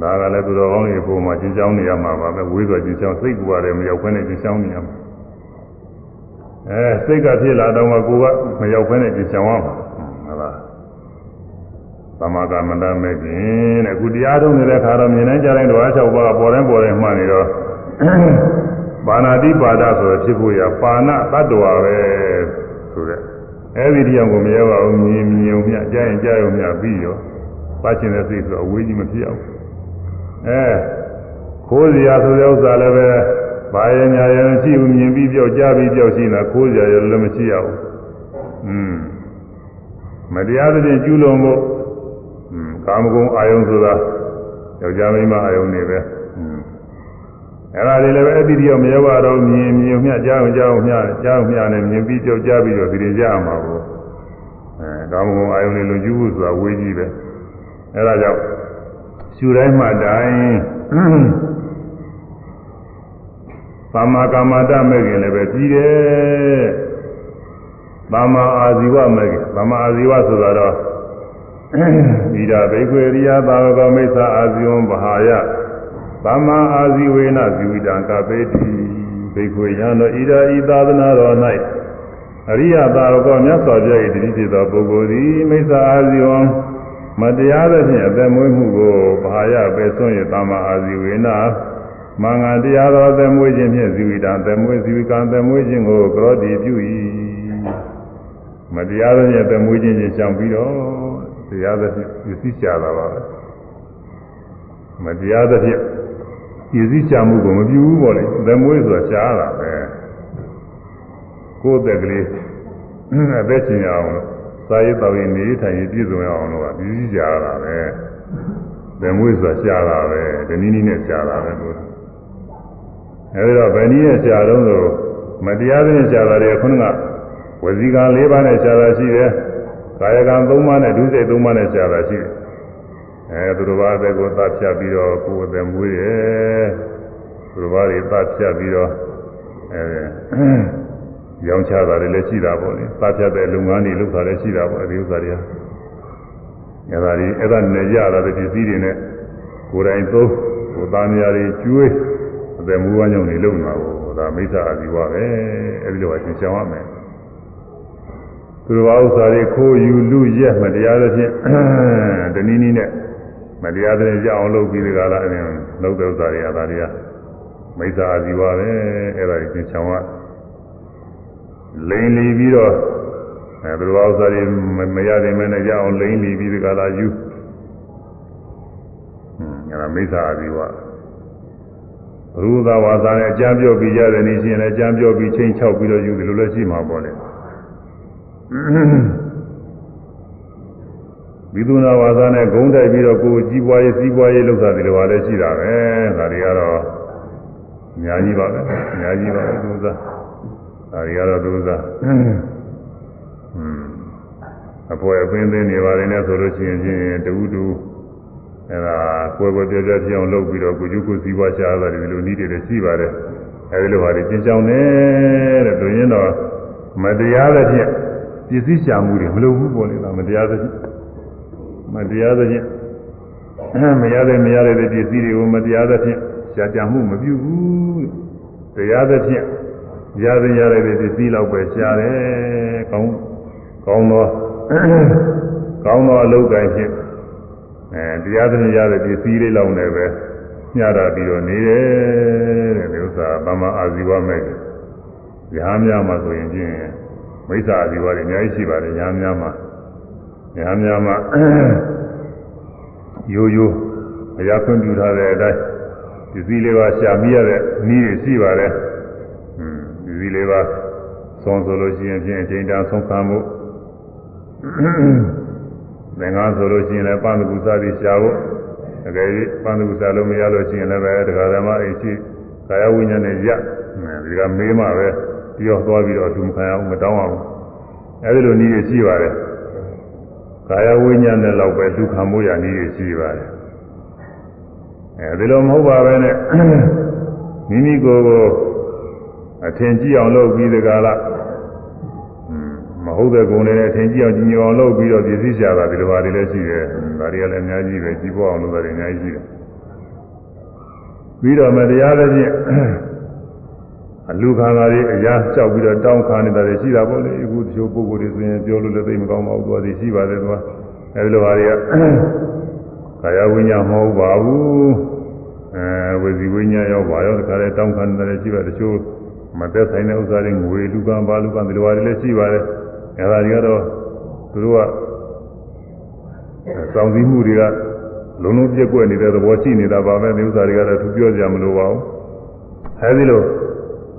ဒါကလည်းသူတော်ကောင်းတွေပုံမှာကျဉ်းချောင်းနေရမှာပါပဲဝေးစွာကျဉ်းချောင်းစိတ်ကူရတယ်မရောက်ခွင့်နဲ့ကျဉ်းချောင်းနေရမှာ အဲစိတ်ကဖြစ်လာတော့မှကိုယ်ကမရောက်ခွင့်နဲ့ကျဉ်းချောင်းရမှာဟုတ်လားသမဂမန္တမဲ့ခြင်းတဲ့အခုတရားထုတ်နေတဲ့ခါတော့မြင်တိုင်းကြားတိုင်းတော့အ၆ပါးပေါ်တိုင်းပေါ်တိုင်းမှနေတော့ပါဏာတိပါဒဆိုဖြစ်ဖို့ရပါဏတတ္တဝါပဲဆိုတဲ့အဲ့ဒီတရားကိုမရပါဘူးမြင်မြင်ုံမြကြားရင်ကြားရုံမြပြီးရောပတ်ချင်တဲ့စိတ်ဆိုအဝေးကြီးမဖြစ်အောင်အဲခိုးစရာဆိုတဲ့ဥစ္စာလည်းပဲ ဘာရညာရရှိဘူးမြင်ပြီးပြောက်ကြားပြီးပြောက်ရှိနေတာခိုးစရာလည်းမရှိရဘူးอืมမတရားတဲ့ကျူးလွန်ဖို့ကာမဂုဏ်အာယုံဆိုတာယောက်ျားမိန်းမအာယုံနေပဲအဲ့ဒါတွေလည်းပဲအတိအကျမရပါတော့မြင်မြင်မြကြားအောင်ကြားအောင်မြကြားအောင်မြနဲ့မြင်ပြီးကြောက်ကြပြီးတော့ဒီရင်ကြရမှာပေါ့အဲကာမဂုဏ်အာယုံတွေလုံကျူးဖို့ဆိုတာဝေးကြီးပဲအဲ့ဒါကြောင့်ရှူတိုင်းမှတိုင်း သမ္မာကမ္မတမဲ့ခင်လည်းပဲကြီးတယ်သမ္မာအာဇီဝမဲ့ခင်သမ္မာအာဇီဝဆိုတာတော့ဣဒဘိက္ခွေရိယသာဝကမိစ္ဆာအာဇီဝံဗဟာယသမ္မာအာဇီဝေနဇီဝိတံကပေတိဘိက္ခွေယံတို့ဣဒဤသာသနာတော်၌အရိယသာဝကမြတ်စွာဘုရား၏တတိဖြစ်သောပုဂ္ဂိုလ်သည်မိစ္ဆာအာဇီဝံမတရားသဖြင့်အသက်မွေးမှုကိုဗဟာယပဲဆွံ့၍သမ္မာအာဇီဝေန မင်္ဂတရားတော်အသက်မွေးခြင်းဖြင့်ဇီဝိတံအသက်မွေးဇီဝိကံအသက်မွေးခြင်းကိုကရောတိပြု၏မတရားသဖြင့်အသက်မွေးခြင်းချင်းရှောင်ပြီးတော့တရားသဖြင့်ပြည့်စည်ကြတာပါပဲမတရားသဖြင့်ပြည့်စည်ကြမှုကိုမပြုဘူးပေါ့လေသမွေးဆိုတာရှားတာပဲကိုယ်တက်ကလေးအသက်ရှင်ရအောင်လို့စာရေးတော်ရင်နေထိုင်ရင်ပြည့်စုံရအောင်လို့ပြည့်စည်ကြတာပဲသမွေးဆိုတာရှားတာပဲဒီနည်းနည်းနဲ့ရှားတာပဲလို့ အဲဒီတော့ဗဏီရဲ့ရှားတော့ဆိုမတရားသဖြင့်ရှားတာတွေခုနကဝစီကံ၄ပါးနဲ့ရှားတာရှိတယ်ကာယကံ၃ပါးနဲ့ဒုစိတ်၃ပါးနဲ့ရှားတာရှိတယ်အဲသူတို့ဘာအသက်ကိုသတ်ဖြတ်ပြီးတော့ကိုယ်အသက်မွေးတယ်သူတို့ဘာတွေသတ်ဖြတ်ပြီးတော့အဲရောင်းချတာတွေလည်းရှိတာပေါ့လေသတ်ဖြတ်တဲ့လုပ်ငန်းတွေလုပ်တာလည်းရှိတာပေါ့အဲဒီဥစ္စာတွေကအဲဒါတွေအဲ့ဒါနဲ့ရတာတဲ့ပစ္စည်းတွေနဲ့ကိုယ်တိုင်သုံးကိုယ်သားများတွေကျွေး အသက်မွေးဝမ်းကြောင်းတွေလုပ်နေတာကိုဒါမိစ္ဆာအာဇီဝပဲအဲဒီလိုအရှင်းရှောင်ရမယ်သူတော်ဘာဥစ္စာတွေခိုးယူလူရက်မတရားသဖြင့်တနည်းနည်းနဲ့မတရားတဲ့ကြောက်အောင်လုပ်ပြီးဒီကလာအရင်လုပ်တဲ့ဥစ္စာတွေအသာတွေကမိစ္ဆာအာဇီဝပဲအဲ့ဒါကြီးချောင်းကလိန်လီပြီးတော့အဲသူတော်ဘာဥစ္စာတွေမရနိုင်မနဲ့ကြောက်အောင်လိန်လီပြီးဒီကလာယူဟွန်းအဲ့ဒါမိစ္ဆာအာဇီဝ ရူသာဝါစာနဲ့အကြမ်းပြောပြီးရတယ်နေရှင်လည်းအကြမ်းပြောပြီးချင်းချောက်ပြီးတော့ယူတယ်လို့လည်းရှိမှာပေါ့လေဝိသုနာဝါစာနဲ့ဂုံးတိုက်ပြီးတော့ကိုယ်ကြီးပွားရေးစီးပွားရေးလုပ်တာဒီလိုပါလဲရှိတာပဲဒါတွေကတော့အများကြီးပါပဲအများကြီးပါပဲသူစားဒါတွေကတော့သူစားဟွန်းအပေါ်အပင်းသိနေပါတယ်နဲ့ဆိုလို့ရှိရင်ချင်းတူတူ အဲဒါကိုယ်ကိုယ်ပြပြပြအောင်လုပ်ပြီးတော့ကိုကျုကိုစီးပွားရှားတာဒီလိုနည်းတွေလည်းရှိပါတယ်အဲဒီလိုဟာတွေကျင်းချောင်းတယ်တဲ့တို့ရင်တော့မတရားတဲ့ဖြင့်ပစ္စည်းရှာမှုတွေမလုပ်ဘူးပေါ်နေတာမတရားတဲ့ဖြင့်မတရားသဖြင့်မရတဲ့မရတဲ့ပစ္စည်းတွေကိုမတရားသဖြင့်ရှားကြမှုမပြုဘူးတရားသဖြင့်ရတဲ့ရတဲ့ပစ္စည်းလောက်ပဲရှားတယ်ကောင်းကောင်းသောကောင်းသောအလုပ်ကိုင်းဖြင့် အဲတရားသဖြင့်ရတဲ့ပစ္စည်းလေးလောက်နဲ့ပဲညှတာပြီးတော့နေတယ်တဲ့ဒီဥစ္စာဗမာအာဇီဝမဲ့ရဟန်းများမှာဆိုရင်ချင်းမိစ္ဆာအာဇီဝတွေအများကြီးရှိပါတယ်ရဟန်းများမှာညာများမှာရိုးရိုးအရာခွင့်ပြုထားတဲ့အတိုင်းပစ္စည်းလေးပါရှာမိရတဲ့နည်းတွေရှိပါတယ်။ဟွန်းပစ္စည်းလေးပါဆုံးဆိုလို့ရှိရင်ဖြင့်အချိန်တန်ဆုံးခံမှု သင်္ကန်းဆိုလို့ရှိရင်လည်းပန်းကူစားပြီးရှာဖို့တကယ်ကြီးပန်းကူစားလို့မရလို့ရှိရင်လည်းပဲတရားဓမ္မအိရှိကာယဝိညာဉ်နဲ့ရဒီကမေးမှပဲပြောသွားပြီးတော့အထူးမခံအောင်မတောင်းအောင်အဲဒီလိုနည်းတွေရှိပါတယ်။ကာယဝိညာဉ်နဲ့လောက်ပဲဒုက္ခမိုးရနည်းတွေရှိပါတယ်အဲဒီလိုမဟုတ်ပါပဲနဲ့မိမိကိုယ်ကိုအထင်ကြီးအောင်လုပ်ပြီးဒီကလာ မဟုတ်တဲ့ဂုဏ်တွေနဲ့အထင်ကြီးအောင်ကြီးညိုအောင်လုပ်ပြီးတော့ပြည့်စည်ရှာတာဒီလိုပါတွေလည်းရှိတယ်ဒါတွေကလည်းအများကြီးပဲကြီးပွားအောင်လုပ်တာတွေအများကြီးရှိတယ်ပြီးတော့မတရားတဲ့ဖြင့်အလူခံတာတွေအရာကြောက်ပြီးတော့တောင်းခံနေတာတွေရှိတာပေါ့လေအခုတချို့ပုဂ္ဂိုလ်တွေဆိုရင်ပြောလို့လည်းသိမကောင်းပါဘူးသွားစီရှိပါတယ်သွားအဲဒီလိုဟာတွေကကာယဝိညာဉ်မဟုတ်ပါဘူးအဲဝစီဝိညာဉ်ရောပါရောတခါလဲတောင်းခံနေတာတွေရှိပါတချို့မသက်ဆိုင်တဲ့ဥစ္စာတွေငွေလူကံဘာလူကံဒီလိုဟာတွေလည်းရှိပါတယ် အဲဒါတွေကတော့သူတို့ကစောင့်စည်းမှုတွေကလုံးလုံးပြက်ကွက်နေတဲ့သဘောရှိနေတာပါပဲဒီဥစ္စာတွေကတော့သူပြောကြမလို့ပါဘူးအဲဒီလို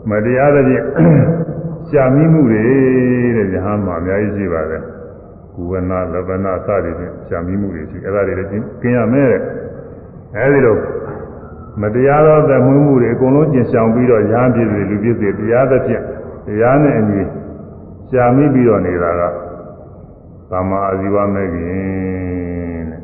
မတရားတဲ့ဖြင့်ရှာမိမှုတွေတဲ့ဉာဏ်မှာအများကြီးရှိပါတယ်ကုဝနာလဘနာစသည်ဖြင့်ရှာမိမှုတွေရှိအဲ့ဒါတွေလည်းကျင်ရမယ်တဲ့အဲဒီလိုမတရားသောသမွေးမှုတွေအကုန်လုံးကျင်ဆောင်ပြီးတော့ရဟန်းပြည်တွေလူပြည်တွေတရားသဖြင့်တရားနဲ့အညီ ရှာမိပြီးတော့နေတာကသမာအာဇီဝမဲ့ခင်တဲ့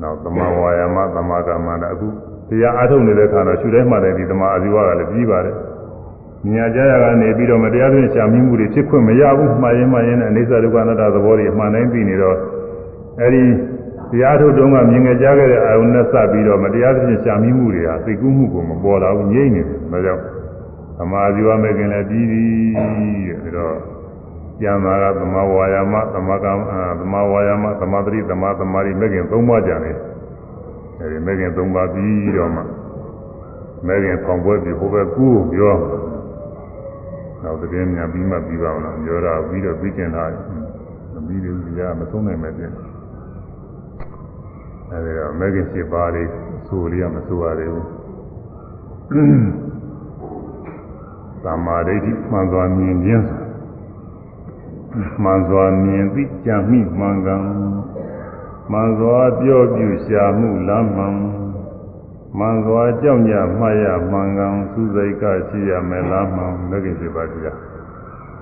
နောက်သမာဝါယာမသမာကမ္မတာအခုတရားအားထုတ်နေတဲ့ခါတော့ရှုတိုင်းမှလည်းဒီသမာအဇီဝကလည်းပြီးပါတယ်။မြညာကြရကနေပြီးတော့မတရားသွင်းရှာမိမှုတွေဖြစ်ခွင့်မရဘူးမှားရင်မှားရင်နဲ့အိဋ္ဌဒုက္ခအနတ္တသဘောတွေမှန်တိုင်းသိနေတော့အဲဒီတရားထုတ်တုန်းကမြင်ကြကြခဲ့တဲ့အာယုန်နဲ့စပြီးတော့မတရားသွင်းရှာမိမှုတွေဟာသိကူးမှုကိုမပေါ်လာဘူးငြိမ့်နေတယ်။ဒါကြောင့် သမာအဇီဝမဲ့ခင်လည်းပြီးပြီတဲ့ဒါတော့ကျမ်းသာကသမာဝါယာမသမာကံသမာဝါယာမသမာသတိသမာသမာဓိမဲ့ခင်သုံးပါးကြတယ်။အဲဒီမဲခင်၃ပါးပြီးတော့မှမဲခင်ဖောင်ပွဲပြီးဟိုဘက်ကူးပြောနောက်တကယ်မြန်ပြီးမှပြီးပါအောင်လားပြောတာပြီးတော့ပြီးကျင်တာမပြီးသေးဘူးကြာမဆုံးနိုင်မဲ့ပြင်အဲဒီတော့မဲခင်၈ပါးလေးဆိုလေးကမဆိုရသေးဘူး သမာဓိဋ္ဌိမှန်စွာမြင်ခြင်းမှန်စွာမြင်သိကြမိမှန်ကန်မှန်စွာပြောပြရှာမှုလမ်းမှန်မှန်စွာကြောက်ကြမှတ်ရမှန်ကန်စူးစိတ်ကရှိရမယ်လားမှန်မဂ္ဂင်7ပါးတရား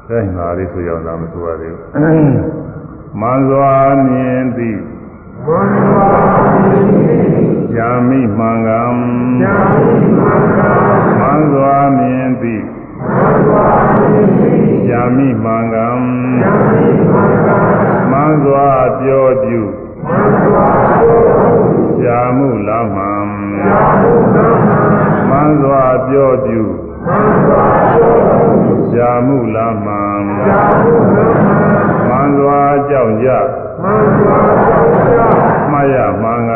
အဲငါလေးဆိုရအောင်မဆိုရသေးဘူးမှန်စွာမြင်သည်မှန်စွာမြင်သည်ရှာမိမှန်ကန်ရှာမိမှန်ကန်မှန်စွာမြင်သ ည်မှန်စွာမြင်သည်ရှာမိမှန်ကန်ရှာမိမှန်ကန်မှန်စွာပြောပြရှာမှုလားမှန်မှန်စွာပြောပြုရှာမှုလားမှန်မှန်စွာကြောက်ကြမှတ်ရမှန်က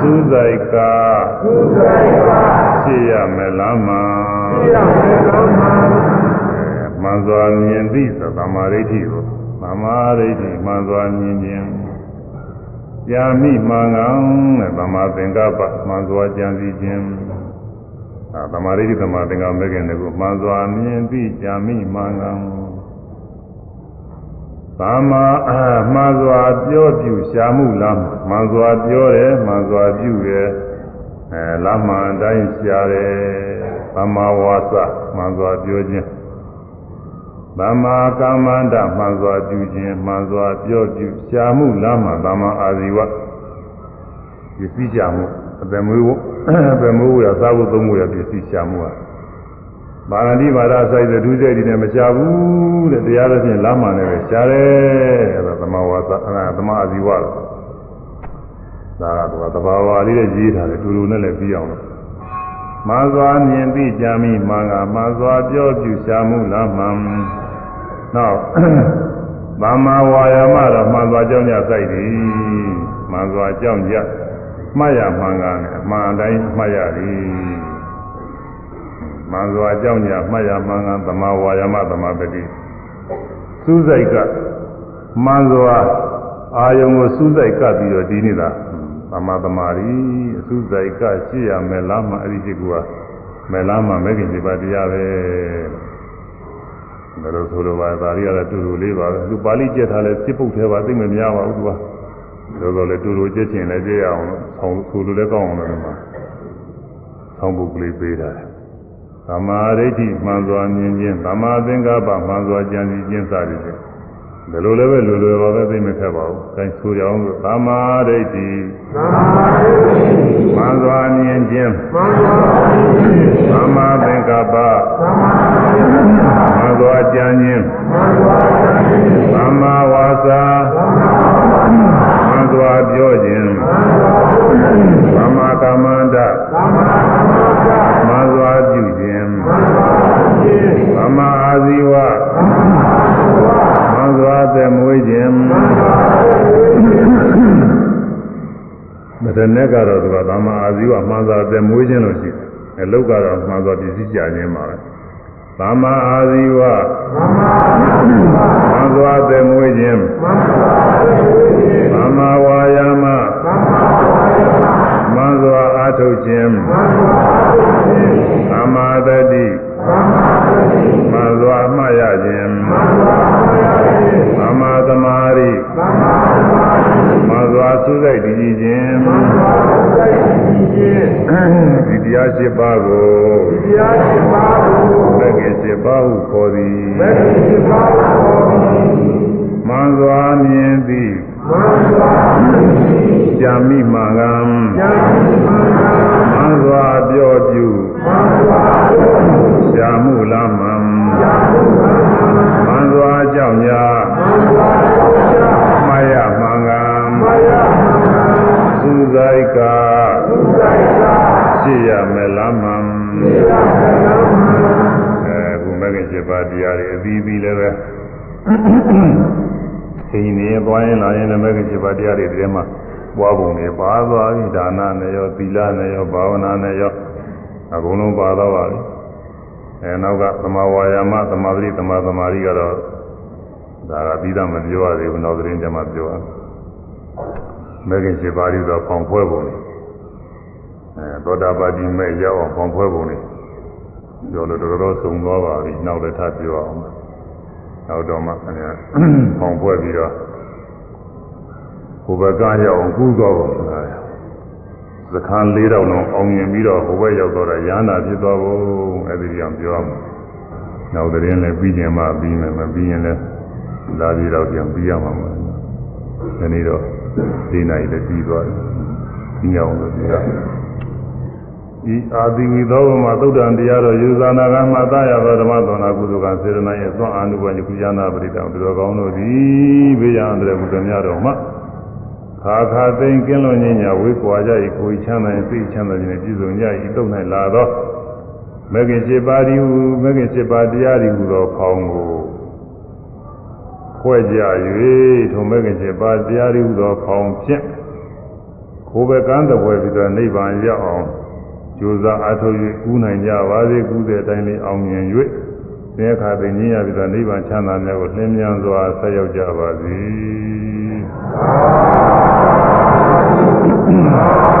စူးစိုက်ကရှိရမယ်လားမှန် မှန်စွာမြင်သိသသမာဓိဋ္ဌိကိုသမာဓိဋ္ဌိမှန်စွာမြင်ခြင်းကြာမိမှန်ကောင်တဲ့သမာသင်္ကပ္ပမှန်စွာကြံစည်ခြင်းအဲသမာဓိဋ္ဌိသမာသင်္ကပ္ပမဲ့ခင်တကူမှန်စွာမြင်ပြီးကြာမိမှန်ကောင်သမ္မာမှန်စွာပြောပြရှာမှုလားမှန်စွာပြောတယ်မှန်စွာပြုတယ်အဲလမ်းမှန်တိုင်းရှာတယ် သမ္မာဝါစာမှန်စွာပြောခြင်းသမ္မာကမ္မန္တမှန်စွာပြုခြင်းမှန်စွာပြောပြုရှာမှုလားမှသမ္မာအာဇီဝပစ္စည်းရှာမှုအပေမွေးအပေမွေးရသာဝုသုံးမှုရပစ္စည်းရှာမှုဟာပါဠိဘာသာဆိုင်တဲ့ဒုစရိုက်တွေနဲ့မရှာဘူးတဲ့တရားသဖြင့်လမ်းမှန်နဲ့ပဲရှာတယ်အဲဒါသမဝါစာအဲသမအာဇီဝဒါကတော့သဘာဝလေးနဲ့ရေးထားတယ်တူတူနဲ့လည်းပြီးအောင်လို့ မှန်စွာမြင်သိကြမိမှန်ကမှန်စွာပြောပြရှာမှုလမ်းမှန်နောက်သမ္မာဝါယာမတော့မှန်စွာကြောင်းကြစိုက်သည်မှန်စွာကြောင်းကြမှတ်ရမှန်ကနဲ့အမှန်တိုင်းမှတ်ရသည်မှန်စွာအကြောင်းညာမှတ်ရမှန်ကန်သမာဝါယမသမာပတိစူးစိုက်ကမှန်စွာအာယုံကိုစူးစိုက်ကပ်ပြီးတော့ဒီနေတာ သမာသမာရီအစူးစိုက်ကရှိရမယ်လားမှအဲ့ဒီရှိကူကမယ်လားမှမဲခင်ဒီပါတရားပဲဒါလို့ဆိုလိုပါဒါရီကတော့တူတူလေးပါပဲသူပါဠိကျက်ထားလဲစစ်ပုတ်သေးပါသိမများပါဘူးသူကလောလောလေတူတူကျက်ချင်လဲကျက်ရအောင်လို့ဆောင်းဆိုလိုလဲကောင်းအောင်လို့ဒီမှာဆောင်းပုတ်ကလေးပေးတာတယ်သမာဓိဋ္ဌိမှန်စွာမြင်ခြင်းသမာသင်္ကပ္ပမှန်စွာကြံစည်ခြင်းစသည်ဖြင့် ဒီလိုလည်းပဲလူလူပါပဲသိမခက်ပါဘူး။အဲဆိုရအောင်လို့သမာဓိဋ္ဌိသမာဓိဋ္ဌိမှန်စွာမြင်ခြင်းမှန်စွာမြင်ခြင်းသမာသင်္ကပ္ပသမာသင်္ကပ္ပမှန်စွာကြံခြင်းမှန်စွာကြံခြင်းသမာဝါစာသမာဝါစာမှန်စွာပြောခြင်းမှန်စွာပြောခြင်းသမာကမ္မန္တသမာကမ္မန္တမှန်စွာပြုခြင်းမှန်စွာပြုခြင်းသမာအာဇီဝသမာအာဇီဝမှ န်စွာသက်မွေးခြင်းမှန်စွာသက်မွေးခြင်းမတနဲ့ကတော့သူကသမာအာဇီဝမှန်စွာသက်မွေးခြင်းလို့ရှိတယ်အလုတ်ကတော့မှန်စွာပြည့်စည်ကြခြင်းပါပဲသမ္မာအာဇီဝသမ္မာအာဇီဝမှန်စွာသက်မွေးခြင်းမှန်စွာသက်မွေးခြင်းသမ္မာဝါယာမသမ္မာဝါယာမမှန်စွာအားထုတ်ခြင်းမှန်စွာအားထုတ်ခြင်းသမ္မာတတိသ မ္မာတတိမှန်စွာမှတ်ရခြင်းမှန်စွာမှတ်ရခြင်းသမ္မာသမာဓိသမ္မာသမာဓိမှန်စွာသုစိတ်တည်ခြင်းမှန်စွာသုစိတ်တည်ခြင်းဒီတရားရှိပါကိုဒီတရားရှိပါကိုဘယ်ကရှိပါဟုခေါ်သည်ဘယ်ကရှိပါဟုခေါ်သည်မှန်စွာမြင်သည်မှန်စွာမြင်သည် ကြာမိမှန်ကံကြာမိမှန်ကံမှန်စွာပြောပြုမှန်စွာပြောပြုရှာမှုလားမှန်ရှာမှုလားမှန်စွာကြောင့်ညာမှန်စွာကြောင့်ညာမှားရမှန်ကံမှားရမှန်ကံသုဇိုက်ကသုဇိုက်ကရှိရမယ်လားမှန်ရှိရမယ်လားမှန်အဲဘုမဂ္ဂင်7ပါးတရားတွေအသီးသီးလည်းပဲ သိနေသွားရင်လာရင်လည်းမဂ္ဂင်7ပါးတရားတွေဒီထဲမှာပွားပုံတွေပါသွားပြီဒါနနဲ့ရောသီလနဲ့ရောဘာဝနာနဲ့ရောအကုန်လုံးပါတော့ပါပြီအဲနောက်ကသမာဝါယာမသမာဓိသမာသမာဓိကတော့ဒါကပြီးသားမပြောရသေးဘူးနောက်သတင်းကြမှာပြောရမဂ္ဂင်7ပါးပြီးတော့ပေါင်ဖွဲပုံတွေအဲသောတာပတိမဲ့ရောက်အောင်ပေါင်ဖွဲပုံတွေပြောလို့တော်တော်ဆုံးသွားပါပြီနောက်လည်းထပ်ပြောအောင် နောက်တော့မှခင်ဗျာပေါင်ဖွဲပြီးတော့ဟိုဘက်ကရောက်အောင်ကူးသွားပါမယ်သခန်း၄တောင်လုံးအောင်မြင်ပြီးတော့ဟိုဘက်ရောက်တော့ရဟန္တာဖြစ်သွားဖို့အဲ့ဒီကြောင့်ပြောမှာနောက်သတင်းလည်းပြီးကျင်မှပြီးမယ်မပြီးရင်လည်းလာပြီးတော့ပြန်ပြီးရမှာမဟုတ်ဒီနေ့တော့ဒီနိုင်လည်းပြီးသွားတယ်ပြီးအောင်လို့ပြော ဤအာတိဝိသောမှာသုဒ္ဓံတရားတော်ယူဇာနာကမှသာရသောဓမ္မသောနာကုသကစေရနာရဲ့သွန်အာနုဘယကုဇာနာပရိတံသူတော်ကောင်းတို့သည်ဘေးရန်တဲ့ကုသများတော်မှာခါခါသိင်ကင်းလွန်ခြင်းညာဝေးကွာကြ၏ကိုယ်ချမ်းသာရင်သိချမ်းသာခြင်းနဲ့ပြည့်စုံကြ၏တုံ၌လာသောမဂ္ဂင်7ပါးဒီဟုမဂ္ဂင်7ပါးတရားဒီဟုသောဖောင်းကိုဖွဲ့ကြ၍ထိုမဂ္ဂင်7ပါးတရားဒီဟုသောဖောင်းဖြင့်ကိုယ်ပဲကမ်းတပွဲပြီးတော့နိဗ္ဗာန်ရောက်အောင် ကြိုးစားအားထုတ်၍ကူးနိုင်ကြပါစေကူးတဲ့အတိုင်းလေးအောင်မြင်၍သင်္ခါသိဉ္ဇရပြီးသောနိဗ္ဗာန်ချမ်းသာမြတ်ကိုလင်းမြန်စွာဆက်ရောက်ကြပါစေ။